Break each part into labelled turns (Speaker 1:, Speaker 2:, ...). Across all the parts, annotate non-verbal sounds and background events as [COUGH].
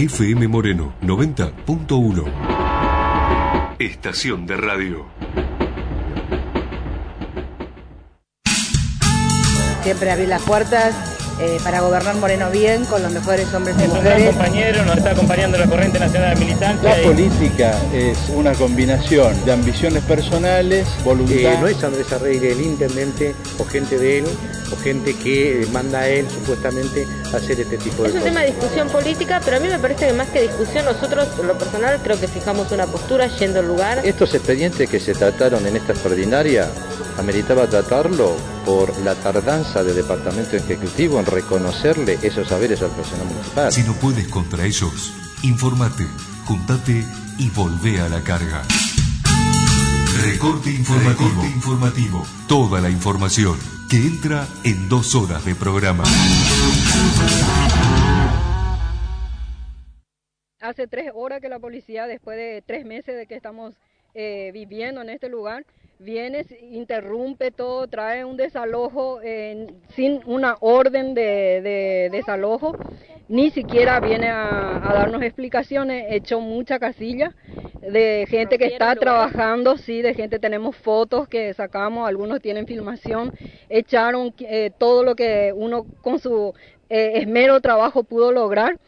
Speaker 1: FM Moreno 90.1. Estación de radio.
Speaker 2: Siempre abrir las puertas eh, para gobernar Moreno bien, con los mejores hombres y
Speaker 3: Es un gran
Speaker 2: mujeres.
Speaker 3: compañero, nos está acompañando la corriente nacional de militantes.
Speaker 4: La política es una combinación de ambiciones personales, voluntad.
Speaker 5: Eh, no es Andrés Arreire el intendente o gente de él o gente que manda a él supuestamente a hacer este tipo de
Speaker 6: Es un
Speaker 5: cosas.
Speaker 6: tema de discusión política, pero a mí me parece que más que discusión, nosotros, en lo personal, creo que fijamos una postura yendo al lugar.
Speaker 4: Estos expedientes que se trataron en esta extraordinaria, ameritaba tratarlo por la tardanza del Departamento Ejecutivo en reconocerle esos saberes al personal municipal.
Speaker 1: Si no puedes contra ellos, informate, juntate y volvé a la carga. Recorte informativo. informativo. Toda la información que entra en dos horas de programa.
Speaker 7: Hace tres horas que la policía, después de tres meses de que estamos eh, viviendo en este lugar, viene, interrumpe todo, trae un desalojo eh, sin una orden de, de desalojo, ni siquiera viene a, a darnos explicaciones, echó mucha casilla de gente que está trabajando, sí, de gente, tenemos fotos que sacamos, algunos tienen filmación, echaron eh, todo lo que uno con su eh, esmero trabajo pudo lograr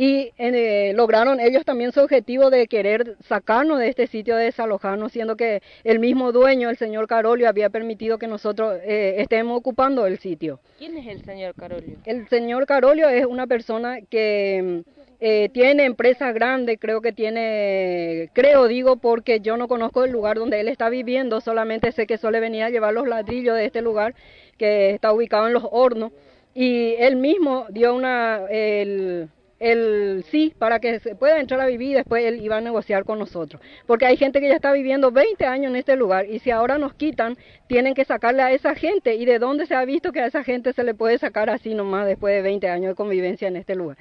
Speaker 7: y eh, lograron ellos también su objetivo de querer sacarnos de este sitio de desalojarnos, siendo que el mismo dueño, el señor Carolio, había permitido que nosotros eh, estemos ocupando el sitio.
Speaker 6: ¿Quién es el señor Carolio?
Speaker 7: El señor Carolio es una persona que eh, tiene empresas grandes, creo que tiene, creo digo porque yo no conozco el lugar donde él está viviendo, solamente sé que suele venir a llevar los ladrillos de este lugar que está ubicado en los hornos y él mismo dio una el el sí para que se pueda entrar a vivir y después él iba a negociar con nosotros. Porque hay gente que ya está viviendo 20 años en este lugar y si ahora nos quitan, tienen que sacarle a esa gente. ¿Y de dónde se ha visto que a esa gente se le puede sacar así nomás después de 20 años de convivencia en este lugar?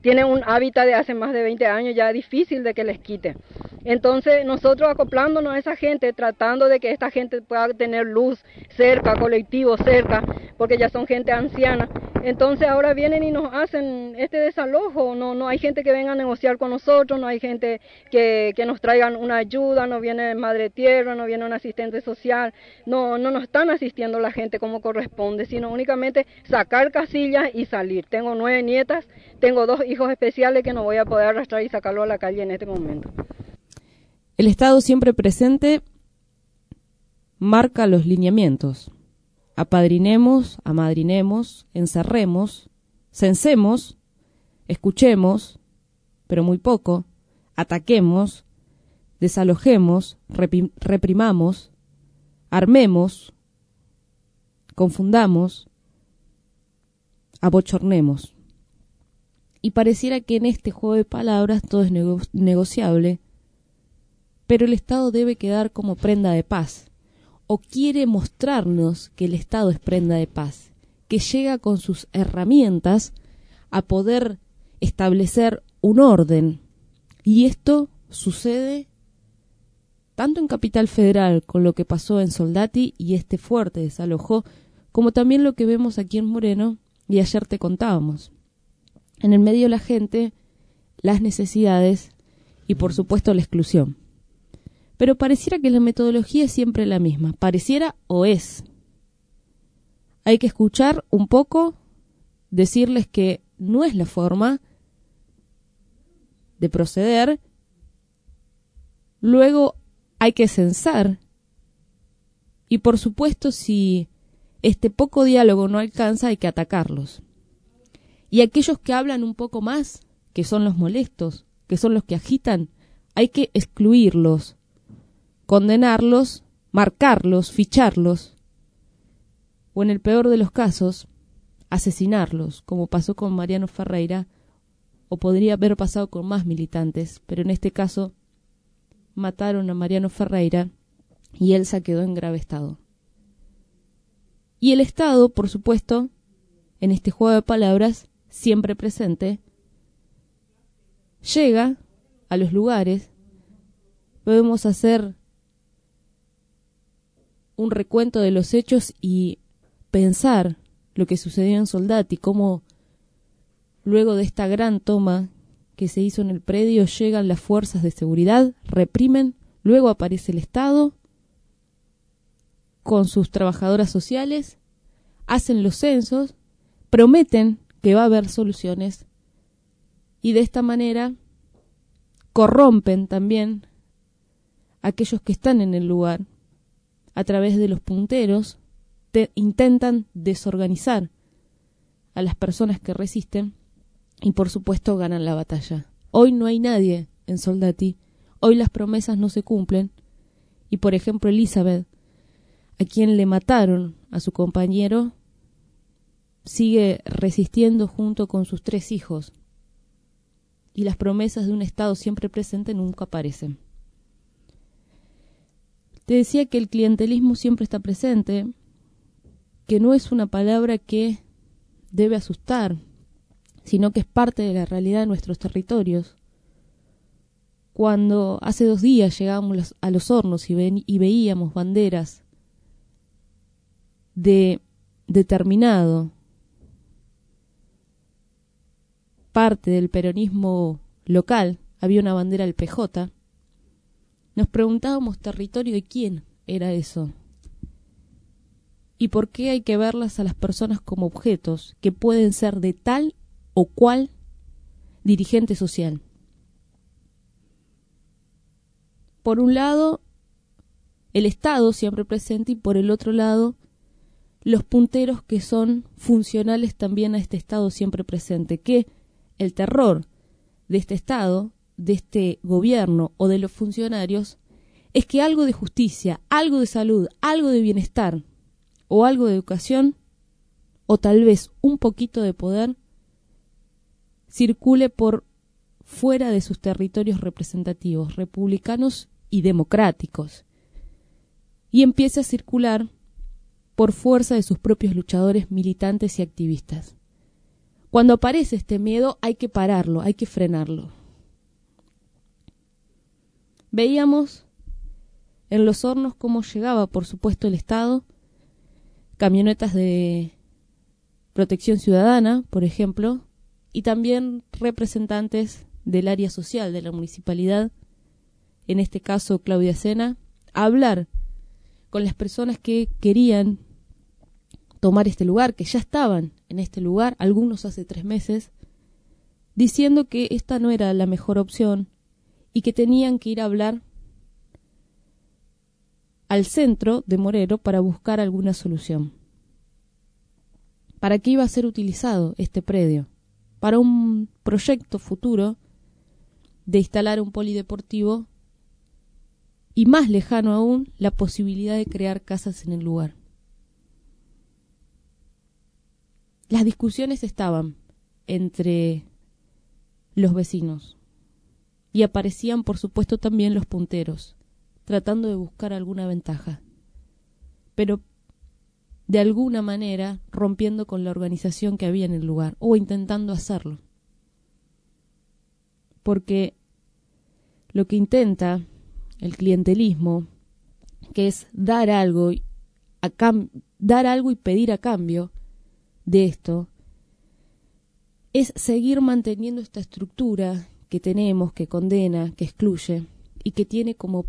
Speaker 7: Tienen un hábitat de hace más de 20 años ya difícil de que les quite. Entonces nosotros acoplándonos a esa gente, tratando de que esta gente pueda tener luz cerca, colectivo cerca, porque ya son gente anciana. Entonces ahora vienen y nos hacen este desalojo, no, no hay gente que venga a negociar con nosotros, no hay gente que, que nos traigan una ayuda, no viene Madre Tierra, no viene un asistente social, no, no nos están asistiendo la gente como corresponde, sino únicamente sacar casillas y salir. Tengo nueve nietas, tengo dos hijos especiales que no voy a poder arrastrar y sacarlo a la calle en este momento.
Speaker 8: El Estado siempre presente marca los lineamientos. Apadrinemos, amadrinemos, encerremos, censemos, escuchemos, pero muy poco, ataquemos, desalojemos, reprimamos, armemos, confundamos, abochornemos. Y pareciera que en este juego de palabras todo es nego- negociable, pero el Estado debe quedar como prenda de paz, o quiere mostrarnos que el Estado es prenda de paz, que llega con sus herramientas a poder establecer un orden. Y esto sucede tanto en Capital Federal con lo que pasó en Soldati y este fuerte desalojó, como también lo que vemos aquí en Moreno y ayer te contábamos. En el medio de la gente, las necesidades y por supuesto la exclusión. Pero pareciera que la metodología es siempre la misma. Pareciera o es. Hay que escuchar un poco, decirles que no es la forma de proceder. Luego hay que censar. Y por supuesto, si este poco diálogo no alcanza, hay que atacarlos. Y aquellos que hablan un poco más, que son los molestos, que son los que agitan, hay que excluirlos, condenarlos, marcarlos, ficharlos, o en el peor de los casos, asesinarlos, como pasó con Mariano Ferreira, o podría haber pasado con más militantes, pero en este caso mataron a Mariano Ferreira y Elsa quedó en grave estado. Y el Estado, por supuesto, en este juego de palabras, siempre presente, llega a los lugares, podemos hacer un recuento de los hechos y pensar lo que sucedió en Soldati, cómo luego de esta gran toma que se hizo en el predio llegan las fuerzas de seguridad, reprimen, luego aparece el Estado con sus trabajadoras sociales, hacen los censos, prometen que va a haber soluciones. Y de esta manera corrompen también aquellos que están en el lugar. A través de los punteros, intentan desorganizar a las personas que resisten y por supuesto ganan la batalla. Hoy no hay nadie en Soldati, hoy las promesas no se cumplen. Y por ejemplo Elizabeth, a quien le mataron a su compañero, sigue resistiendo junto con sus tres hijos y las promesas de un Estado siempre presente nunca aparecen. Te decía que el clientelismo siempre está presente, que no es una palabra que debe asustar, sino que es parte de la realidad de nuestros territorios. Cuando hace dos días llegábamos a los hornos y, y veíamos banderas de determinado parte del peronismo local, había una bandera del PJ, nos preguntábamos territorio de quién era eso. ¿Y por qué hay que verlas a las personas como objetos que pueden ser de tal o cual dirigente social? Por un lado, el Estado siempre presente y por el otro lado, los punteros que son funcionales también a este Estado siempre presente, que el terror de este Estado, de este gobierno o de los funcionarios es que algo de justicia, algo de salud, algo de bienestar o algo de educación o tal vez un poquito de poder circule por fuera de sus territorios representativos, republicanos y democráticos, y empiece a circular por fuerza de sus propios luchadores militantes y activistas. Cuando aparece este miedo hay que pararlo, hay que frenarlo. Veíamos en los hornos cómo llegaba, por supuesto, el Estado, camionetas de protección ciudadana, por ejemplo, y también representantes del área social de la municipalidad, en este caso Claudia Sena, a hablar con las personas que querían tomar este lugar, que ya estaban en este lugar, algunos hace tres meses, diciendo que esta no era la mejor opción y que tenían que ir a hablar al centro de Morero para buscar alguna solución. ¿Para qué iba a ser utilizado este predio? Para un proyecto futuro de instalar un polideportivo y más lejano aún la posibilidad de crear casas en el lugar. Las discusiones estaban entre los vecinos y aparecían por supuesto también los punteros, tratando de buscar alguna ventaja, pero de alguna manera rompiendo con la organización que había en el lugar o intentando hacerlo. Porque lo que intenta el clientelismo, que es dar algo, a dar algo y pedir a cambio, de esto es seguir manteniendo esta estructura que tenemos, que condena, que excluye y que tiene como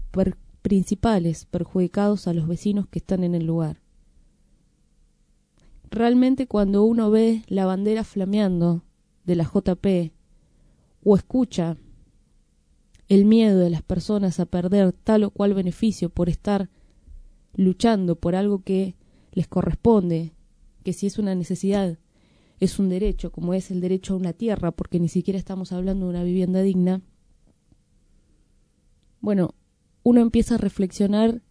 Speaker 8: principales perjudicados a los vecinos que están en el lugar. Realmente cuando uno ve la bandera flameando de la JP o escucha el miedo de las personas a perder tal o cual beneficio por estar luchando por algo que les corresponde, que si es una necesidad, es un derecho, como es el derecho a una tierra, porque ni siquiera estamos hablando de una vivienda digna, bueno, uno empieza a reflexionar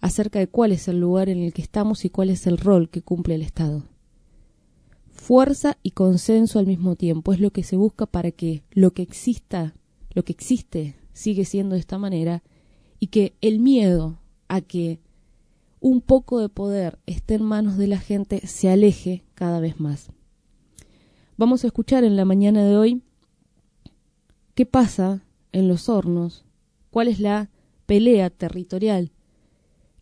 Speaker 8: acerca de cuál es el lugar en el que estamos y cuál es el rol que cumple el Estado. Fuerza y consenso al mismo tiempo es lo que se busca para que lo que exista, lo que existe, sigue siendo de esta manera y que el miedo a que un poco de poder esté en manos de la gente se aleje cada vez más. Vamos a escuchar en la mañana de hoy qué pasa en los hornos, cuál es la pelea territorial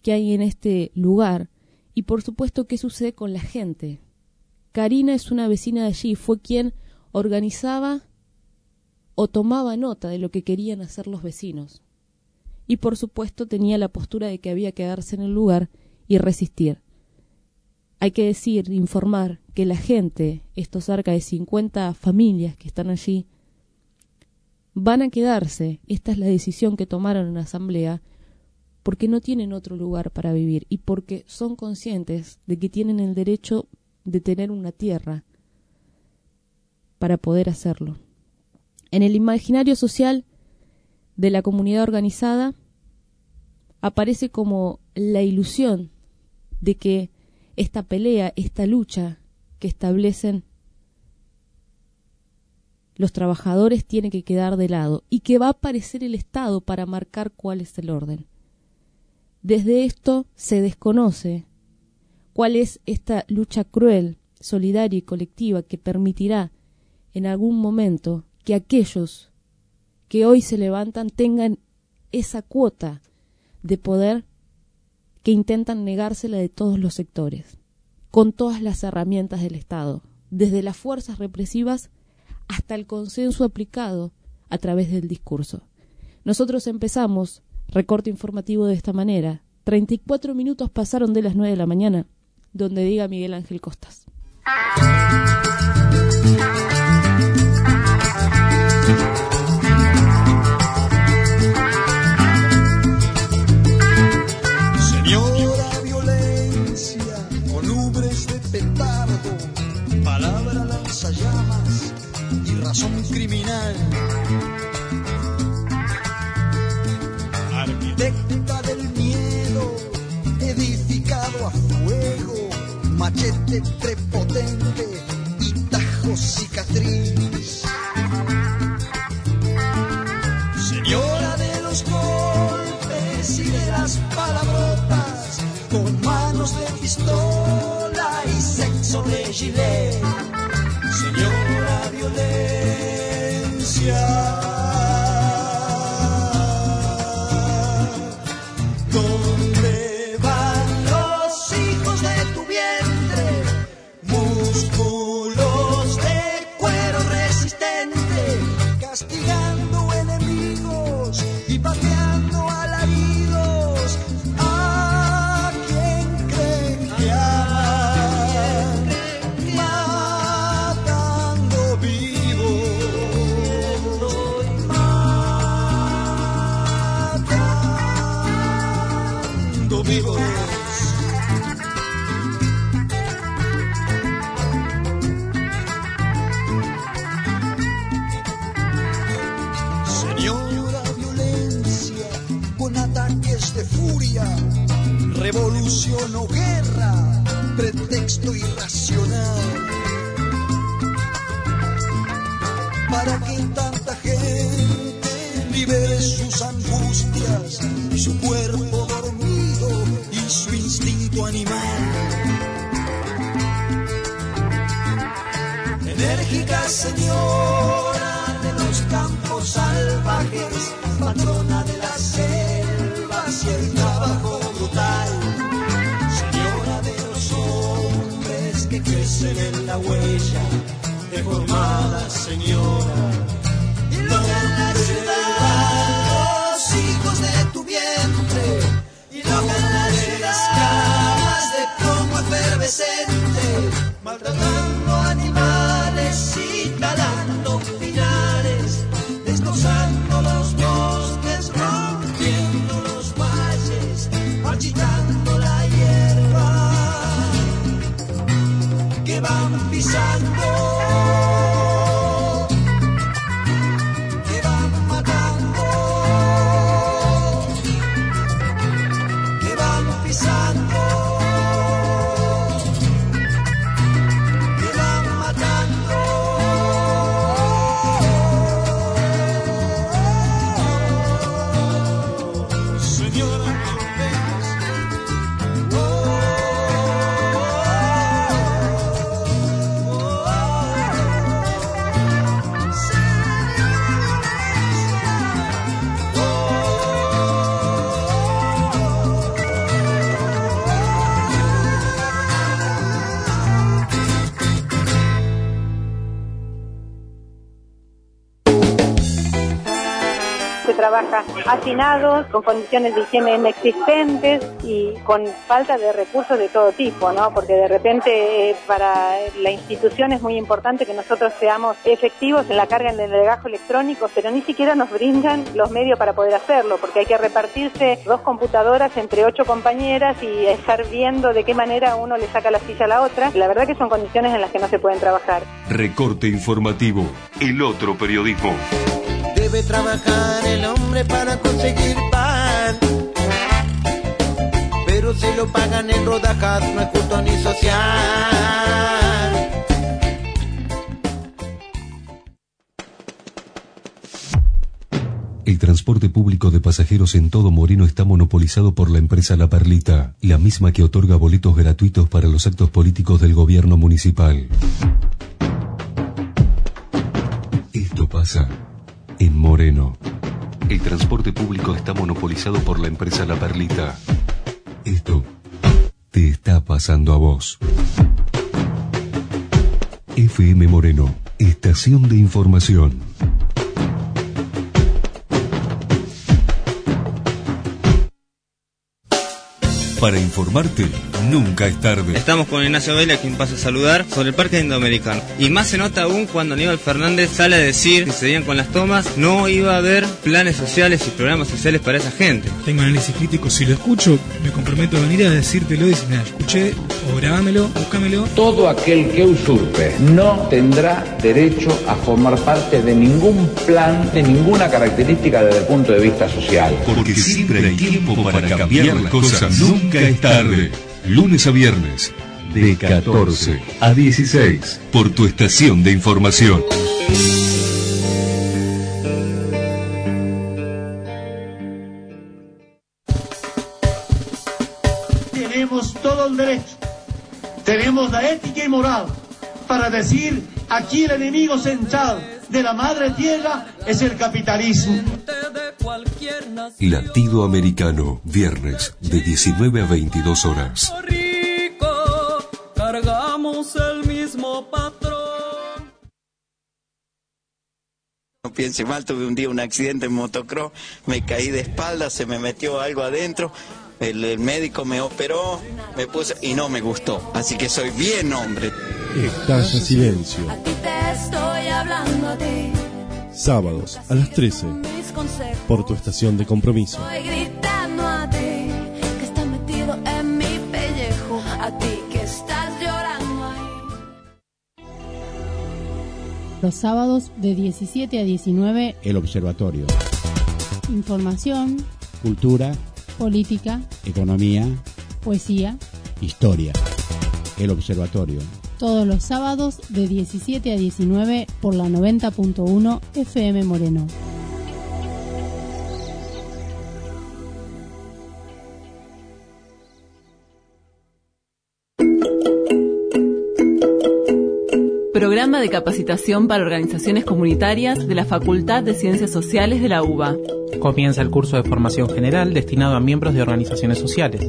Speaker 8: que hay en este lugar y por supuesto qué sucede con la gente. Karina es una vecina de allí, fue quien organizaba o tomaba nota de lo que querían hacer los vecinos. Y por supuesto tenía la postura de que había que quedarse en el lugar y resistir. Hay que decir, informar, que la gente, estos cerca de 50 familias que están allí, van a quedarse, esta es la decisión que tomaron en la asamblea, porque no tienen otro lugar para vivir y porque son conscientes de que tienen el derecho de tener una tierra para poder hacerlo. En el imaginario social de la comunidad organizada aparece como la ilusión de que esta pelea, esta lucha que establecen los trabajadores tiene que quedar de lado y que va a aparecer el Estado para marcar cuál es el orden. Desde esto se desconoce cuál es esta lucha cruel, solidaria y colectiva que permitirá en algún momento que aquellos que hoy se levantan tengan esa cuota de poder que intentan negársela de todos los sectores, con todas las herramientas del Estado, desde las fuerzas represivas hasta el consenso aplicado a través del discurso. Nosotros empezamos recorte informativo de esta manera. 34 minutos pasaron de las 9 de la mañana, donde diga Miguel Ángel Costas.
Speaker 9: Machete prepotente y tajo cicatriz. Señora de los golpes y de las palabrotas, con manos de pistola y sexo de gilet. Enérgica señora de los campos salvajes, patrona de las selvas y el trabajo brutal. Señora de los hombres que crecen en la huella, deformada señora.
Speaker 10: Hacinados, con condiciones de higiene inexistentes y con falta de recursos de todo tipo, ¿no? Porque de repente eh, para la institución es muy importante que nosotros seamos efectivos en la carga en el legajo electrónico, pero ni siquiera nos brindan los medios para poder hacerlo, porque hay que repartirse dos computadoras entre ocho compañeras y estar viendo de qué manera uno le saca la silla a la otra. La verdad que son condiciones en las que no se pueden trabajar.
Speaker 1: Recorte informativo. El otro periodismo.
Speaker 9: Trabajar el hombre para conseguir pan. Pero lo pagan en rodajas, no es justo ni social.
Speaker 1: El transporte público de pasajeros en todo Moreno está monopolizado por la empresa La Perlita, la misma que otorga boletos gratuitos para los actos políticos del gobierno municipal. Esto pasa en Moreno. El transporte público está monopolizado por la empresa La Perlita. Esto te está pasando a vos. FM Moreno, estación de información. Para informarte, nunca es tarde.
Speaker 11: Estamos con Ignacio Vela, quien pasa a saludar, sobre el Parque Indoamericano. Y más se nota aún cuando Aníbal Fernández sale a decir que se seguían con las tomas, no iba a haber planes sociales y programas sociales para esa gente.
Speaker 12: Tengo análisis crítico, si lo escucho, me comprometo a venir a decírtelo y decir, mira, escuché, o grabámelo, búscamelo.
Speaker 13: Todo aquel que usurpe no tendrá derecho a formar parte de ningún plan, de ninguna característica desde el punto de vista social.
Speaker 1: Porque siempre hay tiempo para cambiar las cosas. Nunca es tarde. Lunes a viernes, de 14 a 16, por tu estación de información.
Speaker 14: Moral para decir aquí el enemigo central de la madre tierra es el capitalismo.
Speaker 1: Latido Americano, viernes, de 19 a 22 horas.
Speaker 15: cargamos el mismo patrón.
Speaker 16: No piense mal, tuve un día un accidente en motocross, me caí de espalda, se me metió algo adentro, el, el médico me operó, me puse y no me gustó, así que soy bien hombre.
Speaker 17: Estalla silencio.
Speaker 15: Te estoy hablando a ti.
Speaker 17: Sábados a las 13
Speaker 15: Mis consejos.
Speaker 17: por tu estación de compromiso.
Speaker 15: Estoy gritando a ti que estás metido en mi pellejo. A ti que estás llorando ahí.
Speaker 18: Los sábados de 17 a 19,
Speaker 19: El Observatorio.
Speaker 18: información,
Speaker 19: Cultura,
Speaker 18: política,
Speaker 19: economía,
Speaker 18: poesía,
Speaker 19: historia. El Observatorio.
Speaker 18: todos los sábados de 17 a 19 por la 90.1 FM Moreno.
Speaker 20: Programa de capacitación para organizaciones comunitarias de la Facultad de Ciencias Sociales de la UBA.
Speaker 21: Comienza el curso de formación general destinado a miembros de organizaciones sociales.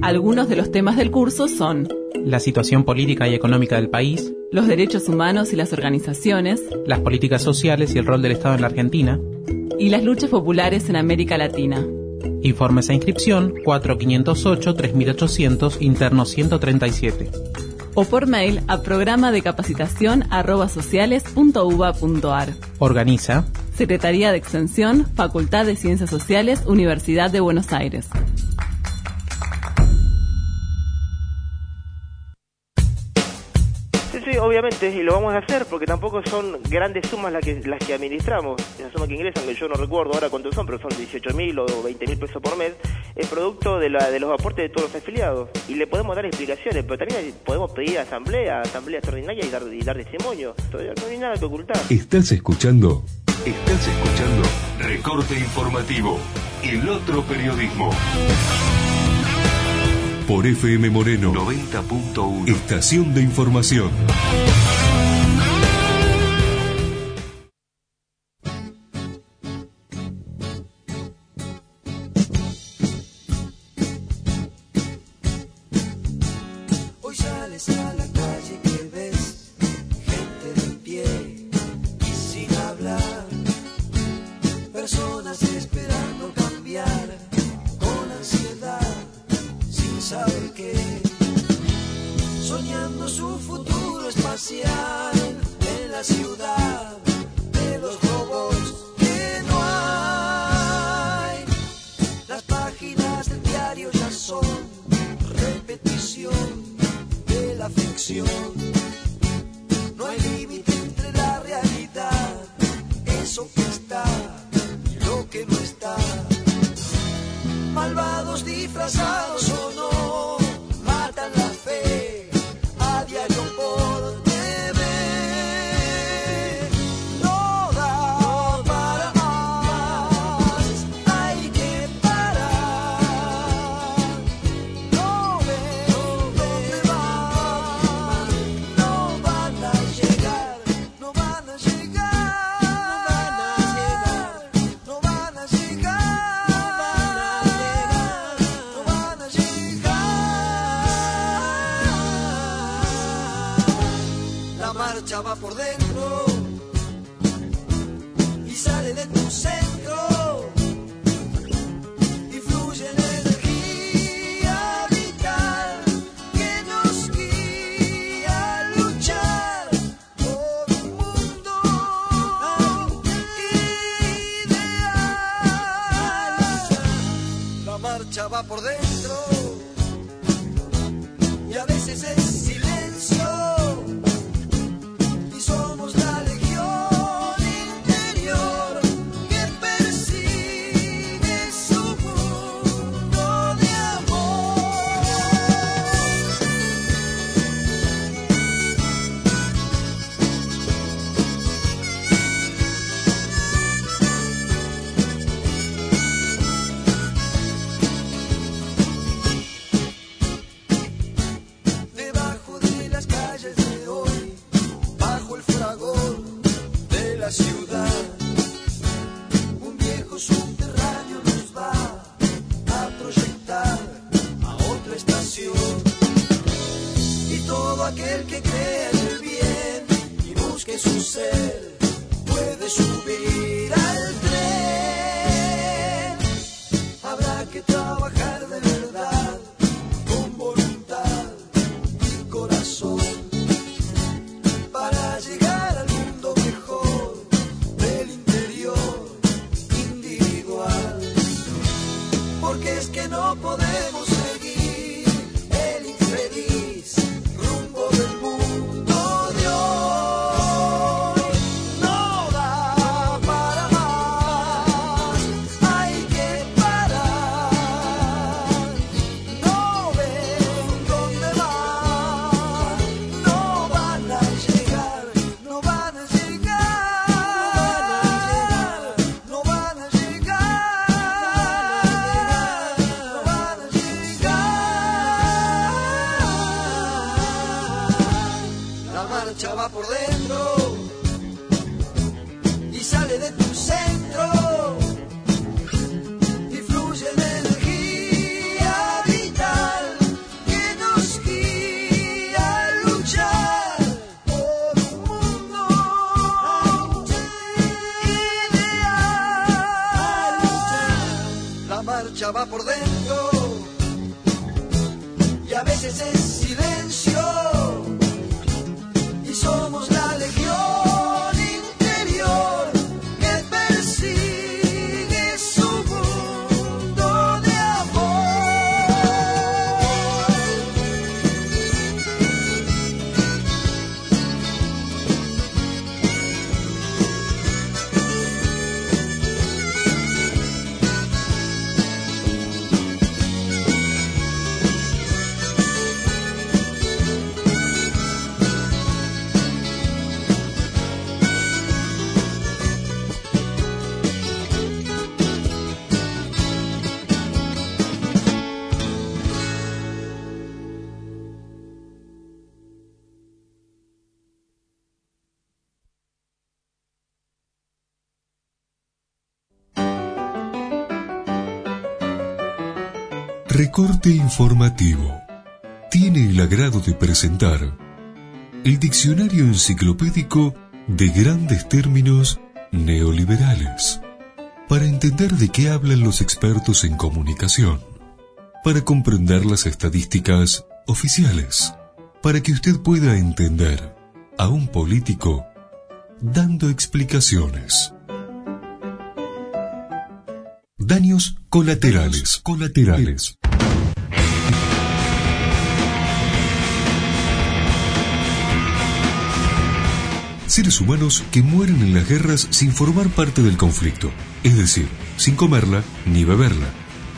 Speaker 20: Algunos de los temas del curso son
Speaker 21: La situación política y económica del país,
Speaker 20: los derechos humanos y las organizaciones
Speaker 21: las políticas sociales y el rol del Estado en la Argentina.
Speaker 20: y las luchas populares en América Latina.
Speaker 21: Informes e inscripción 4508-3800, interno 137.
Speaker 20: O por mail a programa de capacitación arroba sociales.uba.ar.
Speaker 21: Organiza
Speaker 20: Secretaría de Extensión, Facultad de Ciencias Sociales, Universidad de Buenos Aires.
Speaker 3: Obviamente, y lo vamos a hacer porque tampoco son grandes sumas las que, las que administramos. Esas sumas que ingresan, que yo no recuerdo ahora cuántos son, pero son 18 mil o 20 mil pesos por mes, es producto de, la, de los aportes de todos los afiliados. Y le podemos dar explicaciones, pero también podemos pedir asamblea, asamblea extraordinaria y dar, dar testimonio. Todavía No hay nada que ocultar.
Speaker 1: ¿Estás escuchando? Estás escuchando Recorte Informativo, el otro periodismo. Por FM Moreno 90.1, estación de información.
Speaker 9: futuro espacial en la ciudad de los robots que no hay. Las páginas del diario ya son repetición de la ficción. No hay límite entre la realidad, eso que está y lo que no está. Malvados disfrazados o no por D.
Speaker 1: Corte informativo. Tiene el agrado de presentar el Diccionario Enciclopédico de Grandes Términos Neoliberales. Para entender de qué hablan los expertos en comunicación. Para comprender las estadísticas oficiales. Para que usted pueda entender a un político dando explicaciones. Daños colaterales. colaterales. Seres humanos que mueren en las guerras sin formar parte del conflicto, es decir, sin comerla ni beberla.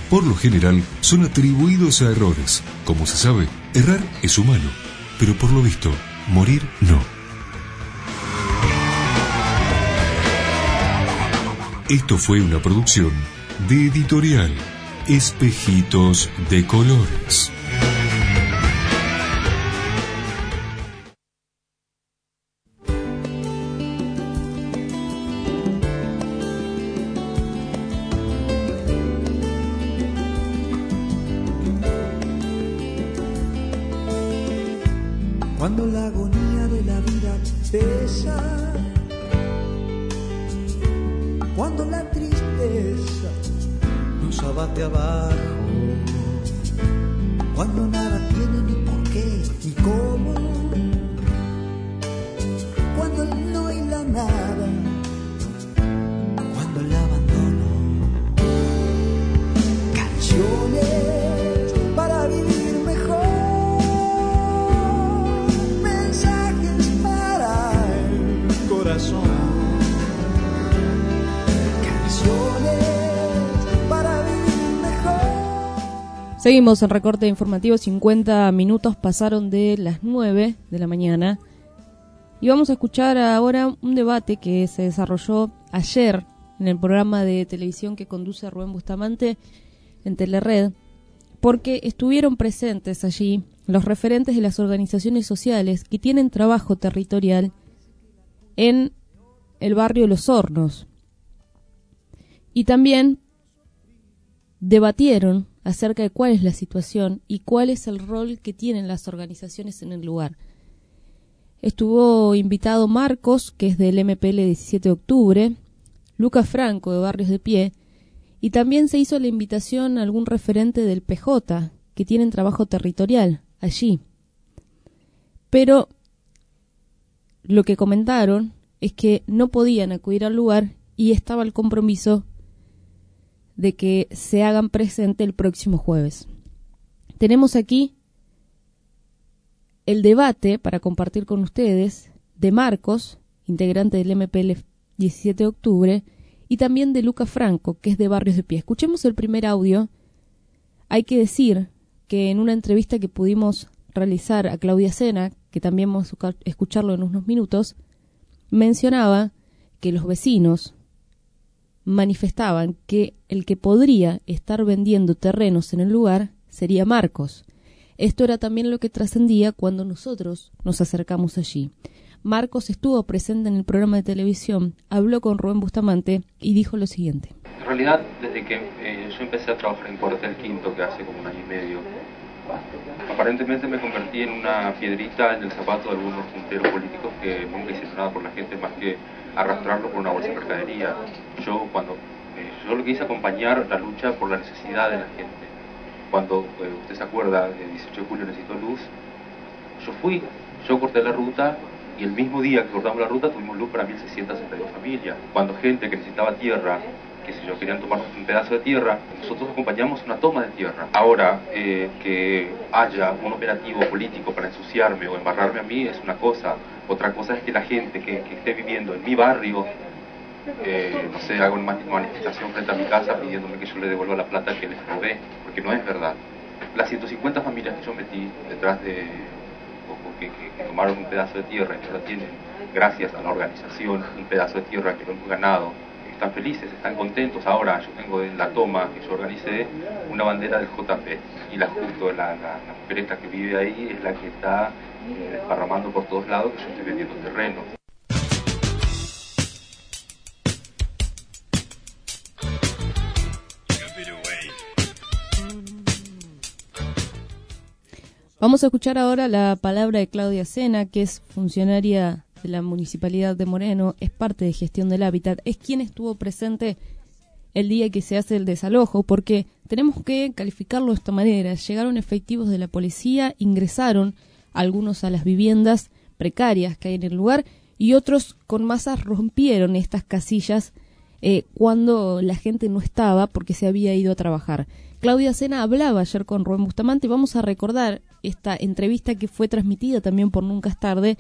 Speaker 1: Por lo general son atribuidos a errores. Como se sabe, errar es humano, pero por lo visto, morir no. Esto fue una producción de editorial Espejitos de Colores.
Speaker 8: Seguimos en recorte informativo, 50 minutos pasaron de las 9 de la mañana y vamos a escuchar ahora un debate que se desarrolló ayer en el programa de televisión que conduce Rubén Bustamante en Telered, porque estuvieron presentes allí los referentes de las organizaciones sociales que tienen trabajo territorial en el barrio Los Hornos. Y también debatieron acerca de cuál es la situación y cuál es el rol que tienen las organizaciones en el lugar. Estuvo invitado Marcos, que es del MPL 17 de octubre, Lucas Franco de Barrios de Pie, y también se hizo la invitación a algún referente del PJ, que tienen trabajo territorial allí. Pero lo que comentaron es que no podían acudir al lugar y estaba el compromiso de que se hagan presente el próximo jueves. Tenemos aquí el debate para compartir con ustedes de Marcos, integrante del MPL 17 de octubre, y también de Luca Franco, que es de Barrios de Pie. Escuchemos el primer audio. Hay que decir que en una entrevista que pudimos realizar a Claudia Sena, que también vamos a escucharlo en unos minutos, mencionaba que los vecinos manifestaban que el que podría estar vendiendo terrenos en el lugar sería Marcos. Esto era también lo que trascendía cuando nosotros nos acercamos allí. Marcos estuvo presente en el programa de televisión, habló con Rubén Bustamante y dijo lo siguiente.
Speaker 22: En realidad, desde que eh, yo empecé a trabajar en Cuartel Quinto, que hace como un año y medio, aparentemente me convertí en una piedrita en el zapato de algunos punteros políticos que nunca hicieron nada por la gente más que arrastrarlo por una bolsa de mercadería. Yo cuando eh, yo lo que hice acompañar la lucha por la necesidad de la gente. Cuando eh, usted se acuerda, el 18 de julio necesitó luz, yo fui, yo corté la ruta y el mismo día que cortamos la ruta tuvimos luz para 1.662 familias. Cuando gente que necesitaba tierra, que si yo querían tomar un pedazo de tierra, nosotros acompañamos una toma de tierra. Ahora, eh, que haya un operativo político para ensuciarme o embarrarme a mí es una cosa. Otra cosa es que la gente que, esté viviendo en mi barrio, eh, no sé, haga una manifestación frente a mi casa pidiéndome que yo le devuelva la plata que les robé, porque no es verdad. Las 150 familias que yo metí detrás de, que, que, tomaron un pedazo de tierra y ahora tienen, gracias a la organización, un pedazo de tierra que lo hemos ganado, están felices, están contentos. Ahora yo tengo en la toma que yo organicé una bandera del JP y la justo la, la, la mujer esta que vive ahí es la que está desparramando por todos lados que yo estoy vendiendo terreno.
Speaker 8: Vamos a escuchar ahora la palabra de Claudia Sena, que es funcionaria de la Municipalidad de Moreno, es parte de gestión del hábitat, es quien estuvo presente el día que se hace el desalojo, porque tenemos que calificarlo de esta manera. Llegaron efectivos de la policía, ingresaron algunos a las viviendas, precarias que hay en el lugar y otros con masas rompieron estas casillas eh, cuando la gente no estaba porque se había ido a trabajar. Claudia Sena hablaba ayer con Rubén Bustamante y vamos a recordar esta entrevista que fue transmitida también por Nunca es tarde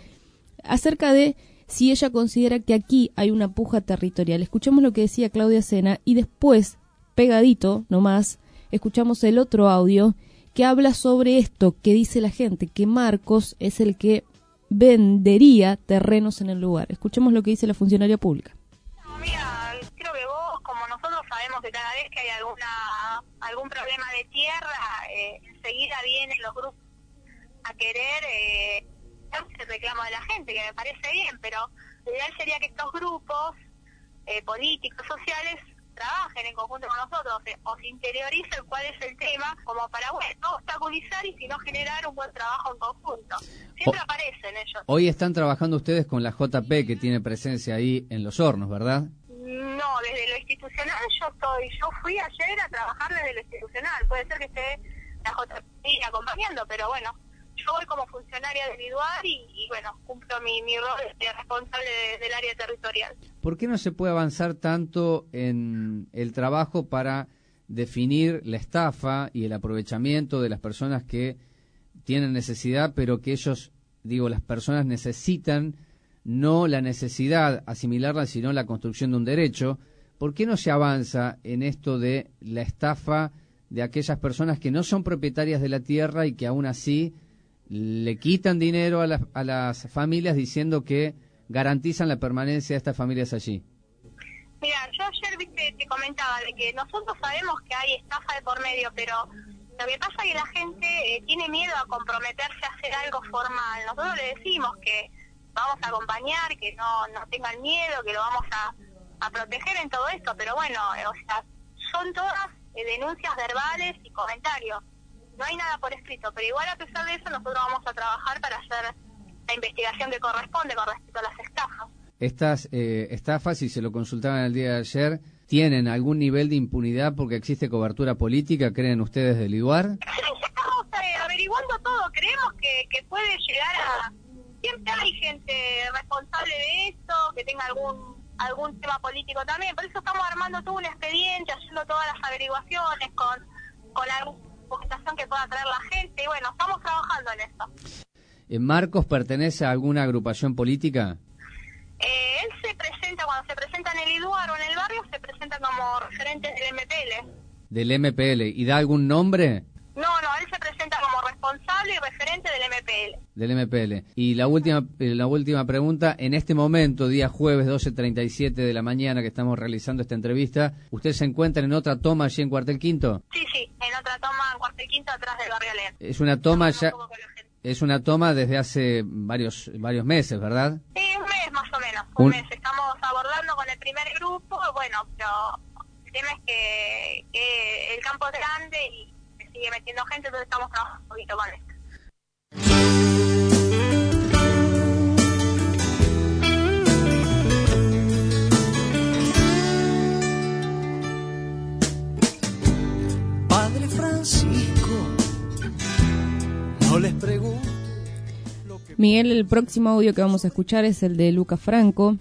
Speaker 8: acerca de si ella considera que aquí hay una puja territorial. Escuchemos lo que decía Claudia Sena y después, pegadito nomás, escuchamos el otro audio que habla sobre esto que dice la gente, que Marcos es el que vendería terrenos en el lugar. Escuchemos lo que dice la funcionaria pública.
Speaker 23: Mira, creo que vos, como nosotros sabemos que cada vez que hay alguna algún problema de tierra, eh, enseguida vienen los grupos a querer eh, el reclamo de la gente, que me parece bien, pero lo ideal sería que estos grupos eh, políticos, sociales, trabajen en conjunto con nosotros eh, o se interioricen cuál es el tema como para, bueno, no obstaculizar y sino generar un buen trabajo en conjunto. Siempre aparecen ellos.
Speaker 24: Hoy están trabajando ustedes con la JP que tiene presencia ahí en los hornos, ¿verdad?
Speaker 23: No, desde lo institucional yo estoy, yo fui ayer a trabajar desde lo institucional, puede ser que esté la JP acompañando, pero bueno, yo voy como funcionaria del y, bueno, cumplo mi, mi rol de responsable de- del área territorial.
Speaker 24: ¿Por qué no se puede avanzar tanto en el trabajo para definir la estafa y el aprovechamiento de las personas que tienen necesidad, pero que ellos, digo, las personas necesitan no la necesidad asimilarla, sino la construcción de un derecho? ¿Por qué no se avanza en esto de la estafa de aquellas personas que no son propietarias de la tierra y que aún así le quitan dinero a las, a las familias diciendo que garantizan la permanencia de estas familias allí?
Speaker 23: Mira, yo ayer viste, te comentaba de que nosotros sabemos que hay estafa de por medio, pero lo que pasa es que la gente eh, tiene miedo a comprometerse a hacer algo formal. Nosotros le decimos que vamos a acompañar, que no, no tengan miedo, que lo vamos a, a proteger en todo esto, pero bueno, eh, o sea, son todas eh, denuncias verbales y comentarios. No hay nada por escrito, pero igual a pesar de eso nosotros vamos a trabajar para hacer la investigación que corresponde con respecto a las estafas.
Speaker 24: Estas eh, estafas, si se lo consultaban el día de ayer, ¿tienen algún nivel de impunidad porque existe cobertura política, creen ustedes del IDUAR?
Speaker 23: Estamos eh, averiguando todo, creemos que, que puede llegar a... Siempre hay gente responsable de esto, que tenga algún algún tema político también, por eso estamos armando todo un expediente, haciendo todas las averiguaciones con, con alguna documentación que pueda traer la gente, y bueno, estamos trabajando en esto.
Speaker 24: ¿En Marcos pertenece a alguna agrupación política?
Speaker 23: Eh, él se presenta, cuando se presenta en el IDUAR o en el barrio, se presenta como referente del MPL.
Speaker 24: ¿Del MPL? ¿Y da algún nombre
Speaker 23: No, no, él se presenta como responsable y referente del MPL.
Speaker 24: del MPL? Y la última, eh, la última pregunta, en este momento, día jueves 12.37 de la mañana que estamos realizando esta entrevista, ¿usted se encuentra en otra toma allí en Cuartel Quinto?
Speaker 23: Sí, sí, en otra toma en Cuartel Quinto atrás del barrio Alén.
Speaker 24: Es una toma ya... Es una toma desde hace varios varios meses, ¿verdad?
Speaker 23: Sí, un mes más o menos, un,
Speaker 24: Un-
Speaker 23: mes. Estamos abordando con el primer grupo, bueno, pero el tema es que, que el campo es grande y sigue metiendo gente, entonces estamos trabajando un poquito con esto.
Speaker 9: Padre Francisco, no les pregunto.
Speaker 8: Miguel, el próximo audio que vamos a escuchar es el de Luca Franco,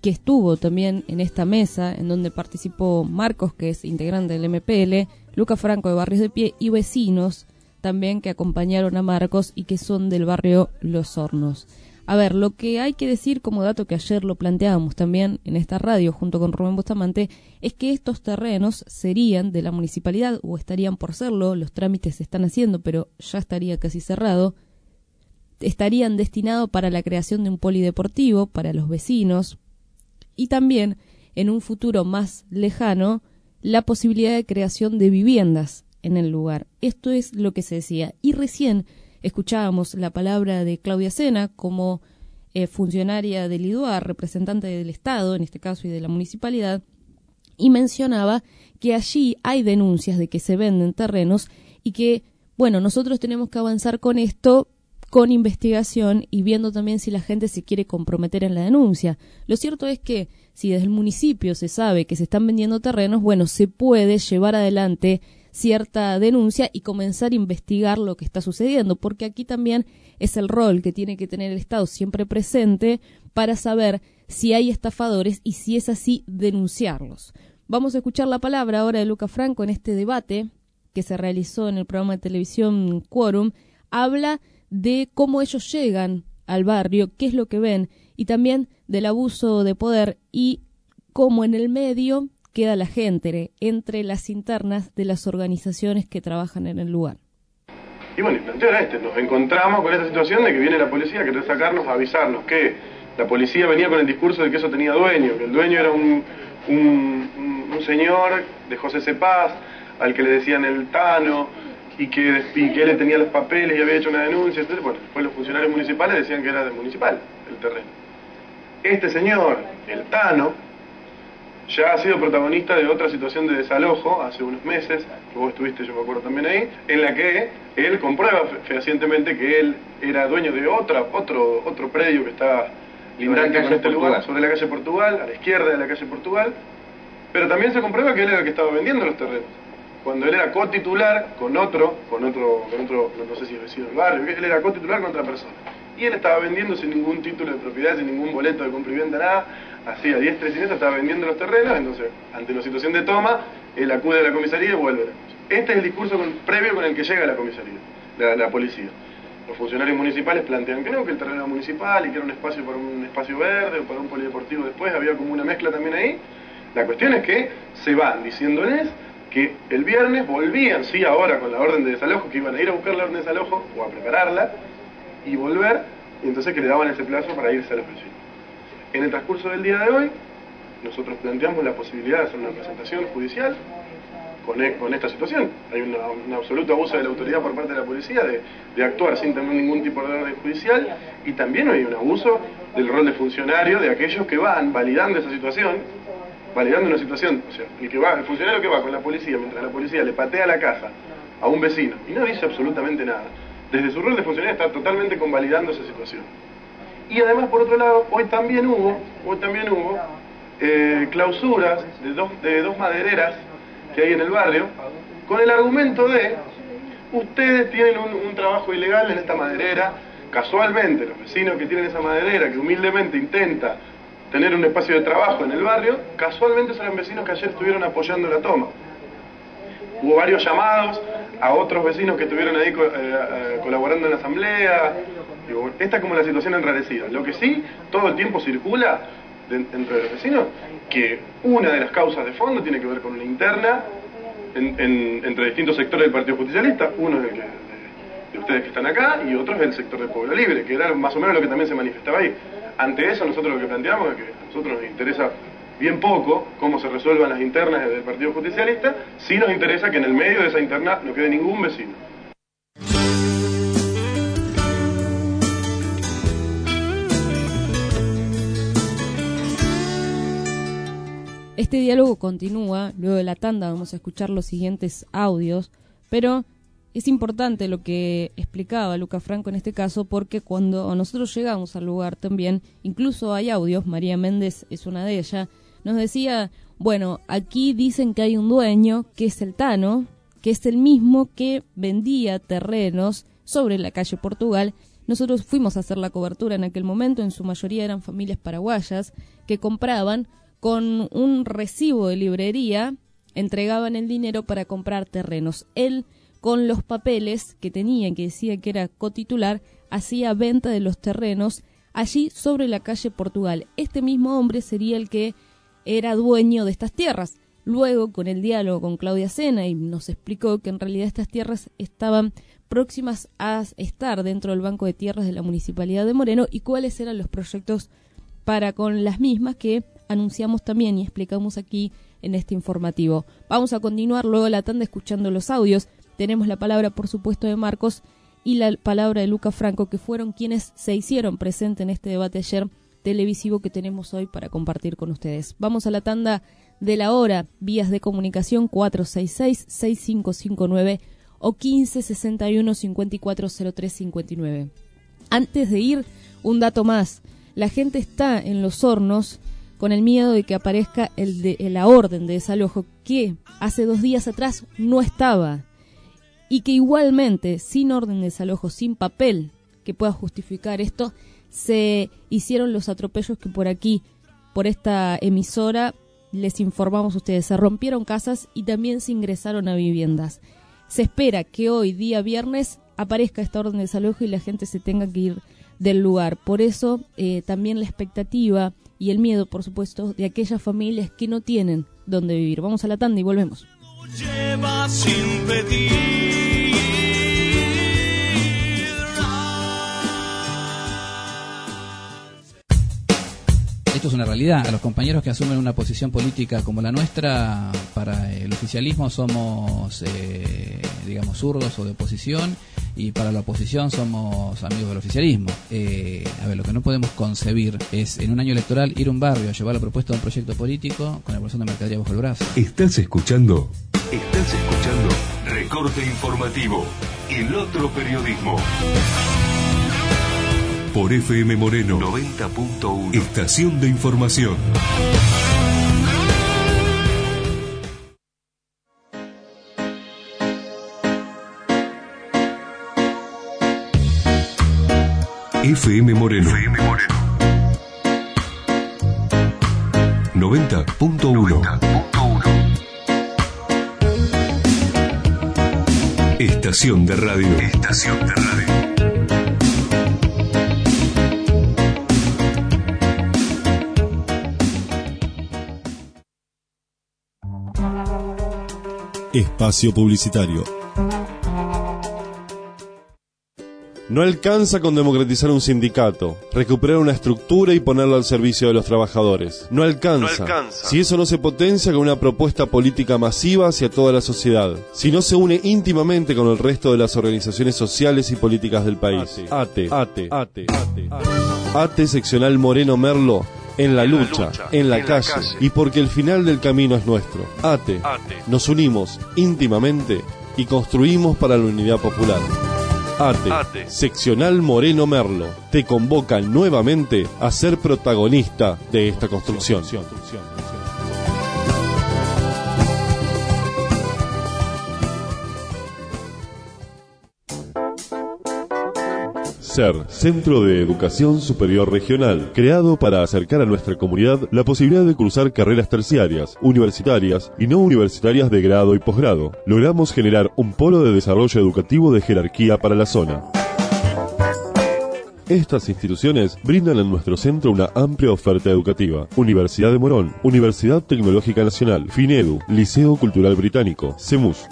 Speaker 8: que estuvo también en esta mesa en donde participó Marcos, que es integrante del MPL, Luca Franco de Barrios de Pie y vecinos también que acompañaron a Marcos y que son del barrio Los Hornos. A ver, lo que hay que decir como dato que ayer lo planteábamos también en esta radio junto con Rubén Bustamante es que estos terrenos serían de la municipalidad o estarían por serlo, los trámites se están haciendo pero ya estaría casi cerrado, estarían destinados para la creación de un polideportivo para los vecinos y también en un futuro más lejano la posibilidad de creación de viviendas en el lugar. Esto es lo que se decía. Y recién escuchábamos la palabra de Claudia Sena como eh, funcionaria del IDUAR, representante del Estado, en este caso, y de la municipalidad, y mencionaba que allí hay denuncias de que se venden terrenos y que, bueno, nosotros tenemos que avanzar con esto con investigación y viendo también si la gente se quiere comprometer en la denuncia. Lo cierto es que si desde el municipio se sabe que se están vendiendo terrenos, bueno, se puede llevar adelante cierta denuncia y comenzar a investigar lo que está sucediendo, porque aquí también es el rol que tiene que tener el Estado siempre presente para saber si hay estafadores y si es así denunciarlos. Vamos a escuchar la palabra ahora de Luca Franco en este debate que se realizó en el programa de televisión Quorum. Habla de cómo ellos llegan al barrio, qué es lo que ven y también del abuso de poder y cómo en el medio queda la gente entre las internas de las organizaciones que trabajan en el lugar.
Speaker 25: Y bueno, el planteo este, nos encontramos con esta situación de que viene la policía querer sacarnos, a avisarnos que la policía venía con el discurso de que eso tenía dueño, que el dueño era un, un, un señor de José Cepaz, al que le decían el Tano, y que, y que él tenía los papeles y había hecho una denuncia, entonces, bueno, después los funcionarios municipales decían que era del municipal el terreno. Este señor, el Tano, ya ha sido protagonista de otra situación de desalojo hace unos meses, que vos estuviste, yo me acuerdo también ahí, en la que él comprueba fehacientemente que él era dueño de otra, otro, otro predio que está lindante con este lugar, sobre la calle Portugal, a la izquierda de la calle Portugal, pero también se comprueba que él era el que estaba vendiendo los terrenos. Cuando él era cotitular con otro, con otro, con otro, no sé si vecino del barrio, él era cotitular con otra persona. Y él estaba vendiendo sin ningún título de propiedad, sin ningún boleto de venta, nada, así a diestra y estaba vendiendo los terrenos, entonces, ante la situación de toma, él acude a la comisaría y vuelve. Este es el discurso previo con el que llega la comisaría, la, la policía. Los funcionarios municipales plantean que no, que el terreno era municipal y que era un espacio para un espacio verde o para un polideportivo después, había como una mezcla también ahí. La cuestión es que se van diciéndoles que el viernes volvían, sí, ahora con la orden de desalojo, que iban a ir a buscar la orden de desalojo o a prepararla y volver, y entonces que le daban ese plazo para irse a los vecinos. En el transcurso del día de hoy, nosotros planteamos la posibilidad de hacer una presentación judicial con, e- con esta situación. Hay un absoluto abuso de la autoridad por parte de la policía de, de actuar sin tener ningún tipo de orden judicial y también hay un abuso del rol de funcionario de aquellos que van validando esa situación, validando una situación, o sea, el, que va, el funcionario que va con la policía mientras la policía le patea la casa a un vecino y no dice absolutamente nada, desde su rol de funcionario está totalmente convalidando esa situación. Y además, por otro lado, hoy también hubo, hoy también hubo eh, clausuras de dos, de dos madereras que hay en el barrio, con el argumento de, ustedes tienen un, un trabajo ilegal en esta maderera, casualmente los vecinos que tienen esa maderera, que humildemente intenta tener un espacio de trabajo en el barrio, casualmente son los vecinos que ayer estuvieron apoyando la toma. Hubo varios llamados a otros vecinos que estuvieron ahí eh, eh, colaborando en la asamblea. Digo, esta es como la situación enrarecida. Lo que sí, todo el tiempo circula de- dentro de los vecinos, que una de las causas de fondo tiene que ver con una interna en- en- entre distintos sectores del Partido Justicialista. Uno es el que, de ustedes que están acá y otro es el sector del Pueblo Libre, que era más o menos lo que también se manifestaba ahí. Ante eso nosotros lo que planteamos es que a nosotros nos interesa bien poco cómo se resuelvan las internas del Partido Justicialista, sí nos interesa que en el medio de esa interna no quede ningún vecino.
Speaker 8: Este diálogo continúa, luego de la tanda vamos a escuchar los siguientes audios, pero es importante lo que explicaba Luca Franco en este caso porque cuando nosotros llegamos al lugar también, incluso hay audios, María Méndez es una de ellas, nos decía, bueno, aquí dicen que hay un dueño que es el Tano, que es el mismo que vendía terrenos sobre la calle Portugal. Nosotros fuimos a hacer la cobertura en aquel momento, en su mayoría eran familias paraguayas que compraban con un recibo de librería, entregaban el dinero para comprar terrenos. Él, con los papeles que tenía, que decía que era cotitular, hacía venta de los terrenos allí sobre la calle Portugal. Este mismo hombre sería el que era dueño de estas tierras. Luego, con el diálogo con Claudia Sena, y nos explicó que en realidad estas tierras estaban próximas a estar dentro del Banco de Tierras de la Municipalidad de Moreno y cuáles eran los proyectos para con las mismas que anunciamos también y explicamos aquí en este informativo. Vamos a continuar luego la tanda escuchando los audios. Tenemos la palabra, por supuesto, de Marcos y la palabra de Luca Franco, que fueron quienes se hicieron presentes en este debate ayer televisivo que tenemos hoy para compartir con ustedes. Vamos a la tanda de la hora, vías de comunicación 466-6559 o 1561-540359. Antes de ir, un dato más. La gente está en los hornos con el miedo de que aparezca el de, la orden de desalojo que hace dos días atrás no estaba y que igualmente sin orden de desalojo, sin papel que pueda justificar esto, se hicieron los atropellos que por aquí, por esta emisora, les informamos a ustedes. Se rompieron casas y también se ingresaron a viviendas. Se espera que hoy, día viernes, aparezca esta orden de desalojo y la gente se tenga que ir del lugar. Por eso eh, también la expectativa y el miedo, por supuesto, de aquellas familias que no tienen dónde vivir. Vamos a la tanda y volvemos.
Speaker 26: Lleva sin pedir.
Speaker 27: Esto es una realidad. A los compañeros que asumen una posición política como la nuestra, para el oficialismo somos, eh, digamos, zurdos o de oposición, y para la oposición somos amigos del oficialismo. Eh, a ver, lo que no podemos concebir es en un año electoral ir a un barrio a llevar la propuesta de un proyecto político con la bolsón de mercadería bajo el brazo.
Speaker 1: ¿Estás escuchando? Estás escuchando Recorte Informativo, el otro periodismo. Por FM Moreno 90.1. Estación de información. FM Moreno. FM Moreno. 90.1. Estación de radio. Estación de radio.
Speaker 28: Espacio Publicitario. No alcanza con democratizar un sindicato, recuperar una estructura y ponerlo al servicio de los trabajadores. No alcanza. Si eso no se potencia con una propuesta política masiva hacia toda la sociedad. Si no se une íntimamente con el resto de las organizaciones sociales y políticas del país. ATE, ATE, ATE, ATE. ATE seccional Moreno Merlo en la lucha, en la calle, y porque el final del camino es nuestro. ATE, nos unimos íntimamente y construimos para la unidad popular. ATE, seccional Moreno Merlo, te convoca nuevamente a ser protagonista de esta construcción. SER, Centro de Educación Superior Regional, creado para acercar a nuestra comunidad la posibilidad de cursar carreras terciarias, universitarias y no universitarias de grado y posgrado. Logramos generar un polo de desarrollo educativo de jerarquía para la zona. Estas instituciones brindan en nuestro centro una amplia oferta educativa. Universidad de Morón, Universidad Tecnológica Nacional, FINEDU, Liceo Cultural Británico, CEMUS.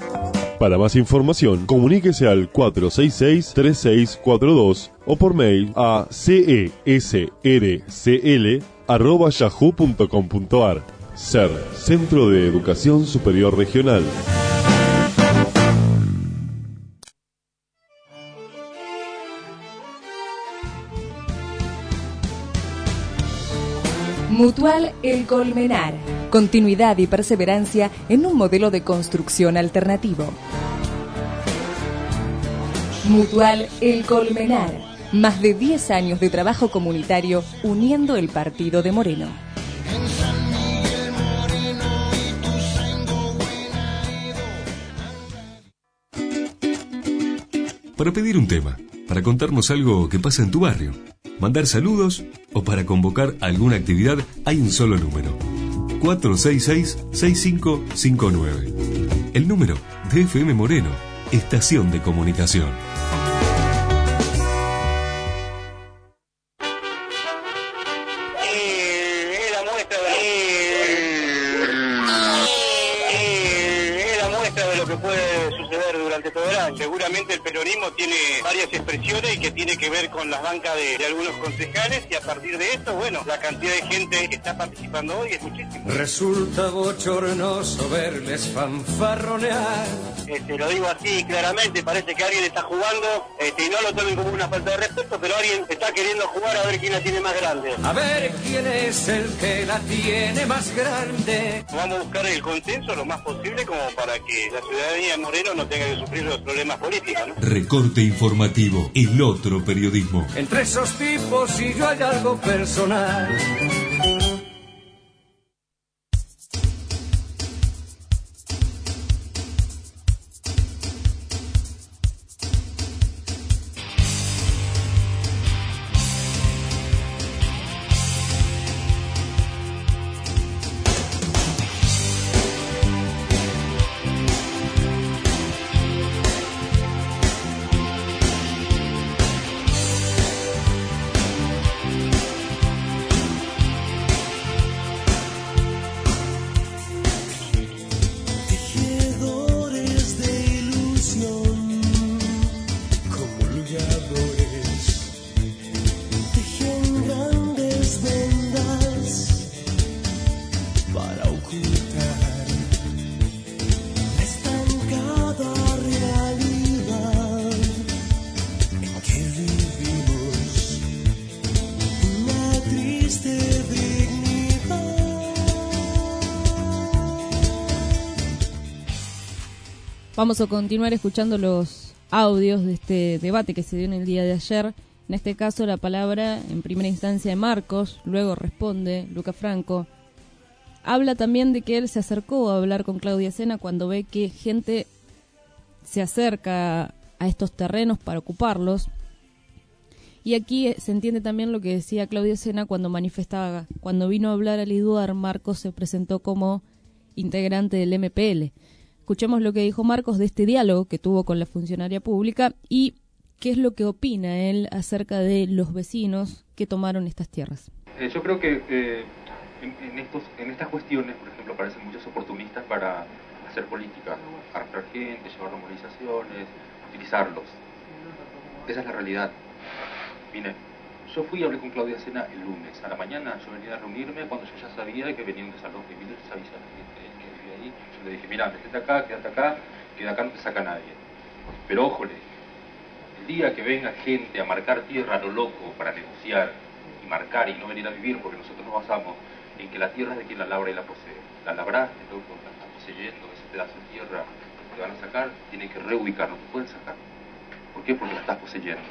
Speaker 28: Para más información, comuníquese al 466-3642 o por mail a cesrcl.yahoo.com.ar. SER, Centro de Educación Superior Regional.
Speaker 29: Mutual El Colmenar. Continuidad y perseverancia en un modelo de construcción alternativo. Mutual El Colmenar. Más de 10 años de trabajo comunitario uniendo el partido de Moreno.
Speaker 1: Para pedir un tema, para contarnos algo que pasa en tu barrio, mandar saludos o para convocar alguna actividad, hay un solo número. 466-6559. El número de FM Moreno, Estación de Comunicación.
Speaker 30: Expresiones y que tiene que ver con las bancas de, algunos concejales y a partir de esto, bueno, la cantidad de gente que está participando hoy es muchísima.
Speaker 26: Resulta bochornoso verles fanfarronear.
Speaker 30: Este, lo digo así claramente, parece que alguien está jugando este, y no lo tomen como una falta de respeto, pero alguien está queriendo jugar a ver quién la tiene más grande.
Speaker 26: A ver quién es el que la tiene más grande.
Speaker 30: Vamos a buscar el consenso lo más posible como para que la ciudadanía de Moreno no tenga que sufrir los problemas políticos. ¿no?
Speaker 1: Recorte informativo, el otro periodismo.
Speaker 26: Entre esos tipos y yo hay algo personal.
Speaker 8: Vamos a continuar escuchando los audios de este debate que se dio en el día de ayer. En este caso, la palabra en primera instancia de Marcos, luego responde Luca Franco. Habla también de que él se acercó a hablar con Claudia Sena cuando ve que gente se acerca a estos terrenos para ocuparlos. Y aquí eh, se entiende también lo que decía Claudia Sena cuando manifestaba, cuando vino a hablar al IDUAR, Marcos se presentó como integrante del MPL. Escuchemos lo que dijo Marcos de este diálogo que tuvo con la funcionaria pública y qué es lo que opina él acerca de los vecinos que tomaron estas tierras.
Speaker 22: Eh, yo creo que eh, en, estas cuestiones, por ejemplo, aparecen muchos oportunistas para hacer política, arrastrar gente, llevar movilizaciones, utilizarlos. Esa es la realidad. Mire, yo fui y hablé con Claudia Sena el lunes. A la mañana yo venía a reunirme cuando yo ya sabía que venía un desalojo. Y les avisé a la gente que vive ahí. Yo le dije, mira, quédate acá, quédate acá, que de acá no te saca nadie. Pero ojo, le dije, el día que venga gente a marcar tierra a lo loco para negociar y marcar y no venir a vivir, porque nosotros nos basamos en que la tierra es de quien la labra y la posee. La labraste, loco, la estás poseyendo, ese pedazo de tierra que te van a sacar, tienen que reubicar, no te pueden sacar. ¿Por qué? Porque la estás poseyendo.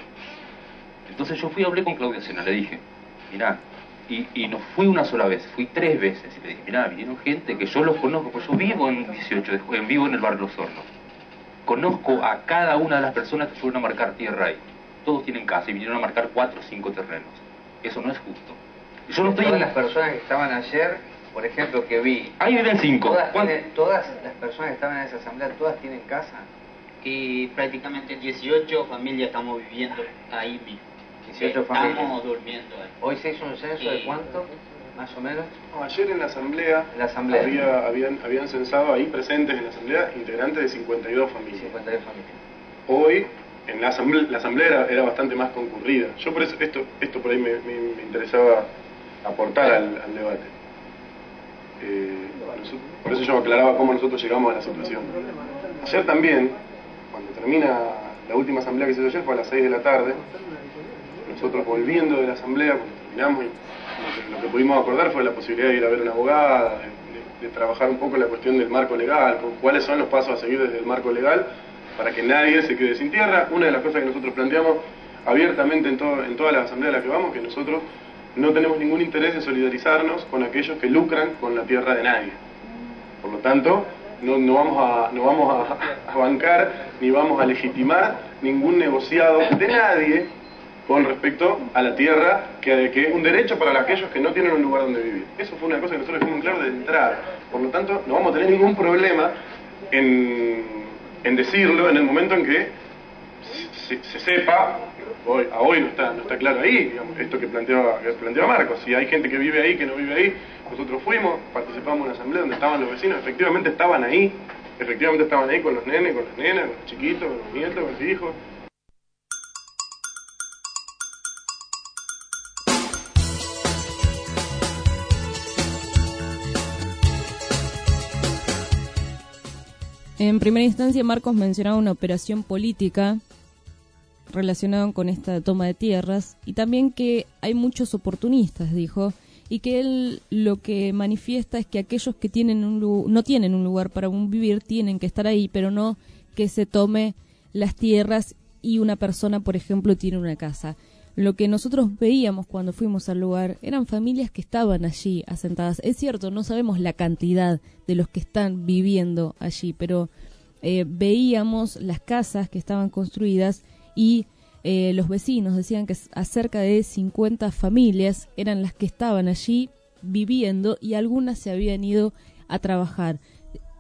Speaker 22: Entonces yo fui y hablé con Claudia Sena, le dije, mirá, y, y no fui una sola vez, fui tres veces, y le dije, mirá, vinieron gente que yo los conozco, pues yo vivo en 18 de julio, vivo en el barrio Los Hornos. Conozco a cada una de las personas que fueron a marcar tierra ahí. Todos tienen casa y vinieron a marcar cuatro o cinco terrenos. Eso no es justo. Y yo no estoy...
Speaker 31: Todas las personas que estaban ayer, por ejemplo, que vi.
Speaker 22: Ahí viven cinco.
Speaker 31: Todas,
Speaker 22: ¿Cuán-
Speaker 31: tienen- todas las personas que estaban en esa asamblea, todas tienen casa.
Speaker 32: Y prácticamente 18 familias estamos viviendo ahí mismo.
Speaker 31: 18
Speaker 32: estamos
Speaker 31: familias.
Speaker 32: durmiendo ahí.
Speaker 31: Hoy se hizo un censo de cuánto, más o menos.
Speaker 25: No, ayer en la asamblea,
Speaker 31: La asamblea.
Speaker 25: Había, habían, habían censado ahí presentes en la asamblea integrantes de 52 familias.
Speaker 31: 52 familias.
Speaker 25: Hoy en la asamblea, la asamblea era, era bastante más concurrida. Yo por eso, esto, esto por ahí me, me- me interesaba aportar al, al debate. Eh, por eso yo aclaraba cómo nosotros llegamos a la situación. Ayer también, cuando termina la última asamblea que se hizo ayer, fue a las 6 de la tarde, nosotros volviendo de la asamblea, terminamos y lo que, pudimos acordar fue la posibilidad de ir a ver una abogada, de, trabajar un poco la cuestión del marco legal, cuáles son los pasos a seguir desde el marco legal para que nadie se quede sin tierra. Una de las cosas que nosotros planteamos abiertamente en, todo, en todas las asambleas a las que vamos, que nosotros no tenemos ningún interés en solidarizarnos con aquellos que lucran con la tierra de nadie. Por lo tanto, no, no vamos, a, no vamos a, [LAUGHS] a bancar ni vamos a legitimar ningún negociado de nadie con respecto a la tierra, que, que es un derecho para aquellos que no tienen un lugar donde vivir. Eso fue una cosa que nosotros dijimos claro de entrada. Por lo tanto, no vamos a tener ningún problema en, en decirlo en el momento en que se, se sepa, hoy, a hoy no está, no está claro ahí, digamos, esto que planteaba, que planteaba Marcos, si hay gente que vive ahí, que no vive ahí, nosotros fuimos, participamos en una asamblea donde estaban los vecinos, efectivamente estaban ahí, efectivamente estaban ahí con los nenes, con las nenas, con los chiquitos, con los nietos, con los hijos.
Speaker 8: En primera instancia, Marcos mencionaba una operación política relacionada con esta toma de tierras y también que hay muchos oportunistas, dijo, y que él lo que manifiesta es que aquellos que tienen un no tienen un lugar para un vivir tienen que estar ahí, pero no que se tome las tierras y una persona, por ejemplo, tiene una casa. Lo que nosotros veíamos cuando fuimos al lugar eran familias que estaban allí asentadas. Es cierto, no sabemos la cantidad de los que están viviendo allí, pero eh, veíamos las casas que estaban construidas y eh, los vecinos decían que acerca de 50 familias eran las que estaban allí viviendo y algunas se habían ido a trabajar.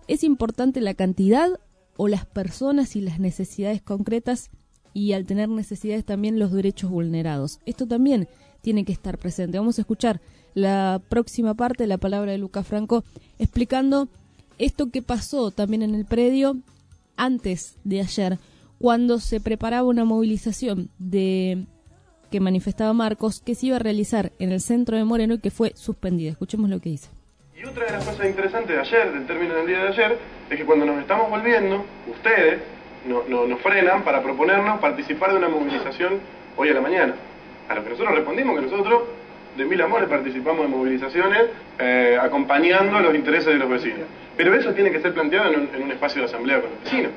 Speaker 8: ¿Es importante la cantidad o las personas y las necesidades concretas y al tener necesidades también los derechos vulnerados? Esto también tiene que estar presente. Vamos a escuchar la próxima parte la palabra de Luca Franco explicando esto que pasó también en el predio antes de ayer, cuando se preparaba una movilización de que manifestaba Marcos que se iba a realizar en el centro de Moreno y que fue suspendida. Escuchemos lo que dice.
Speaker 25: Y otra de las cosas interesantes de ayer, del término del día de ayer, es que cuando nos estamos volviendo, ustedes no- no- nos frenan para proponernos participar de una movilización hoy a la mañana. A lo que nosotros respondimos que nosotros, de mil amores, participamos de movilizaciones eh, acompañando los intereses de los vecinos. Pero eso tiene que ser planteado en un, en un espacio de asamblea con los vecinos.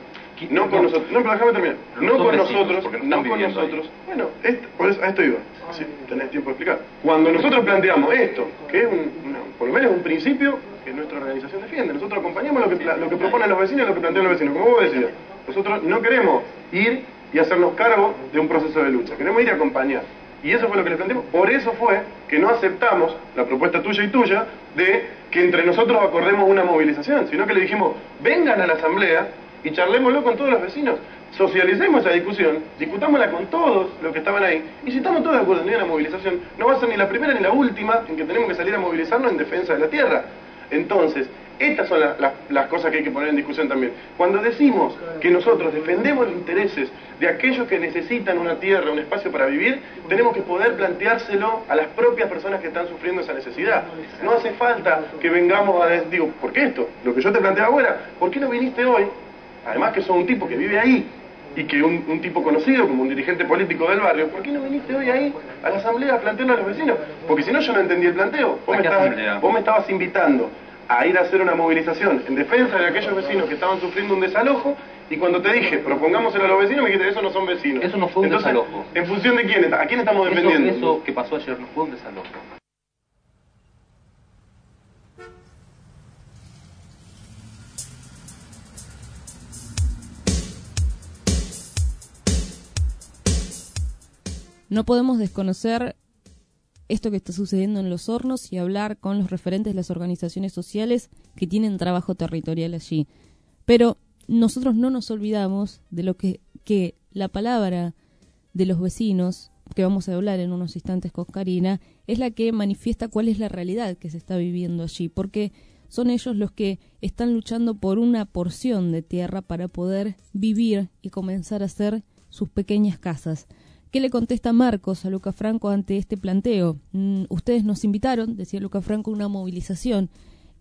Speaker 25: No con nosotros. No, pero déjame terminar. No con nosotros.
Speaker 22: no
Speaker 25: con nosotros. Bueno, esto- por eso, a esto iba. Si tenés tiempo de explicar. Cuando nosotros planteamos esto, que es un, una- por lo menos un principio que nuestra organización defiende, nosotros acompañamos lo que, lo que proponen los vecinos y lo que plantean los vecinos. Como vos decías, nosotros no queremos ir y hacernos cargo de un proceso de lucha, queremos ir a acompañar. Y eso fue lo que les planteamos. Por eso fue que no aceptamos la propuesta tuya y tuya de que entre nosotros acordemos una movilización, sino que le dijimos, vengan a la asamblea y charlémoslo con todos los vecinos. Socialicemos esa discusión, discutámosla con todos los que estaban ahí, y si estamos todos de acuerdo en la movilización, no va a ser ni la primera ni la última en que tenemos que salir a movilizarnos en defensa de la tierra. Entonces, estas son la- la- las cosas que hay que poner en discusión también. Cuando decimos que nosotros defendemos los intereses de aquellos que necesitan una tierra, un espacio para vivir, tenemos que poder planteárselo a las propias personas que están sufriendo esa necesidad. No hace falta que vengamos a decir, digo, ¿por qué esto? Lo que yo te planteaba ahora, ¿por qué no viniste hoy? Además que sos un tipo que vive ahí y que un, un tipo conocido como un dirigente político del barrio, ¿por qué no viniste hoy ahí a la asamblea a plantearlo a los vecinos? Porque si no yo no entendí el planteo. Vos me estabas invitando a ir a hacer una movilización en defensa de aquellos vecinos que estaban sufriendo un desalojo y cuando te dije, propongámoselo a los vecinos, me dijiste, eso no son vecinos.
Speaker 22: Eso no fue un
Speaker 25: Entonces,
Speaker 22: desalojo.
Speaker 25: ¿En función de quién? ¿A quién estamos
Speaker 22: Eso,
Speaker 25: defendiendo?
Speaker 22: eso que pasó ayer no fue un desalojo.
Speaker 8: No podemos desconocer esto que está sucediendo en los hornos y hablar con los referentes de las organizaciones sociales que tienen trabajo territorial allí. Pero nosotros no nos olvidamos de lo que, que la palabra de los vecinos, que vamos a hablar en unos instantes con Karina, es la que manifiesta cuál es la realidad que se está viviendo allí, porque son ellos los que están luchando por una porción de tierra para poder vivir y comenzar a hacer sus pequeñas casas. ¿Qué le contesta Marcos a Luca Franco ante este planteo? Mm, ustedes nos invitaron, decía Luca Franco, a una movilización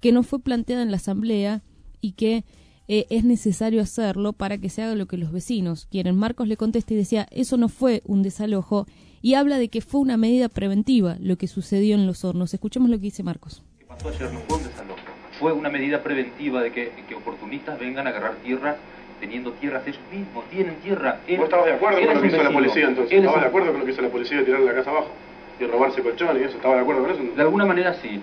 Speaker 8: que no fue planteada en la asamblea y que eh, es necesario hacerlo para que se haga lo que los vecinos quieren. Marcos le contesta y decía, eso no fue un desalojo y habla de que fue una medida preventiva lo que sucedió en los hornos. Escuchemos lo que dice Marcos.
Speaker 22: que pasó ayer no fue un desalojo. Fue una medida preventiva de que, que oportunistas vengan a agarrar tierras teniendo tierras ellos mismos. Tienen tierra. Él-
Speaker 25: ¿Vos estabas de acuerdo con lo que hizo la policía entonces? ¿Estabas
Speaker 22: un-
Speaker 25: de acuerdo con lo que hizo la policía de tirarle la casa abajo? Y robarse colchones y eso, ¿estabas de acuerdo con eso?
Speaker 22: De alguna manera sí.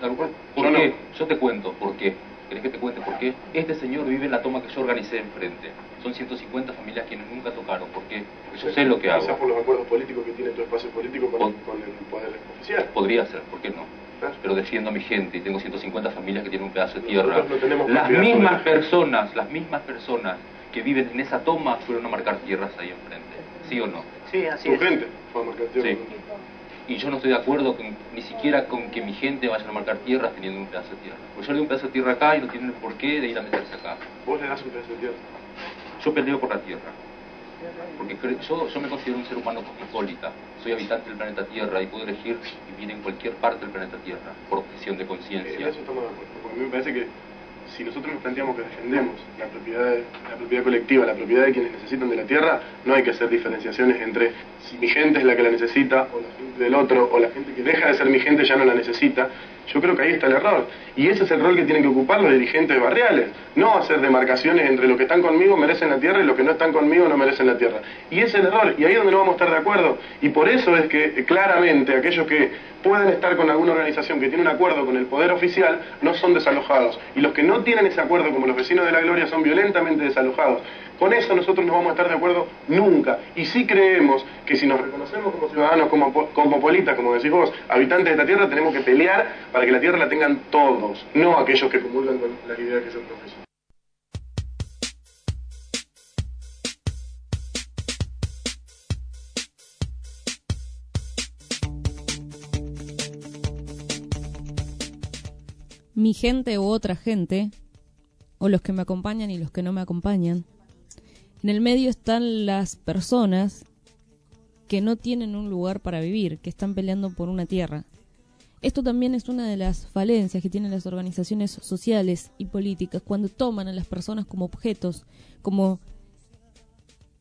Speaker 22: ¿Por
Speaker 25: Yo no.
Speaker 22: qué? Yo te cuento por qué. ¿Querés que te cuente por qué? Este señor vive en la toma que yo organicé enfrente. Son 150 familias quienes nunca tocaron. ¿Por qué? Porque yo sé lo que hago.
Speaker 25: Quizás por los acuerdos políticos que tiene tu espacio político con, con el poder oficial.
Speaker 22: Podría ser, ¿por qué no? Pero defiendo a mi gente y tengo 150 familias que tienen un pedazo de tierra.
Speaker 25: No
Speaker 22: Las mismas
Speaker 25: la-
Speaker 22: personas, las mismas personas que viven en esa toma fueron a marcar tierras ahí enfrente. ¿Sí o no?
Speaker 32: Sí, así
Speaker 25: Tu
Speaker 32: es.
Speaker 25: gente fue a marcar tierra.
Speaker 22: Sí. Y yo no estoy de acuerdo con- ni siquiera con que mi gente vaya a marcar tierras teniendo un pedazo de tierra. Porque yo le doy un pedazo de tierra acá y no tienen por qué de ir a meterse acá.
Speaker 25: Vos le das un pedazo de tierra.
Speaker 22: Yo peleo por la tierra. Porque cre- yo, yo me considero un ser humano cosmopolita. Soy habitante del planeta Tierra y puedo elegir vivir en cualquier parte del planeta Tierra por objeción de
Speaker 25: En
Speaker 22: conciencia.
Speaker 25: eso estamos de acuerdo. Porque a mí me parece que si nosotros nos planteamos que defendemos la propiedad, la propiedad colectiva, la propiedad de quienes necesitan de la tierra, no hay que hacer diferenciaciones entre si mi gente es la que la necesita o la gente del otro o la gente que deja de ser mi gente ya no la necesita. Yo creo que ahí está el error. Y ese es el rol que tienen que ocupar los dirigentes barriales. No hacer demarcaciones entre los que están conmigo merecen la tierra y los que no están conmigo no merecen la tierra. Y ese es el error. Y ahí es donde no vamos a estar de acuerdo. Y por eso es que eh, claramente aquellos que pueden estar con alguna organización que tiene un acuerdo con el poder oficial no son desalojados. Y los que no tienen ese acuerdo, como los vecinos de la Gloria, son violentamente desalojados. Con eso nosotros no vamos a estar de acuerdo nunca. Y sí creemos que si nos reconocemos como ciudadanos, como po- cosmopolitas, como decís vos, habitantes de esta tierra, tenemos que pelear para que la tierra la tengan todos, no aquellos que comulgan con las ideas que yo profeso.
Speaker 8: mi gente u otra gente, o los que me acompañan y los que no me acompañan. En el medio están las personas que no tienen un lugar para vivir, que están peleando por una tierra. esto también es una de las falencias que tienen las organizaciones sociales y políticas cuando toman a las personas como objetos, como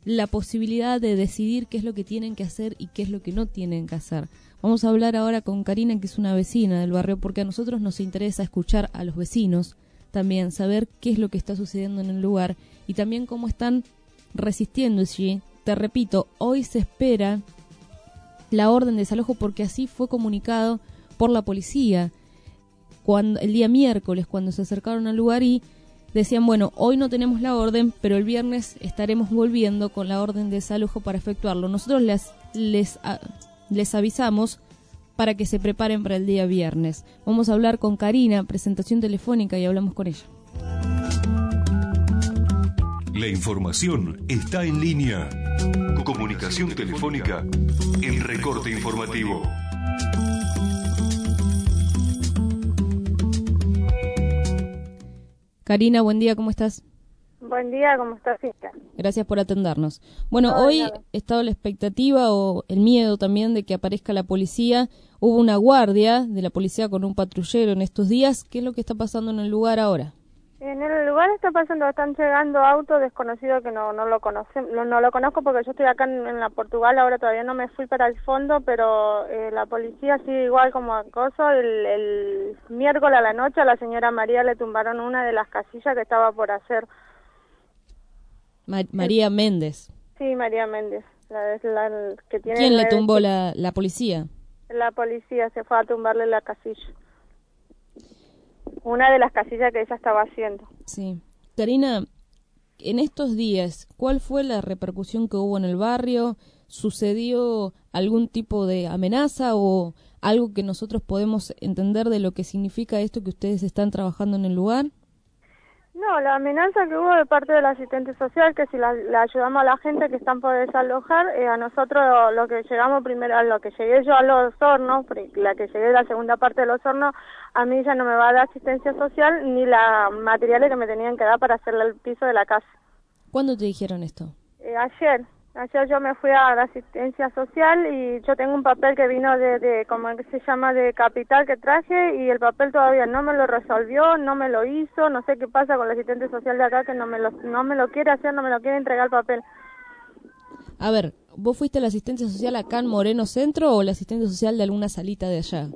Speaker 8: la posibilidad de decidir qué es lo que tienen que hacer y qué es lo que no tienen que hacer. Vamos a hablar ahora con Karina, que es una vecina del barrio, porque a nosotros nos interesa escuchar a los vecinos, también saber qué es lo que está sucediendo en el lugar y también cómo están resistiendo allí. Te repito, hoy se espera la orden de desalojo porque así fue comunicado por la policía cuando el día miércoles cuando se acercaron al lugar y decían, bueno, hoy no tenemos la orden, pero el viernes estaremos volviendo con la orden de desalojo para efectuarlo. Nosotros les, les, les avisamos para que se preparen para el día viernes. Vamos a hablar con Karina, presentación telefónica y hablamos con ella.
Speaker 1: La información está en línea. Comunicación telefónica. El recorte informativo.
Speaker 8: Karina, buen día, ¿cómo estás?
Speaker 33: Buen día, ¿cómo estás?
Speaker 8: Gracias por atendernos. Bueno,
Speaker 33: No,
Speaker 8: hoy
Speaker 33: nada.
Speaker 8: estaba la expectativa o el miedo también de que aparezca la policía. Hubo una guardia de la policía con un patrullero en estos días. ¿Qué es lo que está pasando en el lugar ahora?
Speaker 33: En el lugar está pasando, están llegando autos desconocidos que no, no lo conocen, no, no lo conozco porque yo estoy acá en, en la Portugal, ahora todavía no me fui para el fondo, pero eh, la policía sigue igual como acoso. El, el miércoles a la noche a la señora María le tumbaron una de las casillas que estaba por hacer.
Speaker 8: Ma- María Méndez.
Speaker 33: Sí, María Méndez, la, la que tiene...
Speaker 8: ¿Quién le tumbó la, la policía?
Speaker 33: La policía se fue a tumbarle la casilla. Una de las casillas que ella estaba haciendo.
Speaker 8: Sí. Karina, en estos días, ¿cuál fue la repercusión que hubo en el barrio? ¿Sucedió algún tipo de amenaza o algo que nosotros podemos entender de lo que significa esto que ustedes están trabajando en el lugar?
Speaker 33: No, la amenaza que hubo de parte del asistente social, que si la, la ayudamos a la gente que están por desalojar, eh, a nosotros lo que llegamos primero, a lo que llegué yo a los hornos, la que llegué la segunda parte de los hornos, a mí ya no me va a dar asistencia social ni la materiales que me tenían que dar para hacerle el piso de la casa.
Speaker 8: ¿Cuándo te dijeron esto?
Speaker 33: Eh, ayer, ayer yo me fui a la asistencia social y yo tengo un papel que vino de, de ¿cómo es que se llama?, de capital que traje y el papel todavía no me lo resolvió, no me lo hizo, no sé qué pasa con el asistente social de acá que no me lo, no me lo quiere hacer, no me lo quiere entregar el papel.
Speaker 8: A ver, ¿vos fuiste la asistencia social acá en Moreno Centro o la asistencia social de alguna salita de allá?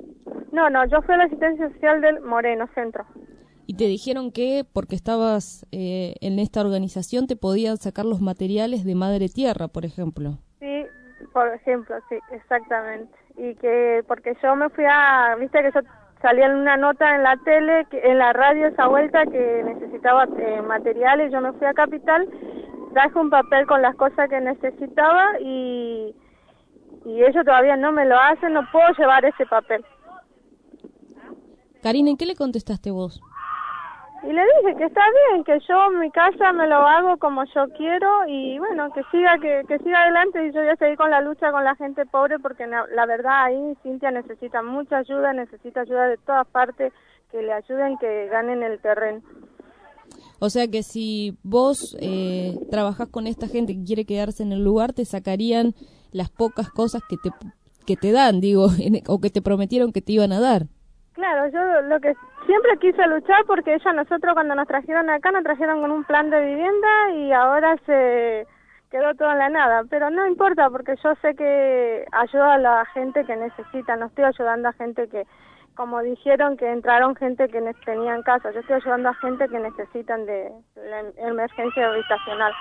Speaker 33: No, no, yo fui a la asistencia social del Moreno Centro.
Speaker 8: Y te dijeron que porque estabas eh, en esta organización te podían sacar los materiales de Madre Tierra, por ejemplo.
Speaker 33: Sí, por ejemplo, sí, exactamente. Y que porque yo me fui a, viste que yo salía en una nota en la tele, que, en la radio esa vuelta que necesitaba eh, materiales, yo me fui a Capital, traje un papel con las cosas que necesitaba y, y ellos todavía no me lo hacen, no puedo llevar ese papel.
Speaker 8: Karina, ¿en qué le contestaste vos?
Speaker 33: Y le dije que está bien, que yo en mi casa me lo hago como yo quiero y bueno, que siga que, que siga adelante y yo voy a seguir con la lucha con la gente pobre porque la verdad ahí Cintia necesita mucha ayuda, necesita ayuda de todas partes, que le ayuden, que ganen el terreno.
Speaker 8: O sea que si vos eh, trabajás con esta gente que quiere quedarse en el lugar, te sacarían las pocas cosas que te, que te dan, digo, [LAUGHS] en- o que te prometieron que te iban a dar.
Speaker 33: Claro, yo lo que siempre quise luchar porque ella nosotros cuando nos trajeron acá nos trajeron con un plan de vivienda y ahora se quedó todo en la nada, pero no importa porque yo sé que ayuda a la gente que necesita, no estoy ayudando a gente que como dijeron que entraron gente que tenían casa, yo estoy ayudando a gente que necesitan de la em- emergencia habitacional.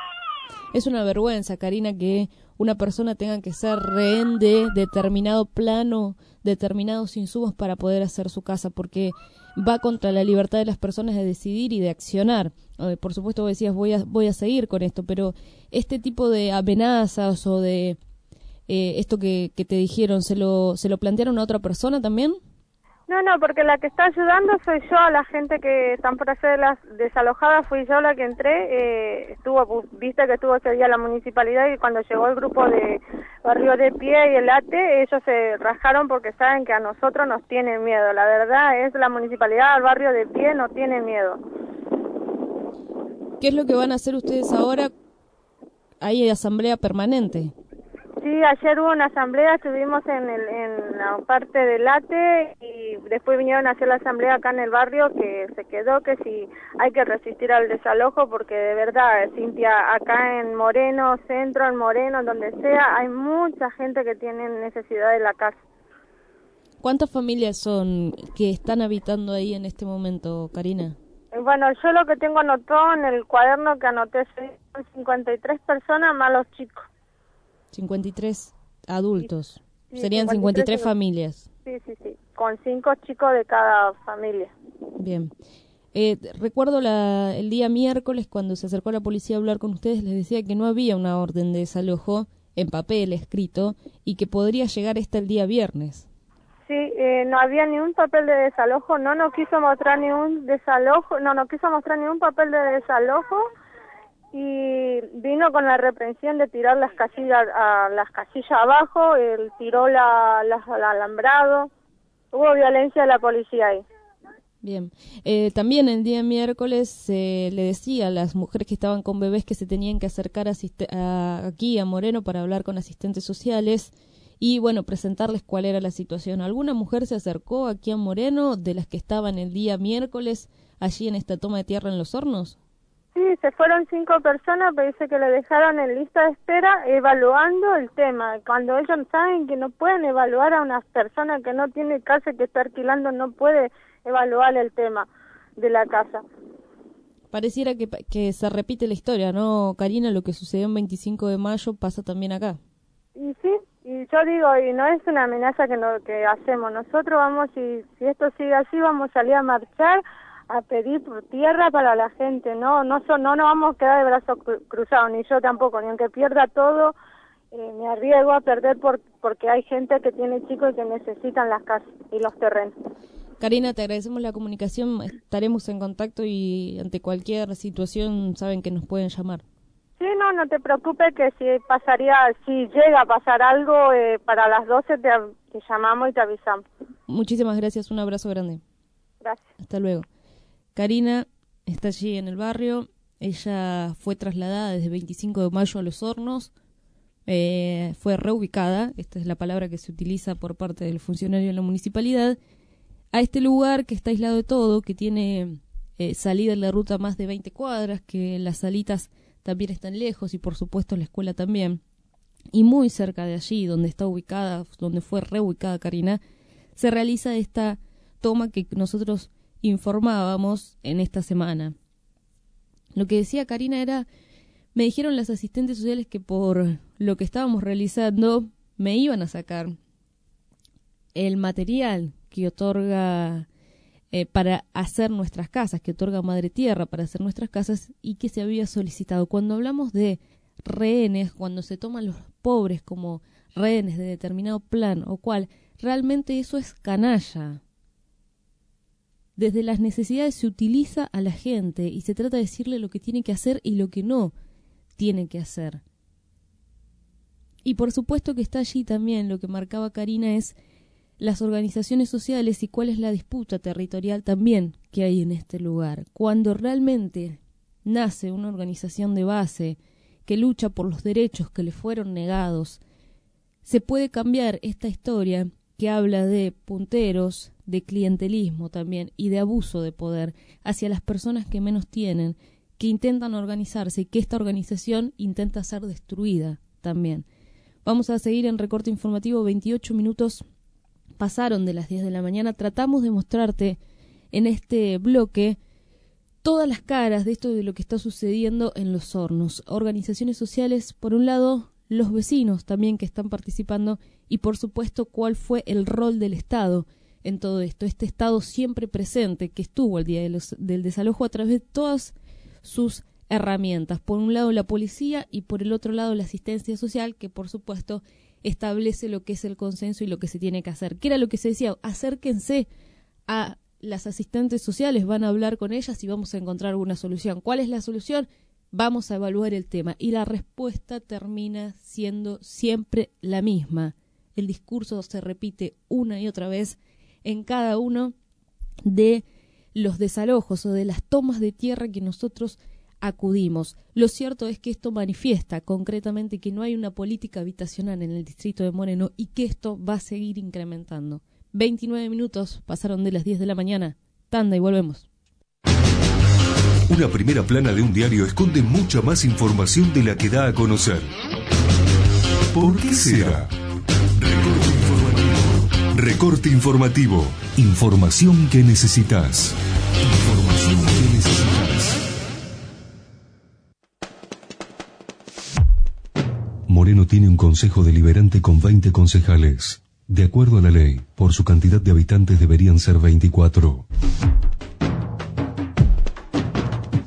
Speaker 8: Es una vergüenza, Karina, que una persona tenga que ser rehén de determinado plano, determinados insumos para poder hacer su casa, porque va contra la libertad de las personas de decidir y de accionar. Por supuesto, vos decías, voy a, voy a seguir con esto, pero este tipo de amenazas o de eh, esto que, que te dijeron, ¿se lo, ¿se lo plantearon a otra persona también?
Speaker 33: No, no, porque la que está ayudando soy yo, a la gente que están por hacer las desalojadas fui yo la que entré, eh, estuvo, viste que estuvo ese día la municipalidad y cuando llegó el grupo de Barrio de Pie y el ATE, ellos se rajaron porque saben que a nosotros nos tienen miedo, la verdad es la municipalidad al Barrio de Pie no tiene miedo.
Speaker 8: ¿Qué es lo que van a hacer ustedes ahora? Hay asamblea permanente.
Speaker 33: Sí, ayer hubo una asamblea, estuvimos en, el, en la parte del ATE y después vinieron a hacer la asamblea acá en el barrio que se quedó que si hay que resistir al desalojo porque de verdad, Cintia, acá en Moreno, centro, en Moreno, donde sea, hay mucha gente que tiene necesidad de la casa.
Speaker 8: ¿Cuántas familias son que están habitando ahí en este momento, Karina?
Speaker 33: Eh, Bueno, yo lo que tengo anotado en el cuaderno que anoté son 53 personas más los chicos.
Speaker 8: 53 adultos.
Speaker 33: Sí,
Speaker 8: Serían
Speaker 33: 53
Speaker 8: 53 familias.
Speaker 33: Sí, sí, sí, con cinco chicos de cada familia.
Speaker 8: Bien. Eh, recuerdo la, el día miércoles cuando se acercó la policía a hablar con ustedes, les decía que no había una orden de desalojo en papel escrito y que podría llegar esta el día viernes.
Speaker 33: Sí, eh, no había ni un papel de desalojo, no nos quiso mostrar ni un desalojo, no nos quiso mostrar ni un papel de desalojo y vino con la reprensión de tirar las casillas las casillas abajo, él tiró la, alambrado, hubo violencia de la policía ahí.
Speaker 8: Bien. Eh, también el día miércoles se le decía a las mujeres que estaban con bebés que se tenían que acercar a- aquí a Moreno para hablar con asistentes sociales y bueno, presentarles cuál era la situación. ¿Alguna mujer se acercó aquí a Moreno de las que estaban el día miércoles allí en esta toma de tierra en los hornos?
Speaker 33: Sí, se fueron cinco personas, pero dice que le dejaron en lista de espera evaluando el tema. Cuando ellos saben que no pueden evaluar a una persona que no tiene casa, que está alquilando, no puede evaluar el tema de la casa.
Speaker 8: Pareciera que, que se repite la historia, ¿no, Karina? Lo que sucedió en 25 de mayo pasa también acá.
Speaker 33: Y sí, y yo digo, y no es una amenaza que, no, que hacemos. Nosotros vamos, y si esto sigue así, vamos a salir a marchar, a pedir tierra para la gente. No, no, son, no nos vamos a quedar de brazos cru- cruzados, ni yo tampoco, ni aunque pierda todo, eh, me arriesgo a perder por, porque hay gente que tiene chicos y que necesitan las casas y los terrenos.
Speaker 8: Karina, te agradecemos la comunicación, estaremos en contacto y ante cualquier situación saben que nos pueden llamar.
Speaker 33: Sí, no, no te preocupes que si pasaría, si llega a pasar algo, eh, para las 12 te, te llamamos y te avisamos.
Speaker 8: Muchísimas gracias, un abrazo grande.
Speaker 33: Gracias.
Speaker 8: Hasta luego. Karina está allí en el barrio, ella fue trasladada desde 25 de mayo a Los Hornos, eh, fue reubicada, esta es la palabra que se utiliza por parte del funcionario de la municipalidad, a este lugar que está aislado de todo, que tiene eh, salida en la ruta más de 20 cuadras, que las salitas también están lejos y por supuesto la escuela también. Y muy cerca de allí, donde está ubicada, donde fue reubicada Karina, se realiza esta toma que nosotros informábamos en esta semana. Lo que decía Karina era, me dijeron las asistentes sociales que por lo que estábamos realizando me iban a sacar el material que otorga eh, para hacer nuestras casas, que otorga Madre Tierra para hacer nuestras casas y que se había solicitado. Cuando hablamos de rehenes, cuando se toman los pobres como rehenes de determinado plan o cual, realmente eso es canalla. Desde las necesidades se utiliza a la gente y se trata de decirle lo que tiene que hacer y lo que no tiene que hacer. Y por supuesto que está allí también lo que marcaba Karina es las organizaciones sociales y cuál es la disputa territorial también que hay en este lugar. Cuando realmente nace una organización de base que lucha por los derechos que le fueron negados, se puede cambiar esta historia que habla de punteros, de clientelismo también y de abuso de poder hacia las personas que menos tienen, que intentan organizarse y que esta organización intenta ser destruida también. Vamos a seguir en recorte informativo 28 minutos pasaron de las 10 de la mañana. Tratamos de mostrarte en este bloque todas las caras de esto de lo que está sucediendo en los hornos. Organizaciones sociales, por un lado, los vecinos también que están participando y, por supuesto, cuál fue el rol del Estado en todo esto. Este Estado siempre presente que estuvo el día del desalojo a través de todas sus herramientas. Por un lado la policía y por el otro lado la asistencia social que por supuesto establece lo que es el consenso y lo que se tiene que hacer. ¿Qué era lo que se decía? Acérquense a las asistentes sociales, van a hablar con ellas y vamos a encontrar alguna solución. ¿Cuál es la solución? Vamos a evaluar el tema. Y la respuesta termina siendo siempre la misma. El discurso se repite una y otra vez en cada uno de los desalojos o de las tomas de tierra que nosotros acudimos. Lo cierto es que esto manifiesta concretamente que no hay una política habitacional en el distrito de Moreno y que esto va a seguir incrementando. 29 minutos pasaron de las 10 de la mañana. Tanda y volvemos.
Speaker 1: Una primera plana de un diario esconde mucha más información de la que da a conocer. ¿Por qué será? Recorte informativo. Información que necesitas. Información que necesitas. Moreno tiene un consejo deliberante con 20 concejales. De acuerdo a la ley, por su cantidad de habitantes deberían ser 24.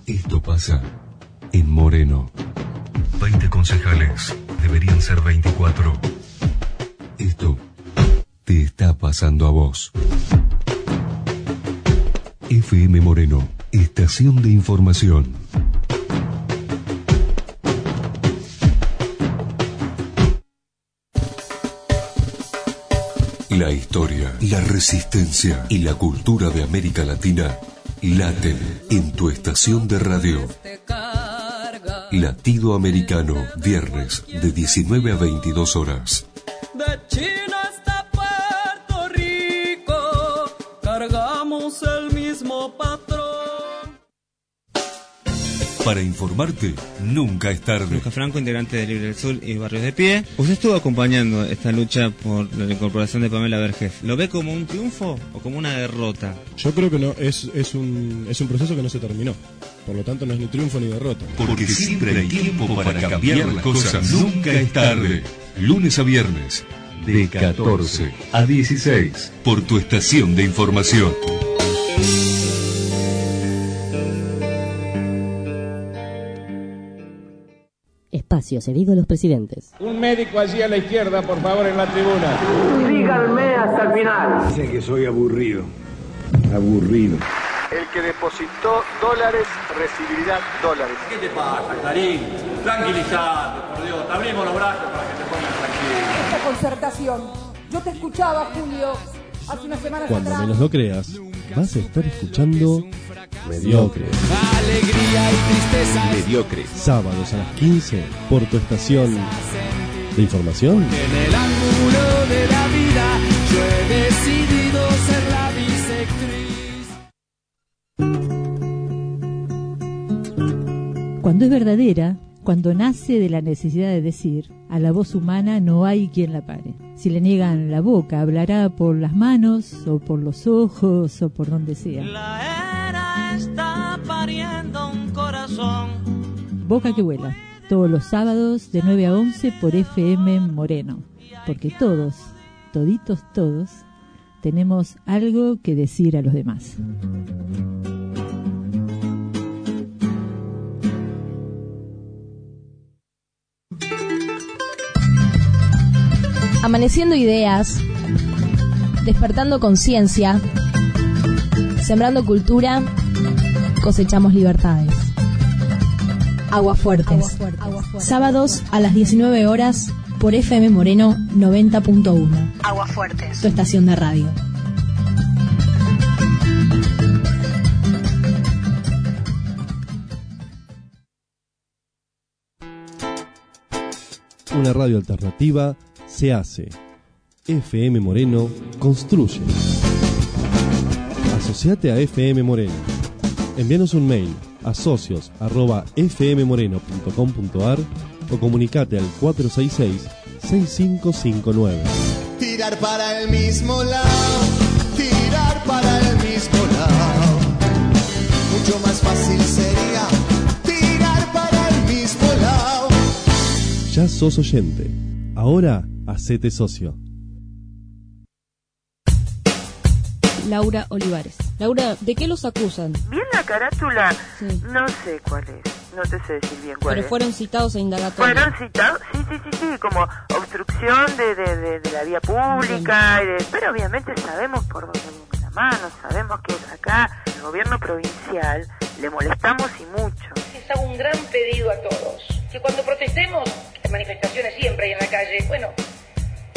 Speaker 1: Esto pasa en Moreno. 20 concejales deberían ser 24. Esto te está pasando a vos. FM Moreno, estación de información. La historia, la resistencia y la cultura de América Latina laten en tu estación de radio. Latido Americano, viernes de 19 a 22 horas. Para informarte, nunca es tarde.
Speaker 34: Lucas Franco, integrante de Libre del Sur y Barrios de Pie. Usted estuvo acompañando esta lucha por la incorporación de Pamela Vergez. ¿Lo ve como un triunfo o como una derrota?
Speaker 35: Yo creo que no, es, es, un, es un proceso que no se terminó. Por lo tanto, no es ni triunfo ni derrota.
Speaker 1: Porque siempre hay tiempo para cambiar las cosas. Nunca es tarde. Lunes a viernes, de 14 a 16, por tu estación de información.
Speaker 36: Espacio cedido a los presidentes.
Speaker 37: Un médico allí a la izquierda, por favor, en la tribuna.
Speaker 38: Síganme hasta el final.
Speaker 37: Dicen que soy aburrido. Aburrido.
Speaker 39: El que depositó dólares recibirá dólares.
Speaker 40: ¿Qué te pasa, Clarín? Tranquilizate, por Dios. Te abrimos los brazos para que te pongas tranquilo.
Speaker 26: Esta concertación. Yo te escuchaba, Julio, hace unas semanas
Speaker 17: Cuando
Speaker 26: atrás.
Speaker 17: menos lo creas, vas a estar escuchando Mediocre.
Speaker 9: Alegría y tristeza.
Speaker 17: Mediocre. Sábados a las 15 por tu estación de información.
Speaker 9: En el ángulo de la vida yo he decidido ser la bisectriz.
Speaker 41: Cuando es verdadera, cuando nace de la necesidad de decir, a la voz humana no hay quien la pare. Si le niegan la boca, hablará por las manos o por los ojos o por donde sea.
Speaker 9: La era está pariendo un corazón.
Speaker 41: Boca que vuela, todos los sábados de 9 a 11 por FM Moreno. Porque todos, toditos todos, tenemos algo que decir a los demás.
Speaker 42: Amaneciendo ideas, despertando conciencia, sembrando cultura, cosechamos libertades. Aguafuertes. Sábados a las 19 horas por FM Moreno 90.1.
Speaker 23: Aguafuertes.
Speaker 42: Tu estación de radio.
Speaker 17: Una radio alternativa se hace. FM Moreno construye. Asociate a FM Moreno. Envíanos un mail a socios arroba fmmoreno.com.ar o comunicate al 466-6559.
Speaker 9: Tirar para el mismo lado, tirar para el mismo lado. Mucho más fácil sería tirar para el mismo lado.
Speaker 17: Ya sos oyente. Ahora hacete socio.
Speaker 8: Laura Olivares. Laura, ¿de qué los acusan?
Speaker 43: Bien la carátula, no sé cuál es, no te sé decir bien cuál
Speaker 8: Pero
Speaker 43: es.
Speaker 8: fueron citados a indagatoria.
Speaker 43: Fueron citados, sí, sí, sí, sí, como obstrucción de, de, de, de la vía pública, y de- pero obviamente sabemos por dónde viene la mano, sabemos que acá el gobierno provincial le molestamos y mucho.
Speaker 44: Les hago un gran pedido a todos, que cuando protestemos, en manifestaciones siempre hay en la calle, bueno,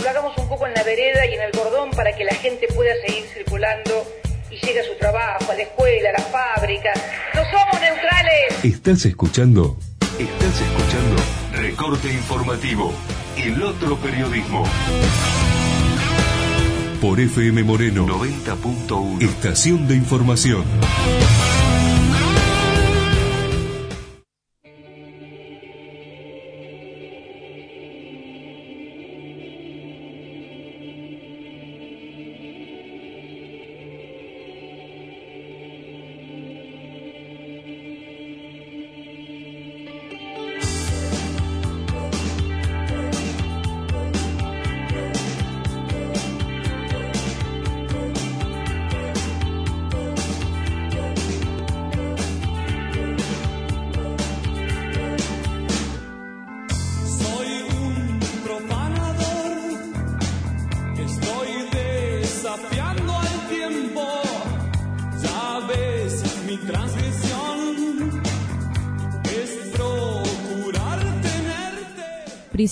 Speaker 44: lo hagamos un poco en la vereda y en el cordón para que la gente pueda seguir circulando y llegue a su trabajo, a la escuela, a la fábrica. No somos neutrales.
Speaker 1: ¿Estás escuchando? Estás escuchando Recorte Informativo, el otro periodismo. Por FM Moreno 90.1. Estación de información.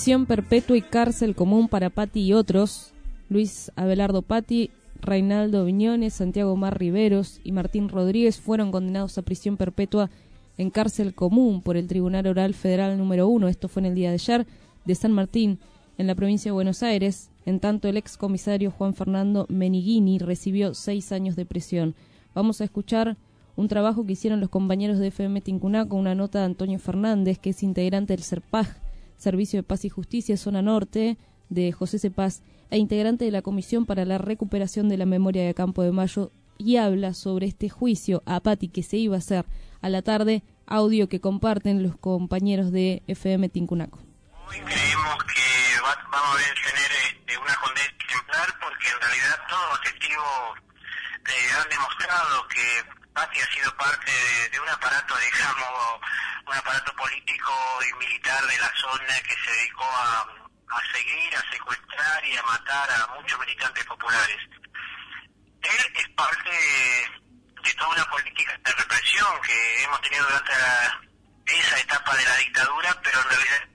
Speaker 8: Prisión perpetua y cárcel común para Patti y otros. Luis Abelardo Patti, Reinaldo Viñones, Santiago Mar Riveros y Martín Rodríguez fueron condenados a prisión perpetua en cárcel común por el Tribunal Oral Federal número 1. Esto fue en el día de ayer de San Martín, en la provincia de Buenos Aires. En tanto, el ex comisario Juan Fernando Meniguini recibió seis años de prisión. Vamos a escuchar un trabajo que hicieron los compañeros de FM Tincunaco, una nota de Antonio Fernández, que es integrante del CERPAJ, Servicio de Paz y Justicia, Zona Norte, de José Cepaz, e integrante de la Comisión para la Recuperación de la Memoria de Campo de Mayo, y habla sobre este juicio a Patti que se iba a hacer a la tarde, audio que comparten los compañeros de FM Tincunaco.
Speaker 30: creemos que va- vamos a tener este, una condena ejemplar porque en realidad todos los testigos eh, han demostrado que Patti ha sido parte de, un aparato, digamos, un aparato político y militar de la zona que se dedicó a, a seguir, a secuestrar y a matar a muchos militantes populares. Él es parte de, de toda una política de represión que hemos tenido durante la- esa etapa de la dictadura, pero en realidad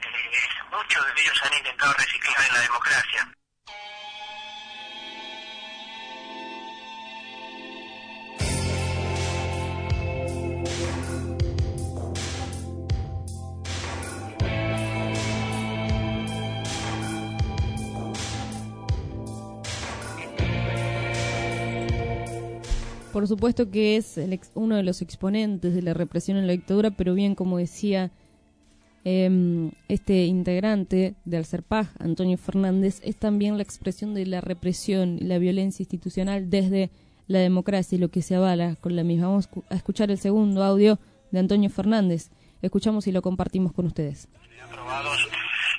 Speaker 30: eh, muchos de ellos han intentado reciclar en la democracia.
Speaker 8: Por supuesto que es el ex- uno de los exponentes de la represión en la dictadura, pero bien como decía em, este integrante del CERPAJ, Antonio Fernández, es también la expresión de la represión y la violencia institucional desde la democracia y lo que se avala con la misma. Vamos a escuchar el segundo audio de Antonio Fernández. Escuchamos y lo compartimos con ustedes.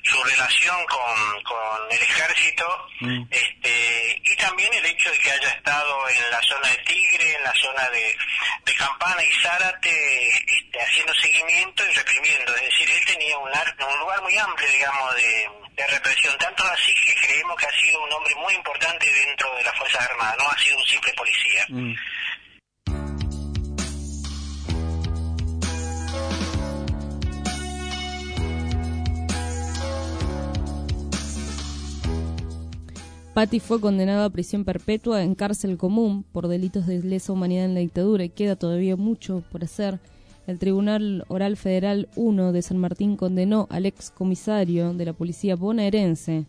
Speaker 30: Su relación con, con el ejército este, y también el hecho de que haya estado en la zona de Tigre, en la zona de, de Campana y Zárate este, haciendo seguimiento y reprimiendo. Es decir, él tenía un, ar- un lugar muy amplio, digamos, de, de represión. Tanto así que creemos que ha sido un hombre muy importante dentro de las Fuerzas Armadas, no ha sido un simple policía.
Speaker 8: Patti fue condenado a prisión perpetua en cárcel común por delitos de lesa humanidad en la dictadura y queda todavía mucho por hacer. El Tribunal Oral Federal 1 de San Martín condenó al ex comisario de la policía bonaerense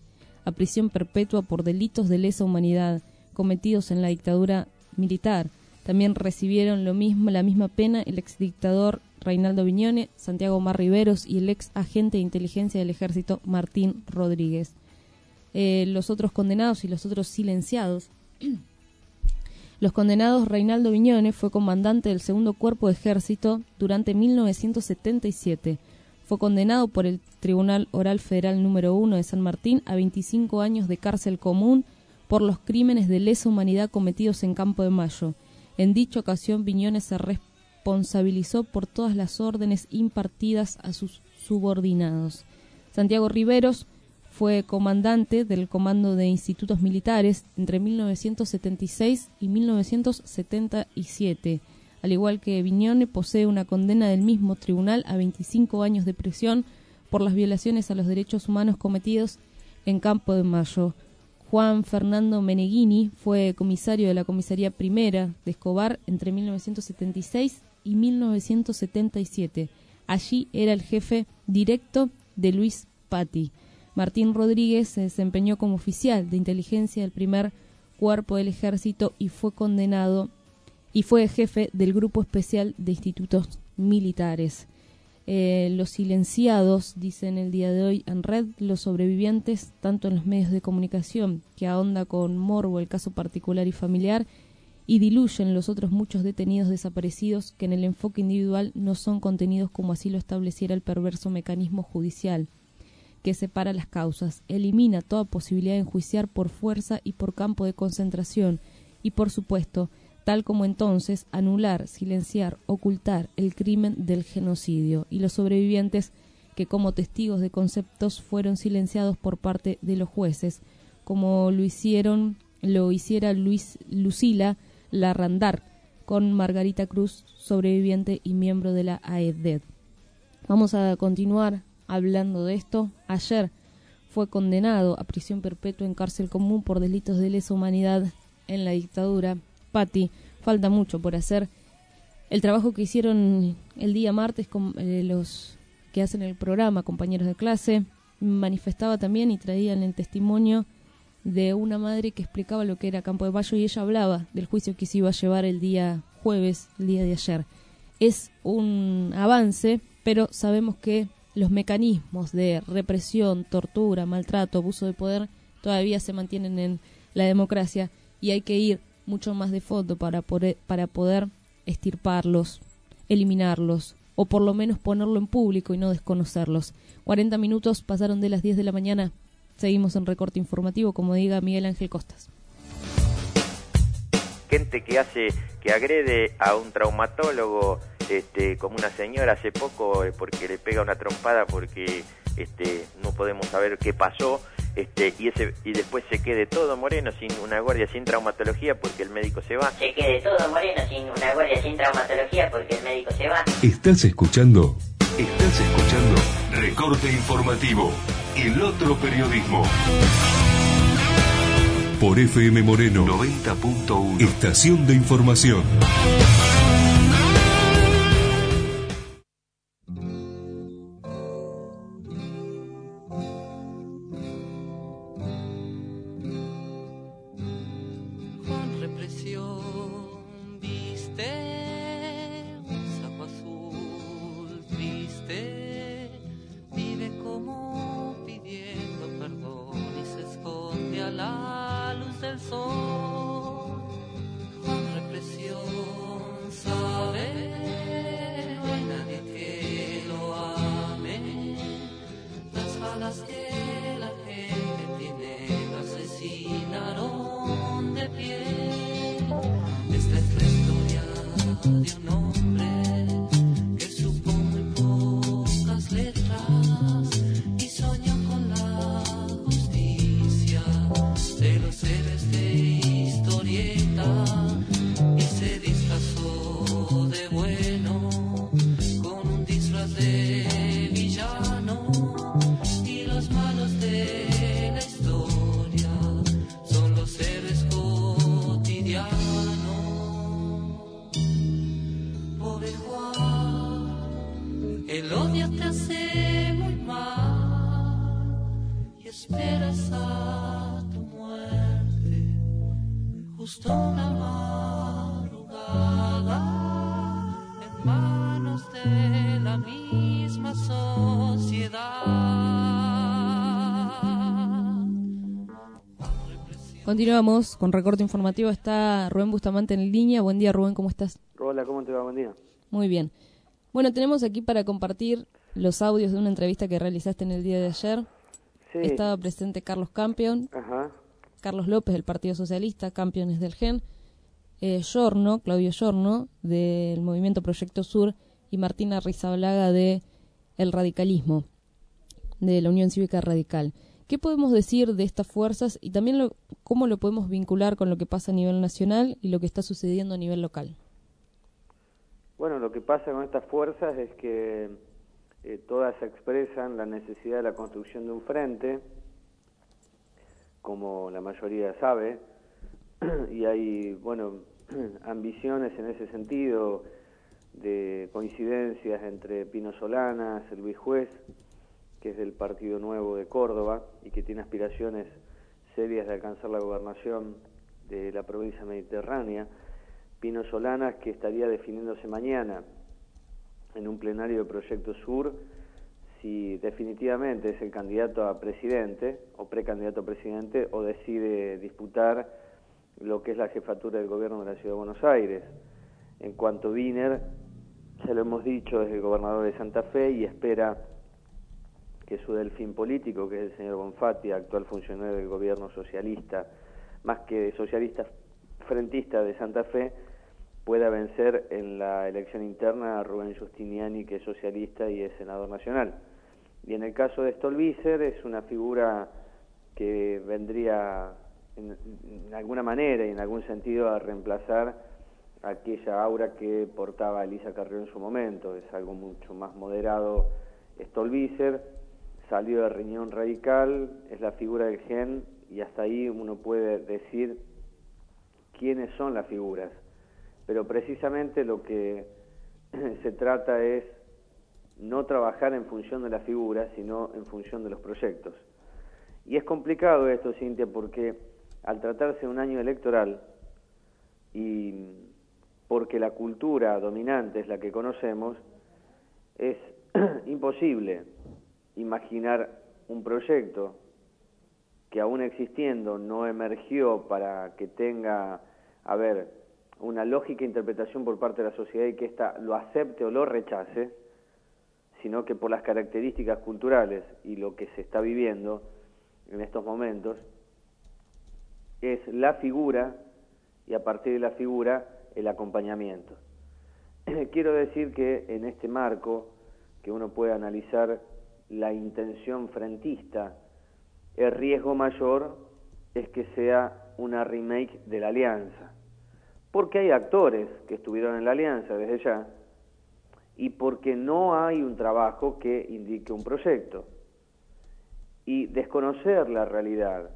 Speaker 8: a prisión perpetua por delitos de lesa humanidad cometidos en la dictadura militar. También recibieron lo mismo, la misma pena el exdictador Reinaldo Viñone, Santiago Mar Riveros y el ex agente de inteligencia del ejército Martín Rodríguez. Eh, los otros condenados y los otros silenciados. [CLEARS THROAT] Los condenados Reinaldo Viñones fue comandante del segundo cuerpo de ejército durante 1977. Fue condenado por el Tribunal Oral Federal número 1 de San Martín a 25 años de cárcel común por los crímenes de lesa humanidad cometidos en Campo de Mayo. En dicha ocasión, Viñones se responsabilizó por todas las órdenes impartidas a sus subordinados. Santiago Riveros fue comandante del Comando de Institutos Militares entre 1976 y 1977. Al igual que Viñone, posee una condena del mismo tribunal a 25 años de prisión por las violaciones a los derechos humanos cometidos en Campo de Mayo. Juan Fernando Meneghini fue comisario de la Comisaría Primera de Escobar entre 1976 y 1977. Allí era el jefe directo de Luis Patti. Martín Rodríguez se desempeñó como oficial de inteligencia del primer cuerpo del ejército y fue condenado y fue jefe del grupo especial de institutos militares. Eh, los silenciados, dicen el día de hoy en red, los sobrevivientes, tanto en los medios de comunicación, que ahonda con morbo el caso particular y familiar, y diluyen los otros muchos detenidos desaparecidos que en el enfoque individual no son contenidos como así lo estableciera el perverso mecanismo judicial, que separa las causas, elimina toda posibilidad de enjuiciar por fuerza y por campo de concentración, y por supuesto, tal como entonces anular, silenciar, ocultar el crimen del genocidio y los sobrevivientes que como testigos de conceptos fueron silenciados por parte de los jueces, como lo hicieron lo hiciera Luis Lucila Larrandar con Margarita Cruz, sobreviviente y miembro de la AEDED. Vamos a continuar hablando de esto. Ayer fue condenado a prisión perpetua en cárcel común por delitos de lesa humanidad en la dictadura Patti, falta mucho por hacer. El trabajo que hicieron el día martes con eh, los que hacen el programa, compañeros de clase, manifestaba también y traían el testimonio de una madre que explicaba lo que era Campo de Mayo y ella hablaba del juicio que se iba a llevar el día jueves, el día de ayer. Es un avance, pero sabemos que los mecanismos de represión, tortura, maltrato, abuso de poder todavía se mantienen en la democracia y hay que ir mucho más de fondo para poder, para poder estirparlos, eliminarlos, o por lo menos ponerlo en público y no desconocerlos. 40 minutos pasaron de las 10 de la mañana. Seguimos en recorte informativo, como diga Miguel Ángel Costas.
Speaker 45: Gente que hace, que agrede a un traumatólogo, este, como una señora hace poco, eh, porque le pega una trompada porque este, no podemos saber qué pasó este, y ese y después se quede todo moreno sin una guardia sin traumatología porque el médico se va.
Speaker 46: Se quede todo moreno sin una guardia sin traumatología porque el médico se va.
Speaker 47: ¿Estás escuchando? Estás escuchando Recorte Informativo, el otro periodismo. Por FM Moreno 90.1 Estación de Información.
Speaker 8: Continuamos con recorte informativo. Está Rubén Bustamante en línea. Buen día, Rubén, ¿cómo estás?
Speaker 48: Hola, ¿cómo te va? Buen día.
Speaker 8: Muy bien. Bueno, tenemos aquí para compartir los audios de una entrevista que realizaste en el día de ayer.
Speaker 48: Sí.
Speaker 8: Estaba presente Carlos Campion,
Speaker 48: Ajá.
Speaker 8: Carlos López del Partido Socialista, Campeones del GEN, eh, Giorno, Claudio Giorno del Movimiento Proyecto Sur y Martina Rizabalaga de El Radicalismo, de la Unión Cívica Radical. ¿Qué podemos decir de estas fuerzas y también lo, cómo lo podemos vincular con lo que pasa a nivel nacional y lo que está sucediendo a nivel local?
Speaker 48: Bueno, lo que pasa con estas fuerzas es que eh, todas expresan la necesidad de la construcción de un frente, como la mayoría sabe, [CLEARS THROAT] y hay, bueno, [CLEARS THROAT] ambiciones en ese sentido de coincidencias entre Pino Solanas, Luis Juez que es del Partido Nuevo de Córdoba y que tiene aspiraciones serias de alcanzar la gobernación de la provincia mediterránea, Pino Solanas, que estaría definiéndose mañana en un plenario de Proyecto Sur si definitivamente es el candidato a presidente o precandidato a presidente o decide disputar lo que es la jefatura del gobierno de la Ciudad de Buenos Aires. En cuanto a Wiener, ya lo hemos dicho, es el gobernador de Santa Fe y espera que su delfín político, que es el señor Bonfatti, actual funcionario del gobierno socialista, más que socialista frentista de Santa Fe, pueda vencer en la elección interna a Rubén Justiniani, que es socialista y es senador nacional. Y en el caso de Stolbizer es una figura que vendría en, alguna manera y en algún sentido a reemplazar aquella aura que portaba Elisa Carrió en su momento. Es algo mucho más moderado Stolbizer, salió de riñón radical, es la figura del gen y hasta ahí uno puede decir quiénes son las figuras. Pero precisamente lo que [CLEARS THROAT] se trata es no trabajar en función de la figura, sino en función de los proyectos. Y es complicado esto, Cintia, porque al tratarse de un año electoral y porque la cultura dominante es la que conocemos, es [CLEARS THROAT] imposible imaginar un proyecto que aún existiendo no emergió para que tenga, a ver, una lógica interpretación por parte de la sociedad y que ésta lo acepte o lo rechace, sino que por las características culturales y lo que se está viviendo en estos momentos, es la figura y a partir de la figura el acompañamiento. [CLEARS THROAT] Quiero decir que en este marco, que uno puede analizar la intención frentista, el riesgo mayor es que sea una remake de la alianza, porque hay actores que estuvieron en la alianza desde ya, y porque no hay un trabajo que indique un proyecto. Y desconocer la realidad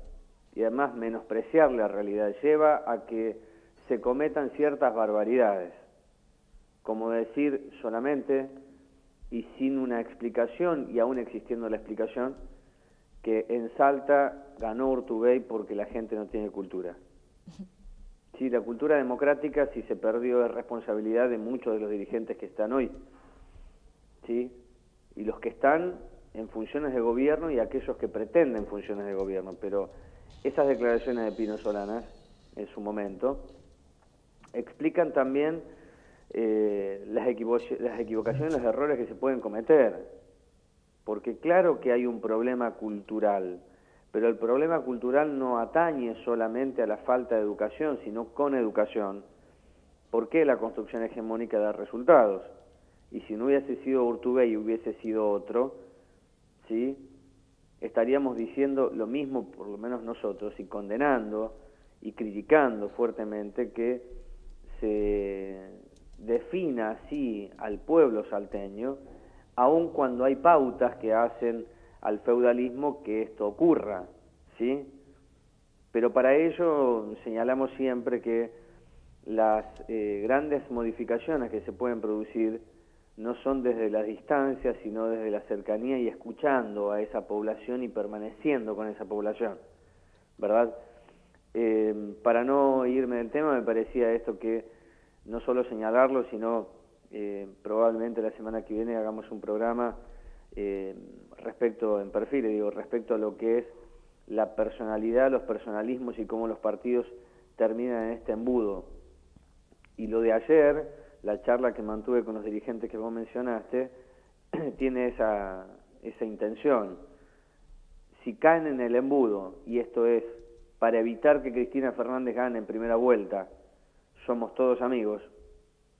Speaker 48: y además menospreciar la realidad lleva a que se cometan ciertas barbaridades, como decir solamente y sin una explicación, y aún existiendo la explicación, que en Salta ganó Urtubey porque la gente no tiene cultura. [LAUGHS] Sí, la cultura democrática si se perdió es responsabilidad de muchos de los dirigentes que están hoy. ¿Sí? Y los que están en funciones de gobierno y aquellos que pretenden funciones de gobierno. Pero esas declaraciones de Pino Solanas, en su momento, explican también eh, las, las equivocaciones, los errores que se pueden cometer. Porque claro que hay un problema cultural pero el problema cultural no atañe solamente a la falta de educación, sino con educación. ¿Por qué la construcción hegemónica da resultados? Y si no hubiese sido Urtubey y hubiese sido otro, ¿sí? estaríamos diciendo lo mismo, por lo menos nosotros, y condenando y criticando fuertemente que se defina así al pueblo salteño, aun cuando hay pautas que hacen al feudalismo que esto ocurra, ¿sí? Pero para ello señalamos siempre que las eh, grandes modificaciones que se pueden producir no son desde la distancia, sino desde la cercanía y escuchando a esa población y permaneciendo con esa población, ¿verdad? Eh, para no irme del tema, me parecía esto que no solo señalarlo, sino eh, probablemente la semana que viene hagamos un programa eh, respecto en perfil, digo, respecto a lo que es la personalidad, los personalismos y cómo los partidos terminan en este embudo. Y lo de ayer, la charla que mantuve con los dirigentes que vos mencionaste, [CLEARS THROAT] tiene esa, esa intención. Si caen en el embudo, y esto es para evitar que Cristina Fernández gane en primera vuelta, somos todos amigos,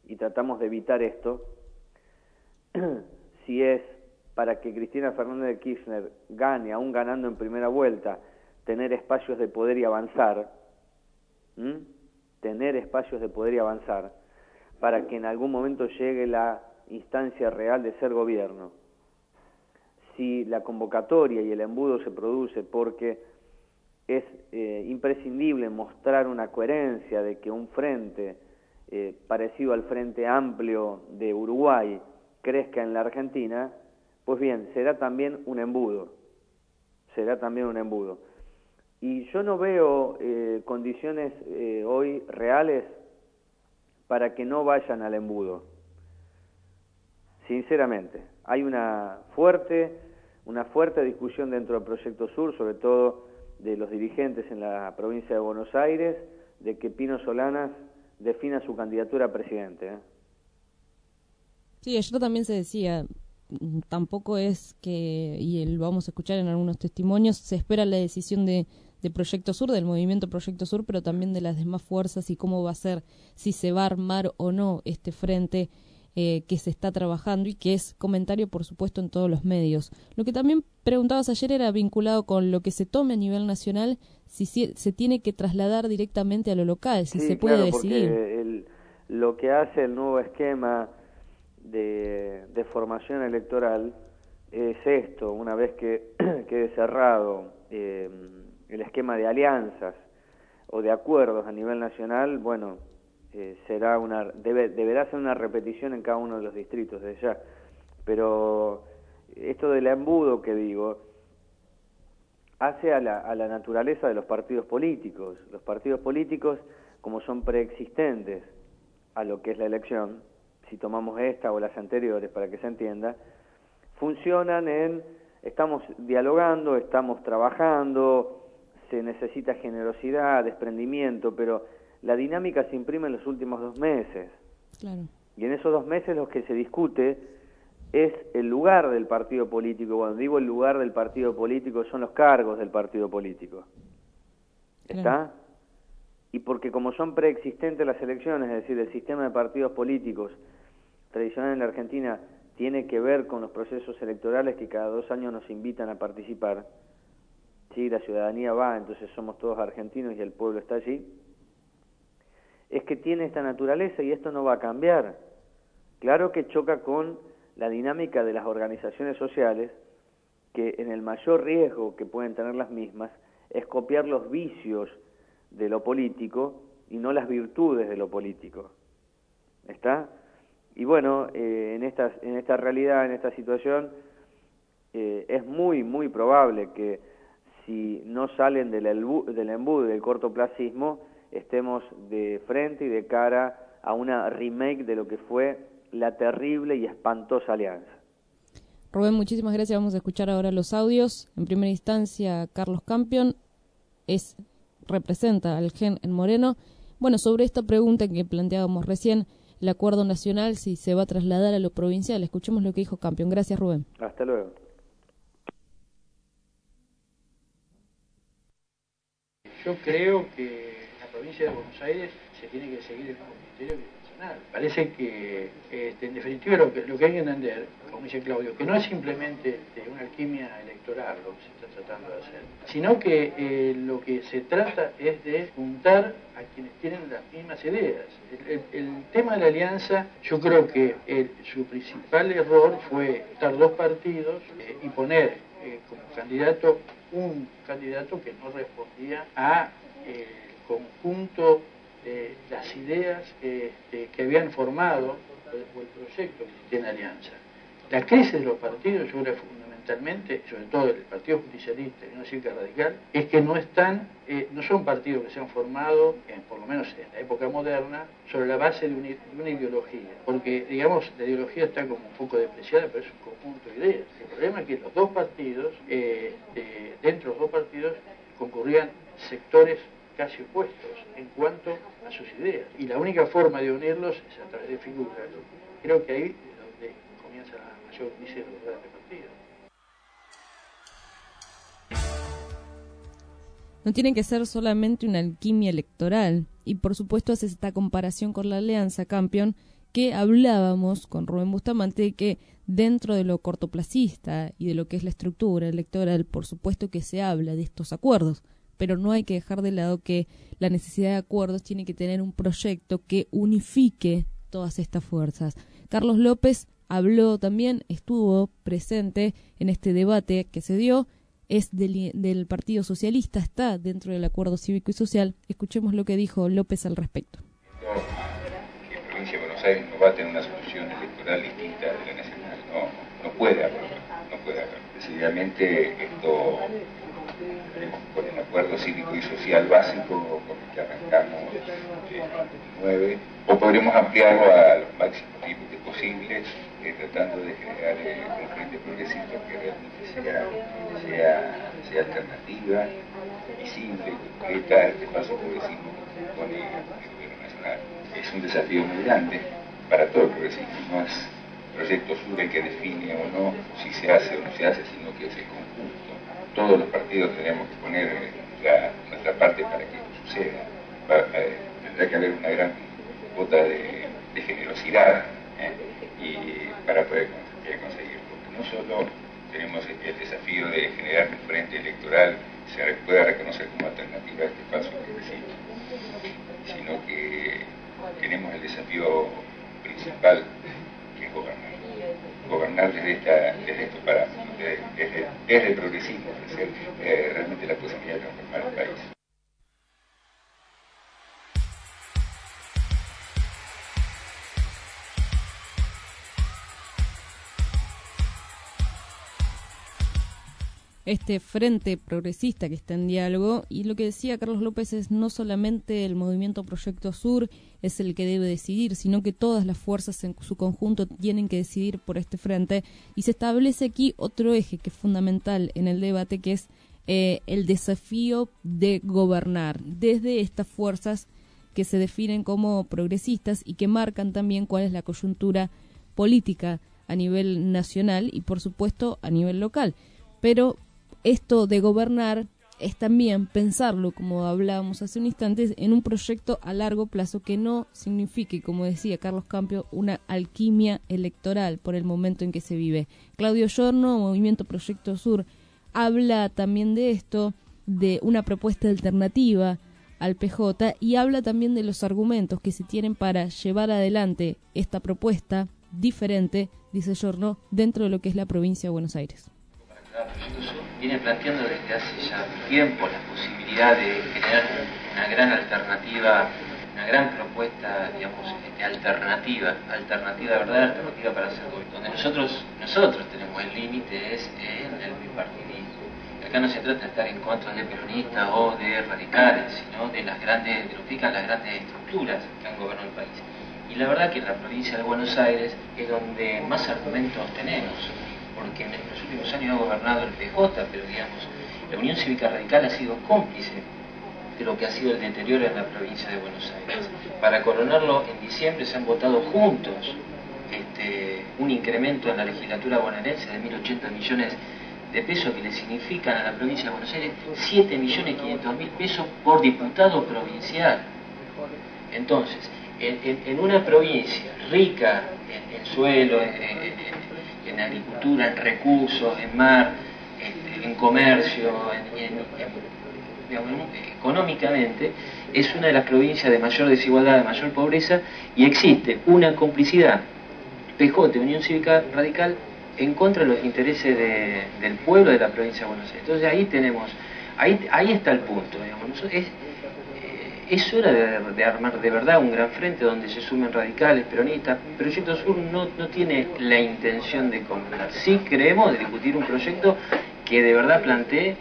Speaker 48: y tratamos de evitar esto, [CLEARS THROAT] si es para que Cristina Fernández de Kirchner gane, aún ganando en primera vuelta, tener espacios de poder y avanzar, tener espacios de poder y avanzar, para que en algún momento llegue la instancia real de ser gobierno. Si la convocatoria y el embudo se produce porque es eh, imprescindible mostrar una coherencia de que un frente eh, parecido al Frente Amplio de Uruguay crezca en la Argentina, Pues bien, será también un embudo, será también un embudo. Y yo no veo eh, condiciones hoy reales para que no vayan al embudo. Sinceramente, hay una fuerte, una fuerte discusión dentro del Proyecto Sur, sobre todo de los dirigentes en la provincia de Buenos Aires, de que Pino Solanas defina su candidatura a presidente. ¿eh?
Speaker 8: Sí, ayer también se decía, tampoco es que, y lo vamos a escuchar en algunos testimonios, se espera la decisión de, de Proyecto Sur, del movimiento Proyecto Sur, pero también de las demás fuerzas y cómo va a ser, si se va a armar o no este frente eh, que se está trabajando y que es comentario, por supuesto, en todos los medios. Lo que también preguntabas ayer era vinculado con lo que se tome a nivel nacional, si se, tiene que trasladar directamente a lo local, si se puede decidir.
Speaker 48: El, lo que hace el nuevo esquema de, de formación electoral es esto, una vez que [CLEARS THROAT] quede cerrado eh, el esquema de alianzas o de acuerdos a nivel nacional, bueno, eh, será una debe, deberá ser una repetición en cada uno de los distritos de allá. Pero esto del embudo que digo hace a la, a la naturaleza de los partidos políticos. Los partidos políticos, como son preexistentes a lo que es la elección, si tomamos esta o las anteriores para que se entienda, funcionan en estamos dialogando, estamos trabajando, se necesita generosidad, desprendimiento, pero la dinámica se imprime en los últimos dos meses. Y en esos dos meses lo que se discute es el lugar del partido político. Cuando digo el lugar del partido político, son los cargos del partido político. ¿Está? Y porque como son preexistentes las elecciones, es decir, el sistema de partidos políticos tradicional en la Argentina tiene que ver con los procesos electorales que cada dos años nos invitan a participar. Sí, la ciudadanía va, entonces somos todos argentinos y el pueblo está allí es que tiene esta naturaleza y esto no va a cambiar. Claro que choca con la dinámica de las organizaciones sociales, que en el mayor riesgo que pueden tener las mismas es copiar los vicios de lo político y no las virtudes de lo político. ¿Está? Y bueno, eh, en, esta, en esta realidad, en esta situación, eh, es muy, muy probable que si no salen del, del embudo del cortoplacismo, estemos de frente y de cara a una remake de lo que fue la terrible y espantosa alianza.
Speaker 8: Rubén, muchísimas gracias. Vamos a escuchar ahora los audios. En primera instancia, Carlos Campion es representa al GEN en Moreno. Bueno, sobre esta pregunta que planteábamos recién, el acuerdo nacional, si se va a trasladar a lo provincial. Escuchemos lo que dijo Campion. Gracias, Rubén.
Speaker 48: Hasta luego.
Speaker 49: Yo creo que provincia de Buenos Aires se tiene que seguir el mismo criterio que nacional. Parece que, este, en definitiva, lo que, lo que hay que entender, como dice Claudio, que no es simplemente una alquimia electoral lo que se está tratando de hacer, sino que eh, lo que se trata es de juntar a quienes tienen las mismas ideas. El, tema de la alianza, yo creo que su principal error fue estar dos partidos eh, y poner eh, como candidato un candidato que no respondía a conjunto de las ideas que, que habían formado el, proyecto que tiene Alianza. La crisis de los partidos, yo creo fundamentalmente, sobre todo el Partido Justicialista y no decir que radical, es que no están, eh, no son partidos que se han formado, por lo menos en la época moderna, sobre la base de una, ideología. Porque, digamos, la ideología está como un poco despreciada, pero es un conjunto de ideas. El problema es que los dos partidos, eh, dentro de los dos partidos, concurrían sectores casi opuestos en cuanto a sus ideas. Y la única forma de unirlos es a través de figuras. Creo que ahí es donde comienza la mayor crisis de grandes partidos.
Speaker 8: No tiene que ser solamente una alquimia electoral. Y por supuesto hace esta comparación con la Alianza Campeón que hablábamos con Rubén Bustamante de que dentro de lo cortoplacista y de lo que es la estructura electoral, por supuesto que se habla de estos acuerdos, pero no hay que dejar de lado que la necesidad de acuerdos tiene que tener un proyecto que unifique todas estas fuerzas. Carlos López habló también, estuvo presente en este debate que se dio, es del, Partido Socialista, está dentro del acuerdo cívico y social. Escuchemos lo que dijo López al respecto.
Speaker 50: en provincia de Buenos Aires no va a tener una solución electoral distinta de la nacional, no, no puede haberlo, no puede haberlo. Decididamente esto con el acuerdo cívico y social básico con el que arrancamos 9, o podremos ampliarlo a los máximos límites posibles, eh, tratando de generar eh, un frente progresista que realmente sea, sea, sea alternativa, visible, concreta este paso progresismo que propone el gobierno nacional. Es un desafío muy grande para todo el progresismo, no es proyecto sur el que define o no si se hace o no se hace, sino que es el conjunto todos los partidos tenemos que poner nuestra parte para que suceda. Eh, tendrá que haber una gran cuota de, generosidad ¿eh? y para poder conseguirlo. No solo tenemos el desafío de generar un frente electoral se pueda reconocer como alternativa a este paso progresivo, sino que tenemos el desafío principal que es gobernar gobernar desde, esta, desde estos parámetros, desde, desde, el progresismo, ofrecer eh, realmente la posibilidad de transformar el país.
Speaker 8: Este frente progresista que está en diálogo y lo que decía Carlos López es no solamente el movimiento Proyecto Sur es el que debe decidir, sino que todas las fuerzas en su conjunto tienen que decidir por este frente y se establece aquí otro eje que es fundamental en el debate que es eh, el desafío de gobernar desde estas fuerzas que se definen como progresistas y que marcan también cuál es la coyuntura política a nivel nacional y por supuesto a nivel local. Pero esto de gobernar es también pensarlo, como hablábamos hace un instante, en un proyecto a largo plazo que no signifique, como decía Carlos Campio, una alquimia electoral por el momento en que se vive. Claudio Giorno, Movimiento Proyecto Sur, habla también de esto, de una propuesta alternativa al PJ y habla también de los argumentos que se tienen para llevar adelante esta propuesta diferente, dice Giorno, dentro de lo que es la provincia de Buenos Aires
Speaker 51: viene planteando desde hace ya tiempo la posibilidad de crear una gran alternativa, una gran propuesta, digamos, este, alternativa, alternativa verdad, alternativa para hacer donde nosotros, nosotros tenemos el límite es en el bipartidismo. Acá no se trata de estar en contra de peronistas o de radicales, sino de las grandes, de lo que las grandes estructuras que han gobernado el país. Y la verdad que en la provincia de Buenos Aires es donde más argumentos tenemos porque en los últimos años ha gobernado el PJ, pero digamos, la Unión Cívica Radical ha sido cómplice de lo que ha sido el deterioro en la provincia de Buenos Aires. Para coronarlo, en diciembre se han votado juntos este, un incremento en la legislatura bonaerense de 1.080 millones de pesos que le significan a la provincia de Buenos Aires 7.500.000 pesos por diputado provincial. Entonces, en, una provincia rica en, suelo, en, en agricultura, en recursos, en mar, en, comercio, económicamente, es una de las provincias de mayor desigualdad, de mayor pobreza, y existe una complicidad PJ, Unión Cívica Radical, en contra de los intereses del pueblo de la provincia de Buenos Aires. Entonces ahí tenemos, ahí, ahí está el punto, digamos. Es hora de, armar de verdad un gran frente donde se sumen radicales, peronistas. Proyecto Sur no, no tiene la intención de comprar. Sí creemos de discutir un proyecto que de verdad plantee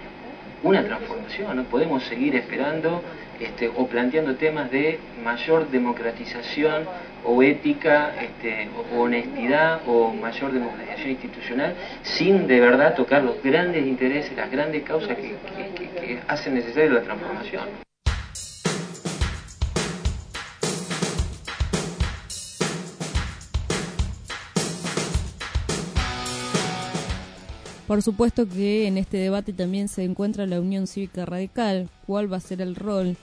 Speaker 51: una transformación. No podemos seguir esperando este, o planteando temas de mayor democratización o ética, este, o honestidad o mayor democratización institucional sin de verdad tocar los grandes intereses, las grandes causas que, que hacen necesaria la transformación.
Speaker 8: Por supuesto que en este debate también se encuentra la Unión Cívica Radical, cuál va a ser el rol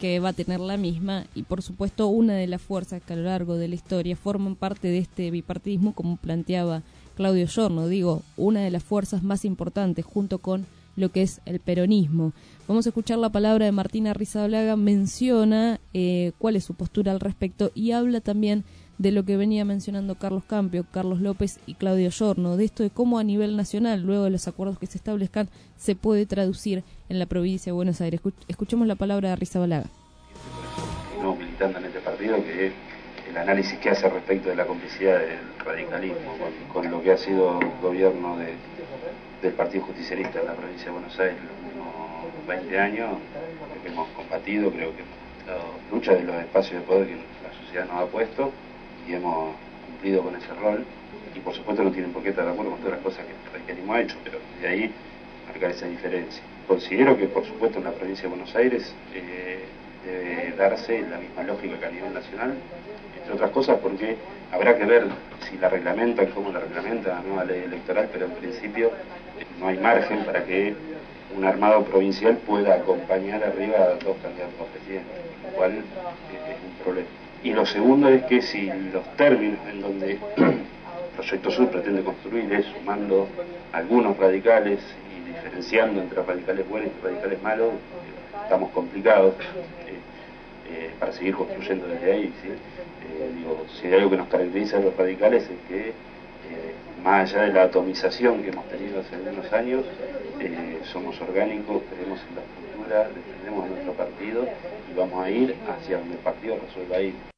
Speaker 8: que va a tener la misma y por supuesto una de las fuerzas que a lo largo de la historia forman parte de este bipartidismo como planteaba Claudio Giorno, digo, una de las fuerzas más importantes junto con lo que es el peronismo. Vamos a escuchar la palabra de Martina Rizablaga, menciona eh, cuál es su postura al respecto y habla también de lo que venía mencionando Carlos Campio, Carlos López y Claudio Giorno, de esto de cómo a nivel nacional, luego de los acuerdos que se establezcan, se puede traducir en la provincia de Buenos Aires. Escuchemos la palabra de Risa Balaga.
Speaker 50: No militando en este partido, que
Speaker 52: el análisis que hace respecto de la complicidad del radicalismo con, lo que ha sido el gobierno del Partido Justicialista en la provincia de Buenos Aires los últimos 20 años, que hemos combatido, creo que hemos lucha de los espacios de poder que la sociedad nos ha puesto y hemos cumplido con ese rol. Y por supuesto no tienen por qué estar de acuerdo con todas las cosas que el ha hecho, pero de ahí marcar esa diferencia. Considero que por supuesto en la provincia de Buenos Aires eh, debe darse la misma lógica que a nivel nacional, entre otras cosas porque habrá que ver si la reglamentan, cómo la reglamenta la nueva ley electoral, pero en principio no hay margen para que un armado provincial pueda acompañar arriba a dos candidatos a presidente, lo cual eh, es un problema. Y lo segundo es que si los términos en donde [CLEARS THROAT] Proyecto Sur pretende construir es sumando algunos radicales y diferenciando entre radicales buenos y radicales malos, eh, estamos complicados. Eh, para seguir construyendo desde ahí. Eh, si hay algo que nos caracteriza a los radicales es que, eh, más allá de la atomización que hemos tenido hace algunos años, somos orgánicos, creemos en la estructura, defendemos a nuestro partido y vamos a ir hacia donde el partido resuelva ir.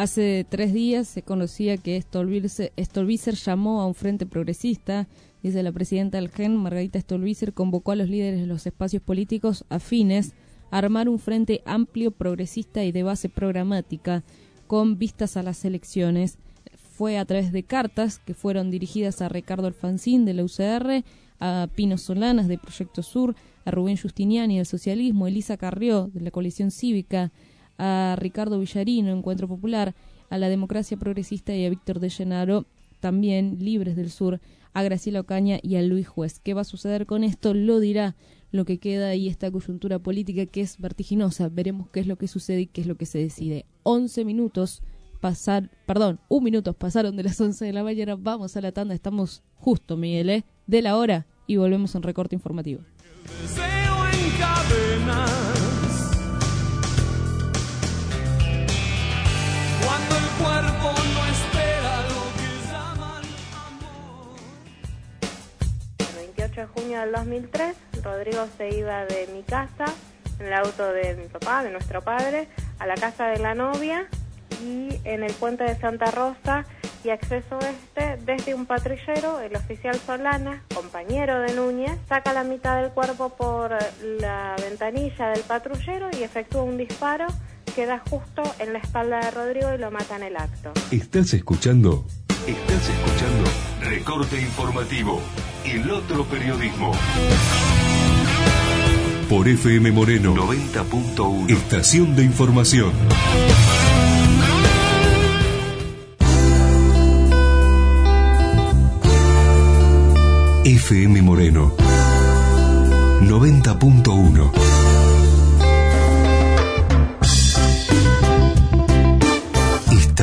Speaker 8: Hace tres días se conocía que Stolbizer llamó a un frente progresista. Dice la presidenta del GEN, Margarita Stolbizer, convocó a los líderes de los espacios políticos afines a armar un frente amplio, progresista y de base programática con vistas a las elecciones. Fue a través de cartas que fueron dirigidas a Ricardo Alfancín de la UCR, a Pino Solanas de Proyecto Sur, a Rubén Justiniani del Socialismo, Elisa Carrió de la Coalición Cívica, a Ricardo Villarino, Encuentro Popular, a la Democracia Progresista y a Víctor de Llenaro, también Libres del Sur, a Graciela Ocaña y a Luis Juez. ¿Qué va a suceder con esto? Lo dirá lo que queda ahí esta coyuntura política que es vertiginosa. Veremos qué es lo que sucede y qué es lo que se decide. 11 minutos pasar, perdón, un minuto pasaron de las 11 de la mañana. Vamos a la tanda, estamos justo, Miguel, ¿eh? de la hora y volvemos en recorte informativo.
Speaker 53: De junio del 2003, Rodrigo se iba de mi casa, en el auto de mi papá, de nuestro padre, a la casa de la novia y en el puente de Santa Rosa y acceso este desde un patrullero, el oficial Solana, compañero de Núñez, saca la mitad del cuerpo por la ventanilla del patrullero y efectúa un disparo queda justo en la espalda de Rodrigo y lo mata en el acto.
Speaker 1: ¿Estás escuchando? Estás escuchando Recorte Informativo, el otro periodismo. Por FM Moreno 90.1, Estación de Información. FM Moreno 90.1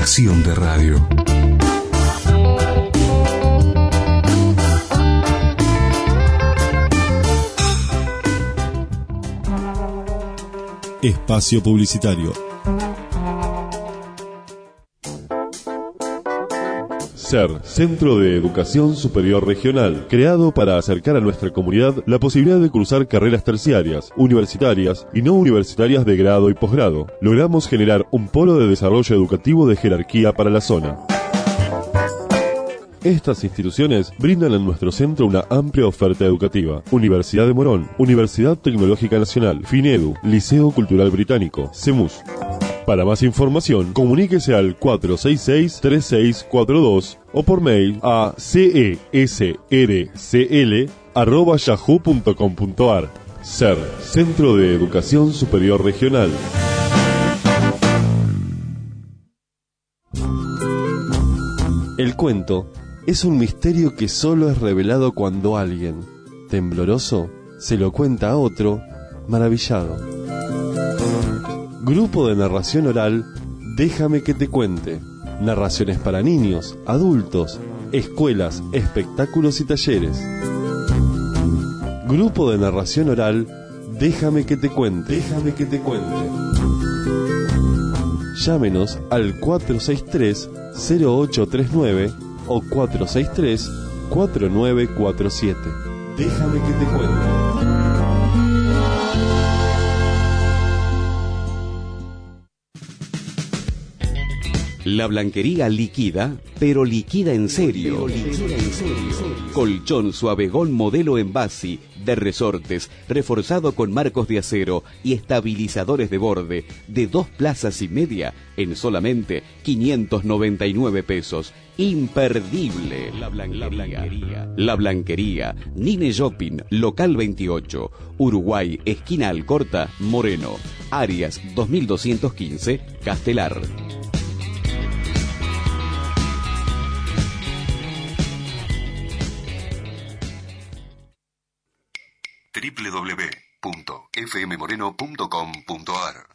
Speaker 1: de radio.
Speaker 17: Espacio Publicitario. CER, Centro de Educación Superior Regional, creado para acercar a nuestra comunidad la posibilidad de cursar carreras terciarias, universitarias y no universitarias de grado y posgrado. Logramos generar un polo de desarrollo educativo de jerarquía para la zona. Estas instituciones brindan en nuestro centro una amplia oferta educativa. Universidad de Morón, Universidad Tecnológica Nacional, FINEDU, Liceo Cultural Británico, CEMUS. Para más información, comuníquese al 466-3642 o por mail a cesrcl.yahoo.com.ar. CER, Centro de Educación Superior Regional. El cuento es un misterio que solo es revelado cuando alguien, tembloroso, se lo cuenta a otro, maravillado. Grupo de narración oral Déjame que te cuente. Narraciones para niños, adultos, escuelas, espectáculos y talleres. Grupo de narración oral Déjame que te cuente. Déjame que te cuente. Llámenos al 463-0839 o 463-4947. Déjame que te cuente.
Speaker 1: La blanquería liquida, pero liquida en serio. Colchón suavegón modelo en base, de resortes, reforzado con marcos de acero y estabilizadores de borde, de dos plazas y media, en solamente 599 pesos. Imperdible. La blanquería. La blanquería. Nine Shopping, local 28. Uruguay, esquina Alcorta, Moreno. Arias 2215, Castelar. www.fmmoreno.com.ar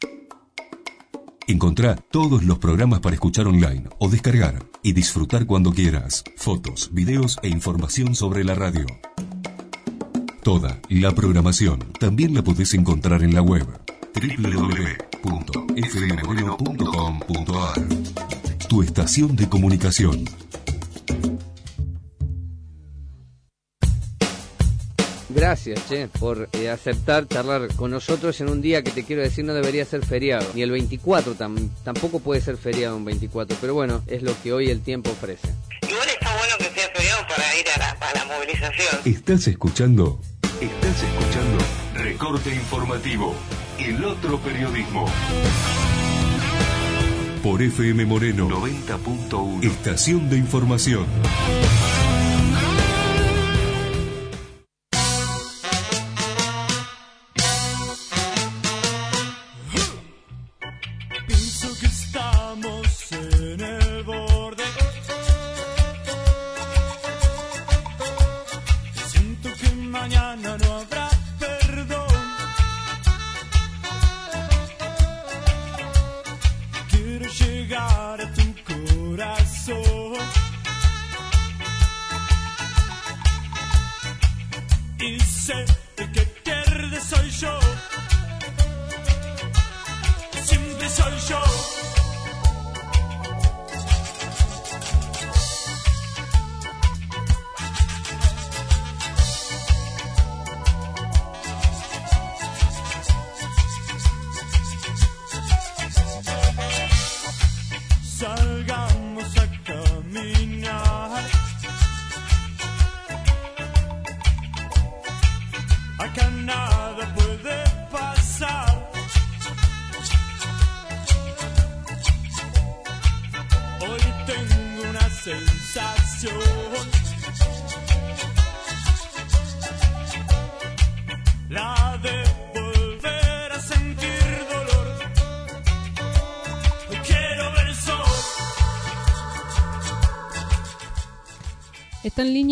Speaker 1: Encontrá todos los programas para escuchar online o descargar y disfrutar cuando quieras. Fotos, videos e información sobre la radio. Toda la programación también la podés encontrar en la web www.fmmoreno.com.ar Tu estación de comunicación.
Speaker 54: Gracias, Che, por eh, aceptar charlar con nosotros en un día que te quiero decir no debería ser feriado. Ni el 24 tampoco puede ser feriado un 24, pero bueno, es lo que hoy el tiempo ofrece.
Speaker 44: Igual está bueno que sea feriado para ir a la, a la movilización.
Speaker 1: ¿Estás escuchando? Estás escuchando Recorte Informativo, el otro periodismo. Por FM Moreno 90.1 Estación de Información.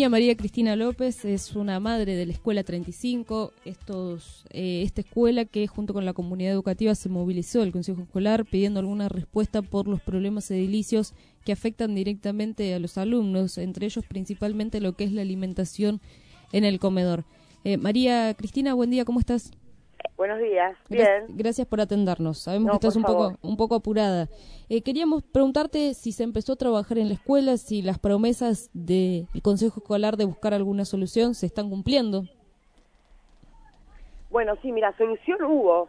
Speaker 8: María Cristina López, es una madre de la Escuela 35, estos, eh, esta escuela que junto con la comunidad educativa se movilizó el Consejo Escolar pidiendo alguna respuesta por los problemas edilicios que afectan directamente a los alumnos, entre ellos principalmente lo que es la alimentación en el comedor. Eh, María Cristina, buen día, ¿cómo estás?
Speaker 55: Buenos días, bien.
Speaker 8: Gracias por atendernos. Sabemos
Speaker 55: No,
Speaker 8: que estás un poco, un poco apurada. Eh, queríamos preguntarte si se empezó a trabajar en la escuela, si las promesas del Consejo Escolar de buscar alguna solución se están cumpliendo.
Speaker 55: Bueno, sí, mira, solución hubo.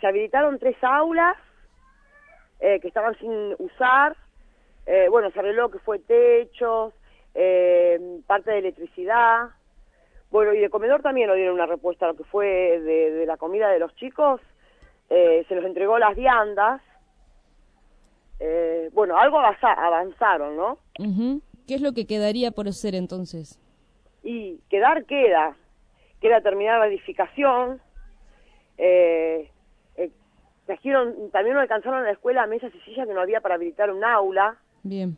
Speaker 55: Se habilitaron tres aulas eh, que estaban sin usar. Eh, bueno, se arregló que fue techos, eh, parte de electricidad. Bueno, y de comedor también nos dieron una respuesta a lo que fue de, de la comida de los chicos. Eh, se los entregó las viandas. Eh, bueno, algo avanza- avanzaron, ¿no?
Speaker 8: ¿Qué es lo que quedaría por hacer entonces?
Speaker 55: y quedar queda, queda terminar la edificación, eh, trajeron, también no alcanzaron en la escuela mesas y sillas que no había para habilitar un aula,
Speaker 8: Bien.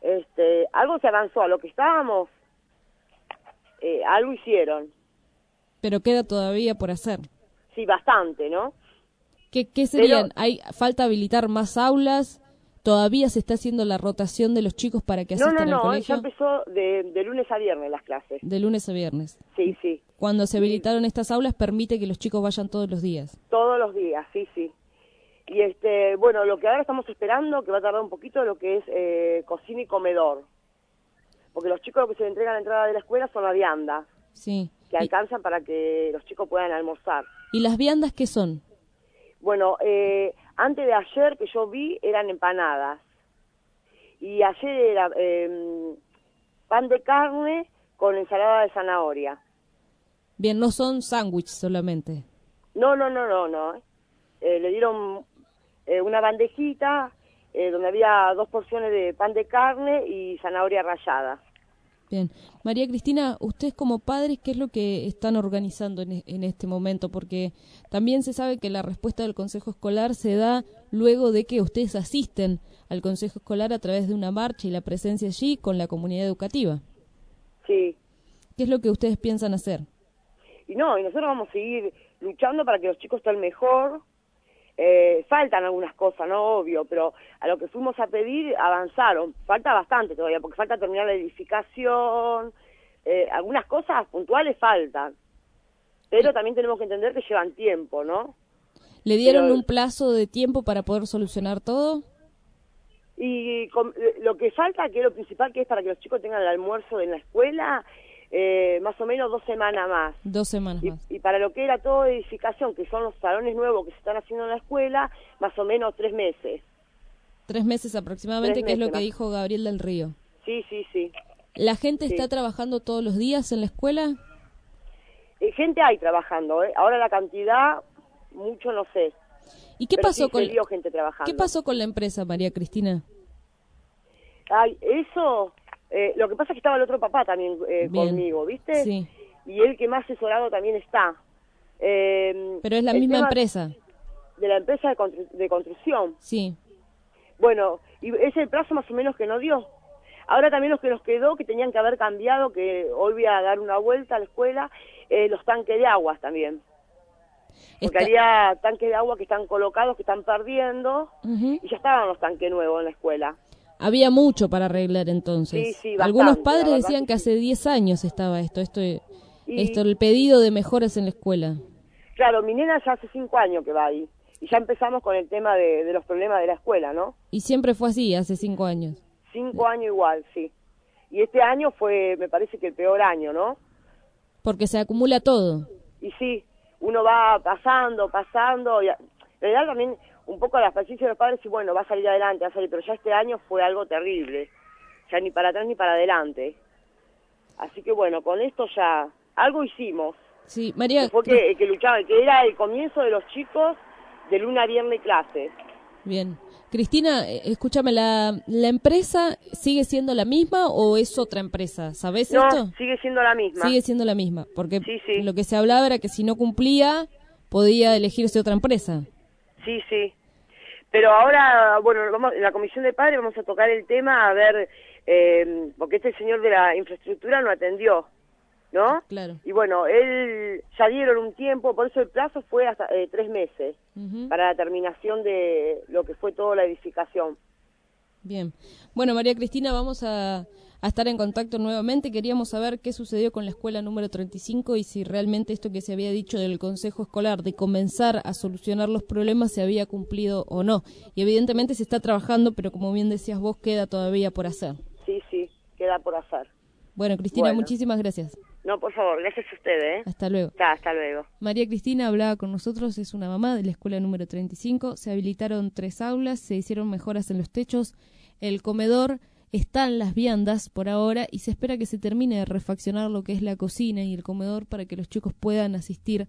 Speaker 55: este, algo se avanzó, a lo que estábamos, eh, algo hicieron,
Speaker 8: Pero queda todavía por hacer.
Speaker 55: sí, bastante, ¿no?
Speaker 8: ¿Qué, qué serían? ¿Hay falta habilitar más aulas? ¿Todavía se está haciendo la rotación de los chicos para que
Speaker 55: No,
Speaker 8: asistan
Speaker 55: no,
Speaker 8: al
Speaker 55: no,
Speaker 8: colegio?
Speaker 55: ya empezó de, de lunes a viernes las clases,
Speaker 8: De lunes a viernes.
Speaker 55: sí, sí,
Speaker 8: Cuando se habilitaron estas aulas permite que los chicos vayan todos los días.
Speaker 55: todos los días, sí, sí. Y este, bueno, lo que ahora estamos esperando, que va a tardar un poquito, lo que es eh, cocina y comedor. Porque los chicos lo que se le entregan a la entrada de la escuela son la vianda.
Speaker 8: Sí.
Speaker 55: que
Speaker 8: Y-
Speaker 55: alcanzan para que los chicos puedan almorzar.
Speaker 8: ¿Y las viandas qué son?
Speaker 55: Bueno, eh, antes de ayer que yo vi eran empanadas. Y ayer era eh, pan de carne con ensalada de zanahoria.
Speaker 8: Bien, no son sándwiches solamente.
Speaker 55: No, no, no, no, no. Eh, le dieron eh, una bandejita eh, donde había dos porciones de pan de carne y zanahoria rallada.
Speaker 8: Bien. María Cristina, ustedes como padres, ¿qué es lo que están organizando en, e- en este momento? Porque también se sabe que la respuesta del Consejo Escolar se da luego de que ustedes asisten al Consejo Escolar a través de una marcha y la presencia allí con la comunidad educativa.
Speaker 55: Sí.
Speaker 8: ¿Qué es lo que ustedes piensan hacer?
Speaker 55: Y no, y nosotros vamos a seguir luchando para que los chicos estén mejor. Eh, faltan algunas cosas, no obvio, pero a lo que fuimos a pedir avanzaron. Falta bastante todavía, porque falta terminar la edificación, eh, algunas cosas puntuales faltan. Pero también tenemos que entender que llevan tiempo, ¿no?
Speaker 8: ¿Le dieron
Speaker 55: Pero-
Speaker 8: un plazo de tiempo para poder solucionar todo?
Speaker 55: Y con- lo que falta, que es lo principal, que es para que los chicos tengan el almuerzo en la escuela, eh, más o menos dos semanas más.
Speaker 8: Dos semanas
Speaker 55: Y,
Speaker 8: más.
Speaker 55: y para lo que era toda edificación, que son los salones nuevos que se están haciendo en la escuela, más o menos tres meses.
Speaker 8: Tres meses aproximadamente,
Speaker 55: Tres
Speaker 8: que es lo que dijo Gabriel del Río.
Speaker 55: Sí, sí, sí.
Speaker 8: ¿La gente
Speaker 55: Sí.
Speaker 8: está trabajando todos los días en la escuela?
Speaker 55: Eh, gente hay trabajando, ¿eh? Ahora la cantidad, mucho no sé.
Speaker 8: ¿Y qué
Speaker 55: Pero
Speaker 8: pasó
Speaker 55: sí
Speaker 8: con
Speaker 55: gente trabajando.
Speaker 8: ¿Qué pasó con la empresa, María Cristina?
Speaker 55: Ay, eso, eh, lo que pasa es que estaba el otro papá también eh, conmigo, ¿viste?
Speaker 8: Sí.
Speaker 55: Y él que más asesorado también está. Eh,
Speaker 8: Pero es la
Speaker 55: el
Speaker 8: misma empresa.
Speaker 55: De la empresa de, constru- de construcción.
Speaker 8: Sí.
Speaker 55: Bueno, y es el plazo más o menos que nos dio. Ahora también los que nos quedó, que tenían que haber cambiado, que hoy voy a dar una vuelta a la escuela, eh, los tanques de aguas también. Porque había tanques de agua que están colocados, que están perdiendo, y ya estaban los tanques nuevos en la escuela.
Speaker 8: Había mucho para arreglar entonces.
Speaker 55: Sí, sí,
Speaker 8: Algunos
Speaker 55: bastante,
Speaker 8: padres decían
Speaker 55: que
Speaker 8: hace 10 años estaba esto, esto,
Speaker 55: Y-
Speaker 8: esto, el pedido de mejoras en la escuela.
Speaker 55: Claro, mi nena ya hace cinco años que va ahí, y ya empezamos con el tema de, de los problemas de la escuela, ¿no?
Speaker 8: Y siempre fue así, hace cinco años.
Speaker 55: Cinco años igual, sí. Y este año fue, me parece que el peor año, ¿no?
Speaker 8: Porque se acumula todo.
Speaker 55: Y sí, uno va pasando, pasando, y en realidad también un poco la paciencia de los padres y bueno, va a salir adelante, va a salir, pero ya este año fue algo terrible, ya ni para atrás ni para adelante. Así que bueno, con esto ya algo hicimos,
Speaker 8: Sí, María.
Speaker 55: que fue que, que luchaba, que era el comienzo de los chicos de luna a viernes clases.
Speaker 8: Bien. Cristina, eh, escúchame, ¿la, ¿la empresa sigue siendo la misma o es otra empresa? ¿Sabes
Speaker 55: No,
Speaker 8: esto?
Speaker 55: sigue siendo la misma.
Speaker 8: Sigue siendo la misma, porque lo que se hablaba era que si no cumplía, podía elegirse otra empresa.
Speaker 55: Sí, sí. Pero ahora, bueno, vamos, en la comisión de padres vamos a tocar el tema, a ver, eh, porque este señor de la infraestructura no atendió, ¿no?
Speaker 8: Claro.
Speaker 55: Y bueno, él ya dieron un tiempo, por eso el plazo fue hasta eh, tres meses para la terminación de lo que fue toda la edificación.
Speaker 8: Bien. Bueno, María Cristina, vamos a, a estar en contacto nuevamente. Queríamos saber qué sucedió con la escuela número 35 y si realmente esto que se había dicho del Consejo Escolar de comenzar a solucionar los problemas se había cumplido o no. Y evidentemente se está trabajando, pero como bien decías vos, queda todavía por hacer.
Speaker 55: Sí, sí, queda por hacer.
Speaker 8: Bueno, Cristina,
Speaker 55: Bueno.
Speaker 8: muchísimas gracias.
Speaker 55: No, por favor, gracias a ustedes, ¿eh?
Speaker 8: Hasta luego.
Speaker 55: Ta, hasta luego.
Speaker 8: María Cristina hablaba con nosotros, es una mamá de la escuela número 35. Se habilitaron tres aulas, se hicieron mejoras en los techos, el comedor están las viandas por ahora y se espera que se termine de refaccionar lo que es la cocina y el comedor para que los chicos puedan asistir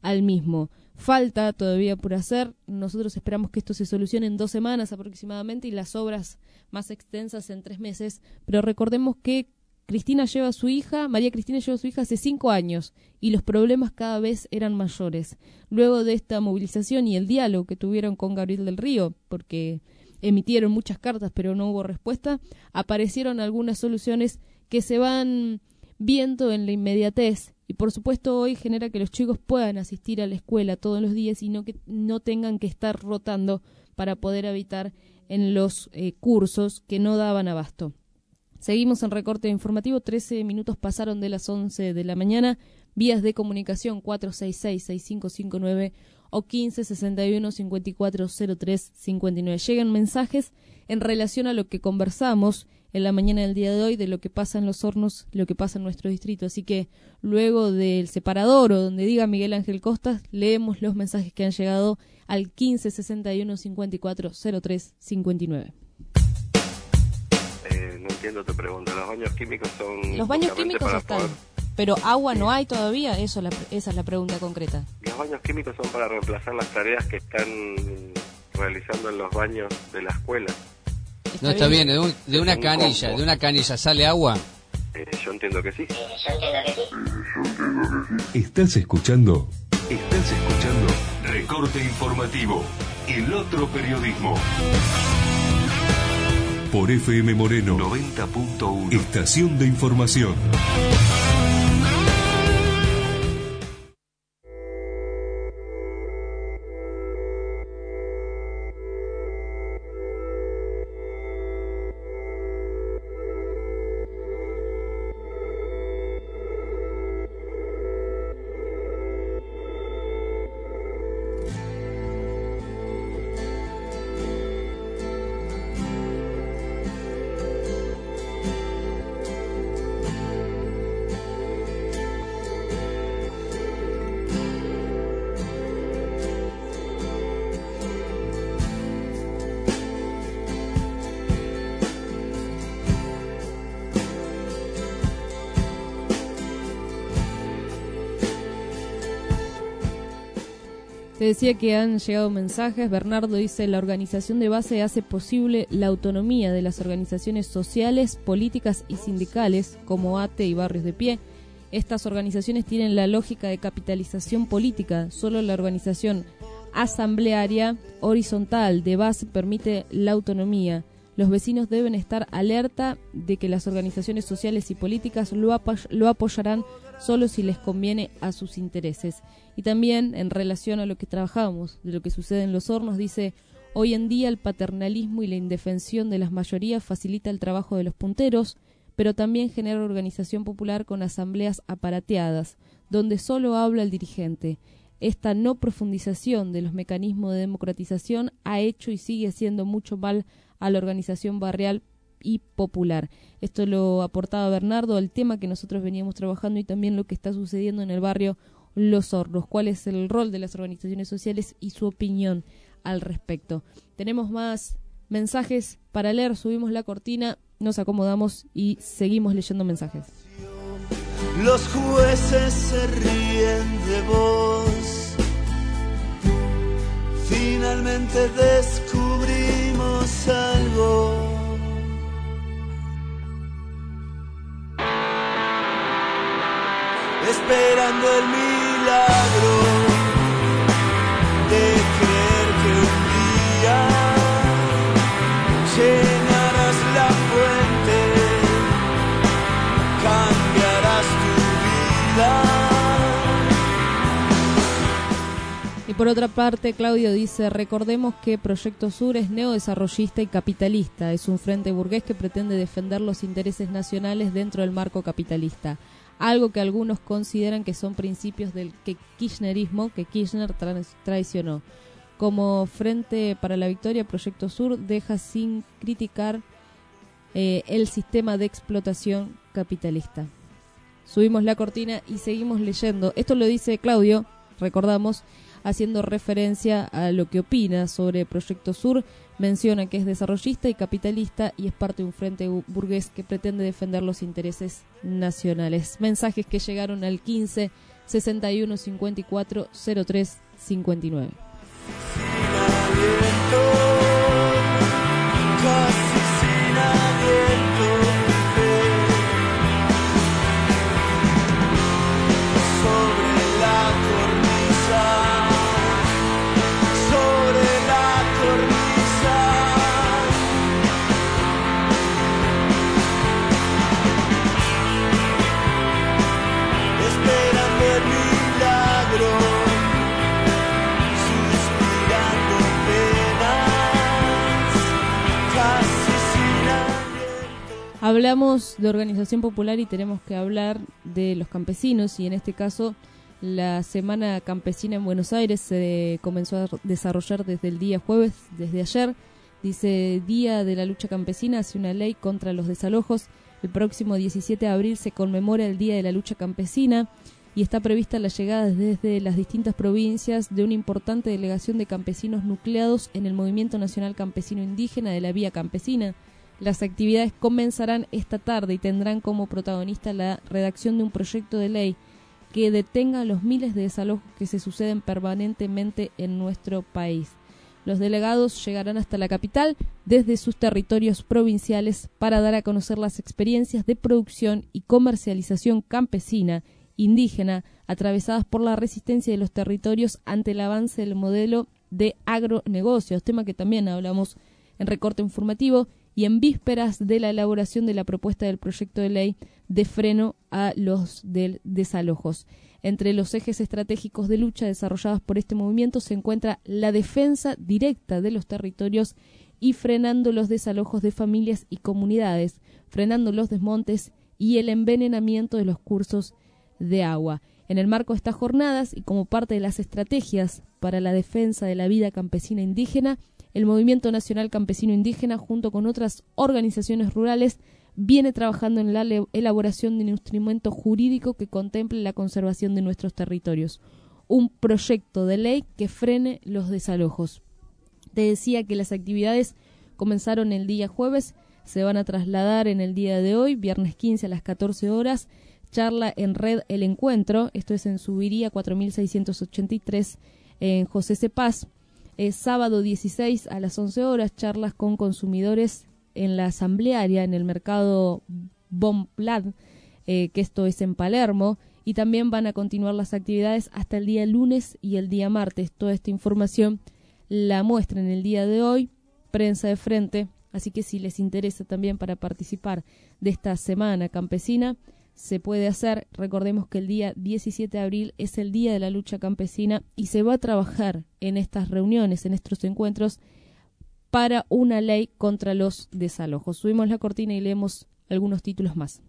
Speaker 8: al mismo. Falta todavía por hacer, nosotros esperamos que esto se solucione en dos semanas aproximadamente y las obras más extensas en tres meses, pero recordemos que Cristina lleva a su hija, María Cristina lleva a su hija hace cinco años y los problemas cada vez eran mayores. Luego de esta movilización y el diálogo que tuvieron con Gabriel del Río, porque emitieron muchas cartas pero no hubo respuesta, aparecieron algunas soluciones que se van viendo en la inmediatez. Y por supuesto hoy genera que los chicos puedan asistir a la escuela todos los días y no que no tengan que estar rotando para poder habitar en los eh, cursos que no daban abasto. Seguimos en recorte informativo, 13 minutos pasaron de las 11 de la mañana, Vías de comunicación 466-6559 o 1561-5403-59. Llegan mensajes en relación a lo que conversamos en la mañana del día de hoy, de lo que pasa en los hornos, lo que pasa en nuestro distrito. Así que luego del separador o donde diga Miguel Ángel Costas, leemos los mensajes que han llegado al 1561-5403-59.
Speaker 56: Eh, no entiendo tu pregunta. ¿Los baños químicos son...?
Speaker 8: Los baños químicos están,
Speaker 56: poder-
Speaker 8: pero agua no hay todavía, Eso la- esa es la pregunta concreta.
Speaker 56: Los baños químicos son para reemplazar las tareas que están realizando en los baños de la escuela.
Speaker 54: No está bien, de, un- de una
Speaker 56: Un
Speaker 54: canilla, de una canilla sale agua.
Speaker 56: Eh, yo entiendo que sí.
Speaker 1: Estás escuchando. Estás escuchando. Recorte informativo. El otro periodismo. Por FM Moreno 90.1. Estación de información.
Speaker 8: Decía que han llegado mensajes. Bernardo dice, la organización de base hace posible la autonomía de las organizaciones sociales, políticas y sindicales, como ATE y Barrios de Pie. Estas organizaciones tienen la lógica de capitalización política. Solo la organización asamblearia horizontal de base permite la autonomía. Los vecinos deben estar alerta de que las organizaciones sociales y políticas lo, apo- lo apoyarán solo si les conviene a sus intereses. Y también en relación a lo que trabajábamos, de lo que sucede en los hornos, dice, hoy en día el paternalismo y la indefensión de las mayorías facilita el trabajo de los punteros, pero también genera organización popular con asambleas aparateadas, donde solo habla el dirigente. Esta no profundización de los mecanismos de democratización ha hecho y sigue haciendo mucho mal a la organización barrial y popular. Esto lo aportaba Bernardo al tema que nosotros veníamos trabajando y también lo que está sucediendo en el barrio Los Hornos, cuál es el rol de las organizaciones sociales y su opinión al respecto. Tenemos más mensajes para leer, subimos la cortina, nos acomodamos y seguimos leyendo mensajes.
Speaker 9: Los jueces se ríen de vos. Finalmente descubrimos algo. Esperando el milagro
Speaker 8: por otra parte, Claudio dice, recordemos que Proyecto Sur es neodesarrollista y capitalista. Es un frente burgués que pretende defender los intereses nacionales dentro del marco capitalista. Algo que algunos consideran que son principios del que kirchnerismo que Kirchner tra- traicionó. Como Frente para la Victoria, Proyecto Sur deja sin criticar eh, el sistema de explotación capitalista. Subimos la cortina y seguimos leyendo. Esto lo dice Claudio, recordamos, haciendo referencia a lo que opina sobre Proyecto Sur. Menciona que es desarrollista y capitalista y es parte de un frente bu- burgués que pretende defender los intereses nacionales. Mensajes que llegaron al 15 61 54 03 59. Hablamos de organización popular y tenemos que hablar de los campesinos y en este caso la Semana Campesina en Buenos Aires se comenzó a desarrollar desde el día jueves, desde ayer. Dice Día de la Lucha Campesina hace una ley contra los desalojos. El próximo 17 de abril se conmemora el Día de la Lucha Campesina y está prevista la llegada desde las distintas provincias de una importante delegación de campesinos nucleados en el Movimiento Nacional Campesino Indígena de la Vía Campesina. Las actividades comenzarán esta tarde y tendrán como protagonista la redacción de un proyecto de ley que detenga los miles de desalojos que se suceden permanentemente en nuestro país. Los delegados llegarán hasta la capital desde sus territorios provinciales para dar a conocer las experiencias de producción y comercialización campesina indígena atravesadas por la resistencia de los territorios ante el avance del modelo de agronegocios, tema que también hablamos en recorte informativo y en vísperas de la elaboración de la propuesta del proyecto de ley de freno a los desalojos. Entre los ejes estratégicos de lucha desarrollados por este movimiento se encuentra la defensa directa de los territorios y frenando los desalojos de familias y comunidades, frenando los desmontes y el envenenamiento de los cursos de agua. En el marco de estas jornadas y como parte de las estrategias para la defensa de la vida campesina indígena, el Movimiento Nacional Campesino Indígena, junto con otras organizaciones rurales, viene trabajando en la elaboración de un instrumento jurídico que contemple la conservación de nuestros territorios. Un proyecto de ley que frene los desalojos. Te decía que las actividades comenzaron el día jueves, se van a trasladar en el día de hoy, viernes 15 a las 14 horas, charla en red El Encuentro, esto es en Subiría 4683 en José Cepaz. Sábado 16 a las 11 horas, charlas con consumidores en la asamblearia, en el mercado Bomplad, eh, que esto es en Palermo, y también van a continuar las actividades hasta el día lunes y el día martes. Toda esta información la muestra en el día de hoy, prensa de frente, así que si les interesa también para participar de esta semana campesina, se puede hacer. Recordemos que el día 17 de abril es el Día de la Lucha Campesina y se va a trabajar en estas reuniones, en estos encuentros, para una ley contra los desalojos. Subimos la cortina y leemos algunos títulos más.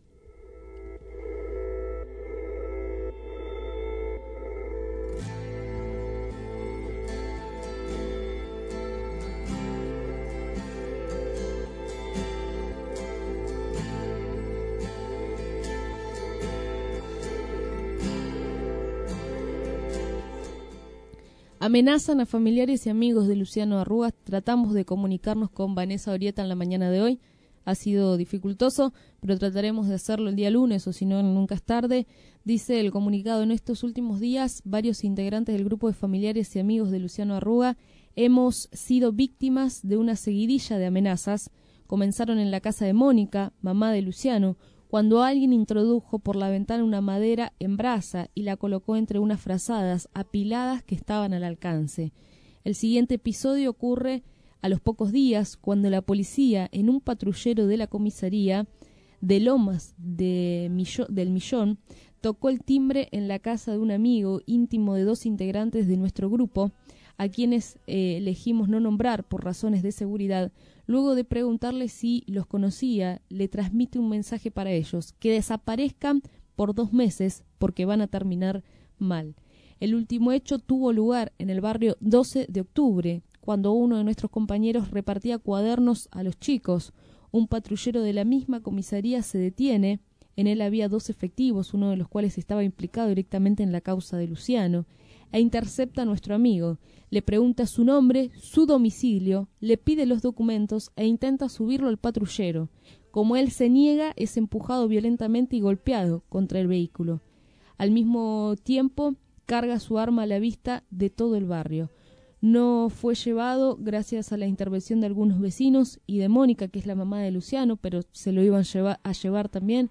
Speaker 8: Amenazan a familiares y amigos de Luciano Arrugas. Tratamos de comunicarnos con Vanessa Orieta en la mañana de hoy. Ha sido dificultoso, pero trataremos de hacerlo el día lunes o si no, nunca es tarde. Dice el comunicado, en estos últimos días, varios integrantes del grupo de familiares y amigos de Luciano Arruga hemos sido víctimas de una seguidilla de amenazas. Comenzaron en la casa de Mónica, mamá de Luciano, cuando alguien introdujo por la ventana una madera en brasa y la colocó entre unas frazadas apiladas que estaban al alcance. El siguiente episodio ocurre a los pocos días cuando la policía, en un patrullero de la comisaría de Lomas de del Millón, tocó el timbre en la casa de un amigo íntimo de dos integrantes de nuestro grupo, a quienes eh, elegimos no nombrar por razones de seguridad, luego de preguntarle si los conocía, le transmite un mensaje para ellos, que desaparezcan por dos meses porque van a terminar mal. El último hecho tuvo lugar en el barrio 12 de octubre, cuando uno de nuestros compañeros repartía cuadernos a los chicos. Un patrullero de la misma comisaría se detiene. En él había dos efectivos, uno de los cuales estaba implicado directamente en la causa de Luciano e intercepta a nuestro amigo, le pregunta su nombre, su domicilio, le pide los documentos e intenta subirlo al patrullero. Como él se niega, es empujado violentamente y golpeado contra el vehículo. Al mismo tiempo, carga su arma a la vista de todo el barrio. No fue llevado gracias a la intervención de algunos vecinos y de Mónica, que es la mamá de Luciano, pero se lo iban a llevar también.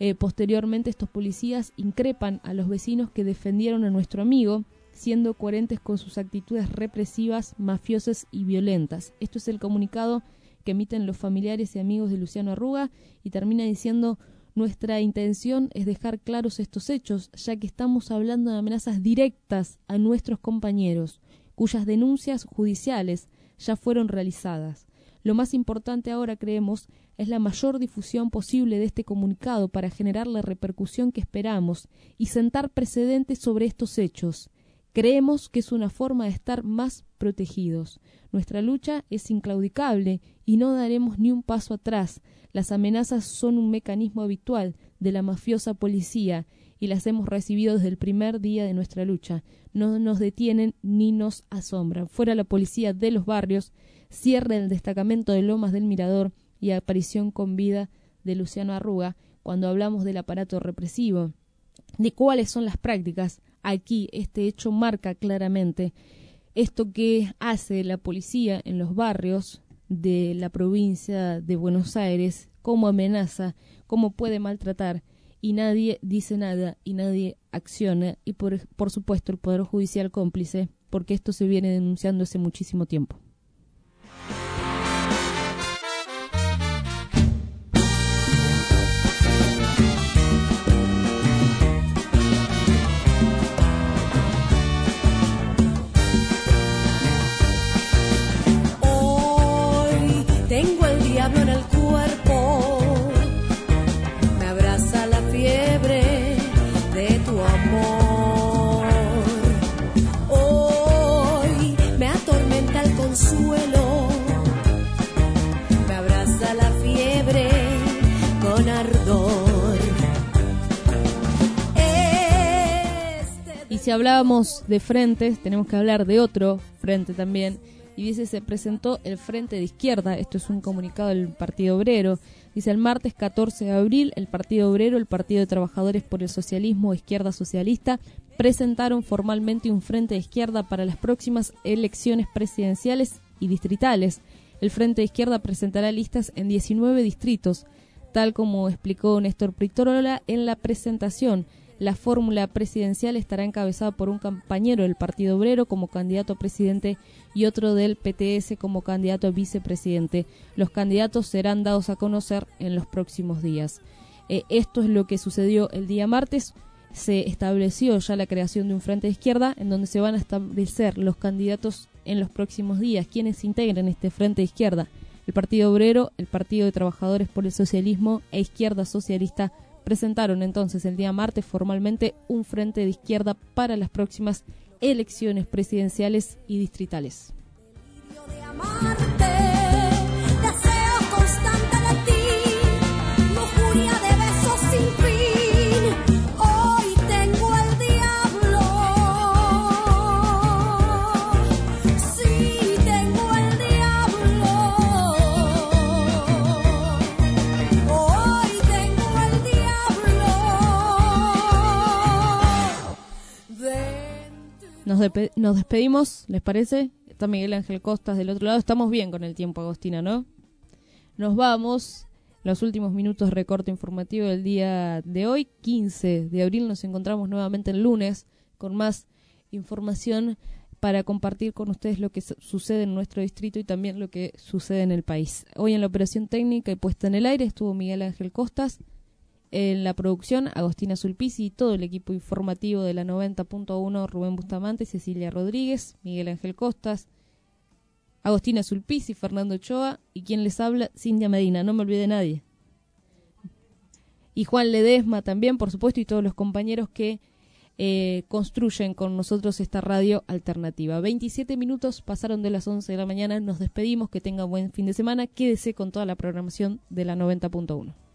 Speaker 8: Eh, posteriormente estos policías increpan a los vecinos que defendieron a nuestro amigo, siendo coherentes con sus actitudes represivas, mafiosas y violentas. Esto es el comunicado que emiten los familiares y amigos de Luciano Arruga y termina diciendo nuestra intención es dejar claros estos hechos, ya que estamos hablando de amenazas directas a nuestros compañeros, cuyas denuncias judiciales ya fueron realizadas. Lo más importante ahora, creemos, es la mayor difusión posible de este comunicado para generar la repercusión que esperamos y sentar precedentes sobre estos hechos. Creemos que es una forma de estar más protegidos. Nuestra lucha es inclaudicable y no daremos ni un paso atrás. Las amenazas son un mecanismo habitual de la mafiosa policía y las hemos recibido desde el primer día de nuestra lucha. No nos detienen ni nos asombran. Fuera la policía de los barrios, cierre del destacamento de Lomas del Mirador y aparición con vida de Luciano Arruga cuando hablamos del aparato represivo. De cuáles son las prácticas, aquí este hecho marca claramente esto que hace la policía en los barrios de la provincia de Buenos Aires, cómo amenaza, cómo puede maltratar y nadie dice nada y nadie acciona y por, por supuesto el Poder Judicial cómplice porque esto se viene denunciando hace muchísimo tiempo. Si hablábamos de frentes, tenemos que hablar de otro frente también. Y dice, se presentó el Frente de Izquierda, esto es un comunicado del Partido Obrero. Dice, el martes 14 de abril, el Partido Obrero, el Partido de Trabajadores por el Socialismo, Izquierda Socialista, presentaron formalmente un Frente de Izquierda para las próximas elecciones presidenciales y distritales. El Frente de Izquierda presentará listas en 19 distritos, tal como explicó Néstor Prictorola en la presentación. La fórmula presidencial estará encabezada por un compañero del Partido Obrero como candidato a presidente y otro del PTS como candidato a vicepresidente. Los candidatos serán dados a conocer en los próximos días. Eh, esto es lo que sucedió el día martes. Se estableció ya la creación de un frente de izquierda en donde se van a establecer los candidatos en los próximos días, quienes integren este frente de izquierda. El Partido Obrero, el Partido de Trabajadores por el Socialismo e Izquierda Socialista presentaron entonces el día martes formalmente un frente de izquierda para las próximas elecciones presidenciales y distritales. Nos, nos despedimos, ¿les parece? Está Miguel Ángel Costas del otro lado. Estamos bien con el tiempo, Agostina, ¿no? Nos vamos. Los últimos minutos recorte informativo del día de hoy, 15 de abril. Nos encontramos nuevamente el lunes con más información para compartir con ustedes lo que su- sucede en nuestro distrito y también lo que sucede en el país. Hoy en la operación técnica y puesta en el aire estuvo Miguel Ángel Costas. En la producción, Agostina Sulpici y todo el equipo informativo de la 90.1, Rubén Bustamante, Cecilia Rodríguez, Miguel Ángel Costas, Agostina Sulpici, Fernando Ochoa y quien les habla, Cintia Medina, no me olvide nadie. Y Juan Ledesma también, por supuesto, y todos los compañeros que eh, construyen con nosotros esta radio alternativa. 27 minutos pasaron de las 11 de la mañana, nos despedimos, que tenga buen fin de semana, quédese con toda la programación de la 90.1.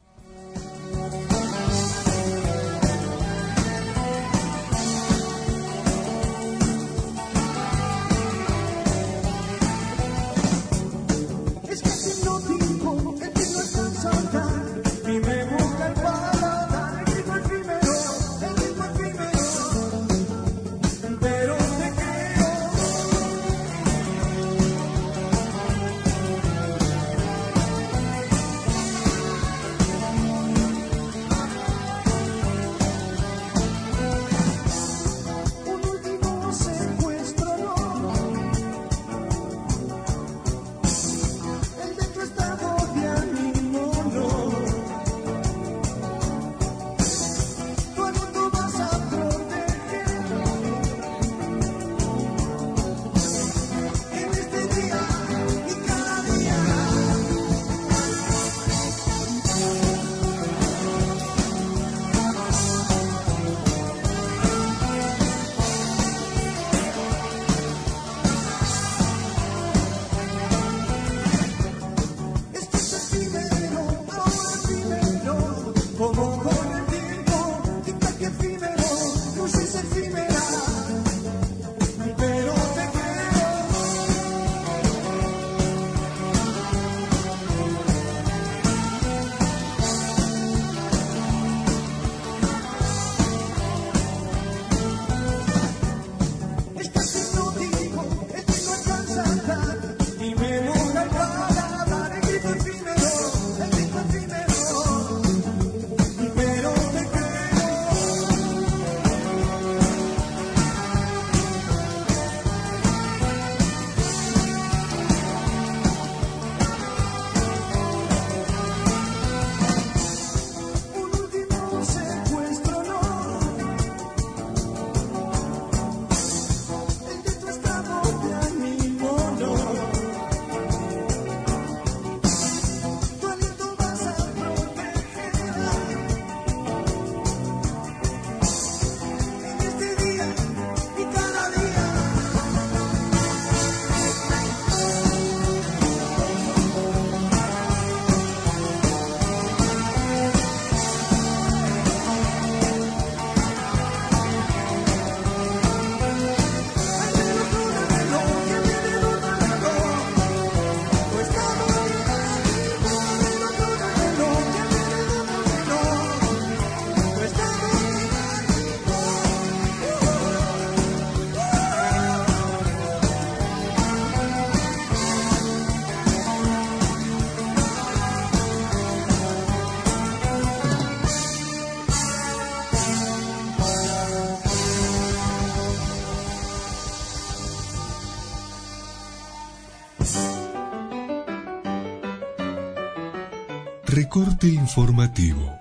Speaker 1: Recorte informativo.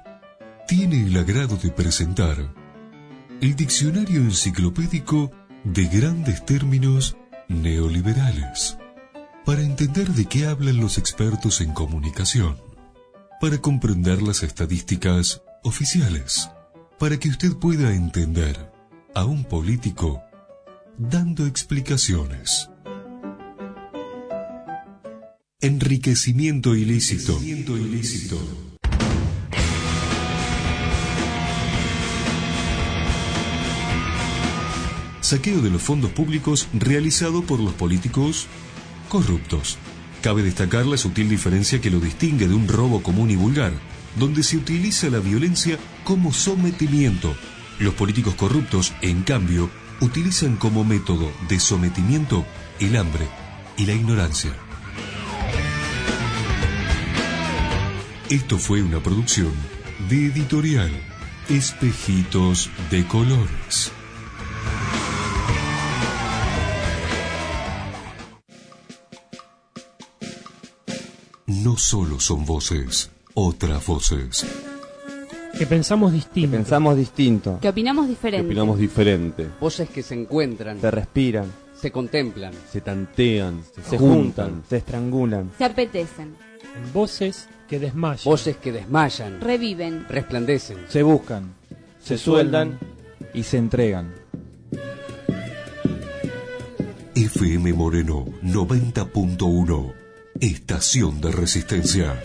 Speaker 1: Tiene el agrado de presentar el diccionario enciclopédico de grandes términos neoliberales. Para entender de qué hablan los expertos en comunicación. Para comprender las estadísticas oficiales. Para que usted pueda entender a un político dando explicaciones. Enriquecimiento ilícito. Enriquecimiento ilícito. Saqueo de los fondos públicos realizado por los políticos corruptos. Cabe destacar la sutil diferencia que lo distingue de un robo común y vulgar, donde se utiliza la violencia como sometimiento. Los políticos corruptos, en cambio, utilizan como método de sometimiento el hambre y la ignorancia. Esto fue una producción de editorial Espejitos de Colores. No solo son voces, otras voces.
Speaker 57: Que pensamos distinto.
Speaker 58: Pensamos distinto.
Speaker 59: Que opinamos diferente.
Speaker 17: Opinamos diferente.
Speaker 54: Voces que se encuentran,
Speaker 58: Se respiran,
Speaker 54: se contemplan,
Speaker 17: Se tantean,
Speaker 58: se juntan, se estrangulan.
Speaker 59: Se apetecen.
Speaker 57: Voces que desmayan.
Speaker 54: voces que desmayan,
Speaker 59: Reviven.
Speaker 54: resplandecen.
Speaker 58: Se buscan, se sueldan y se entregan.
Speaker 1: FM Moreno 90.1. Estación de Resistencia.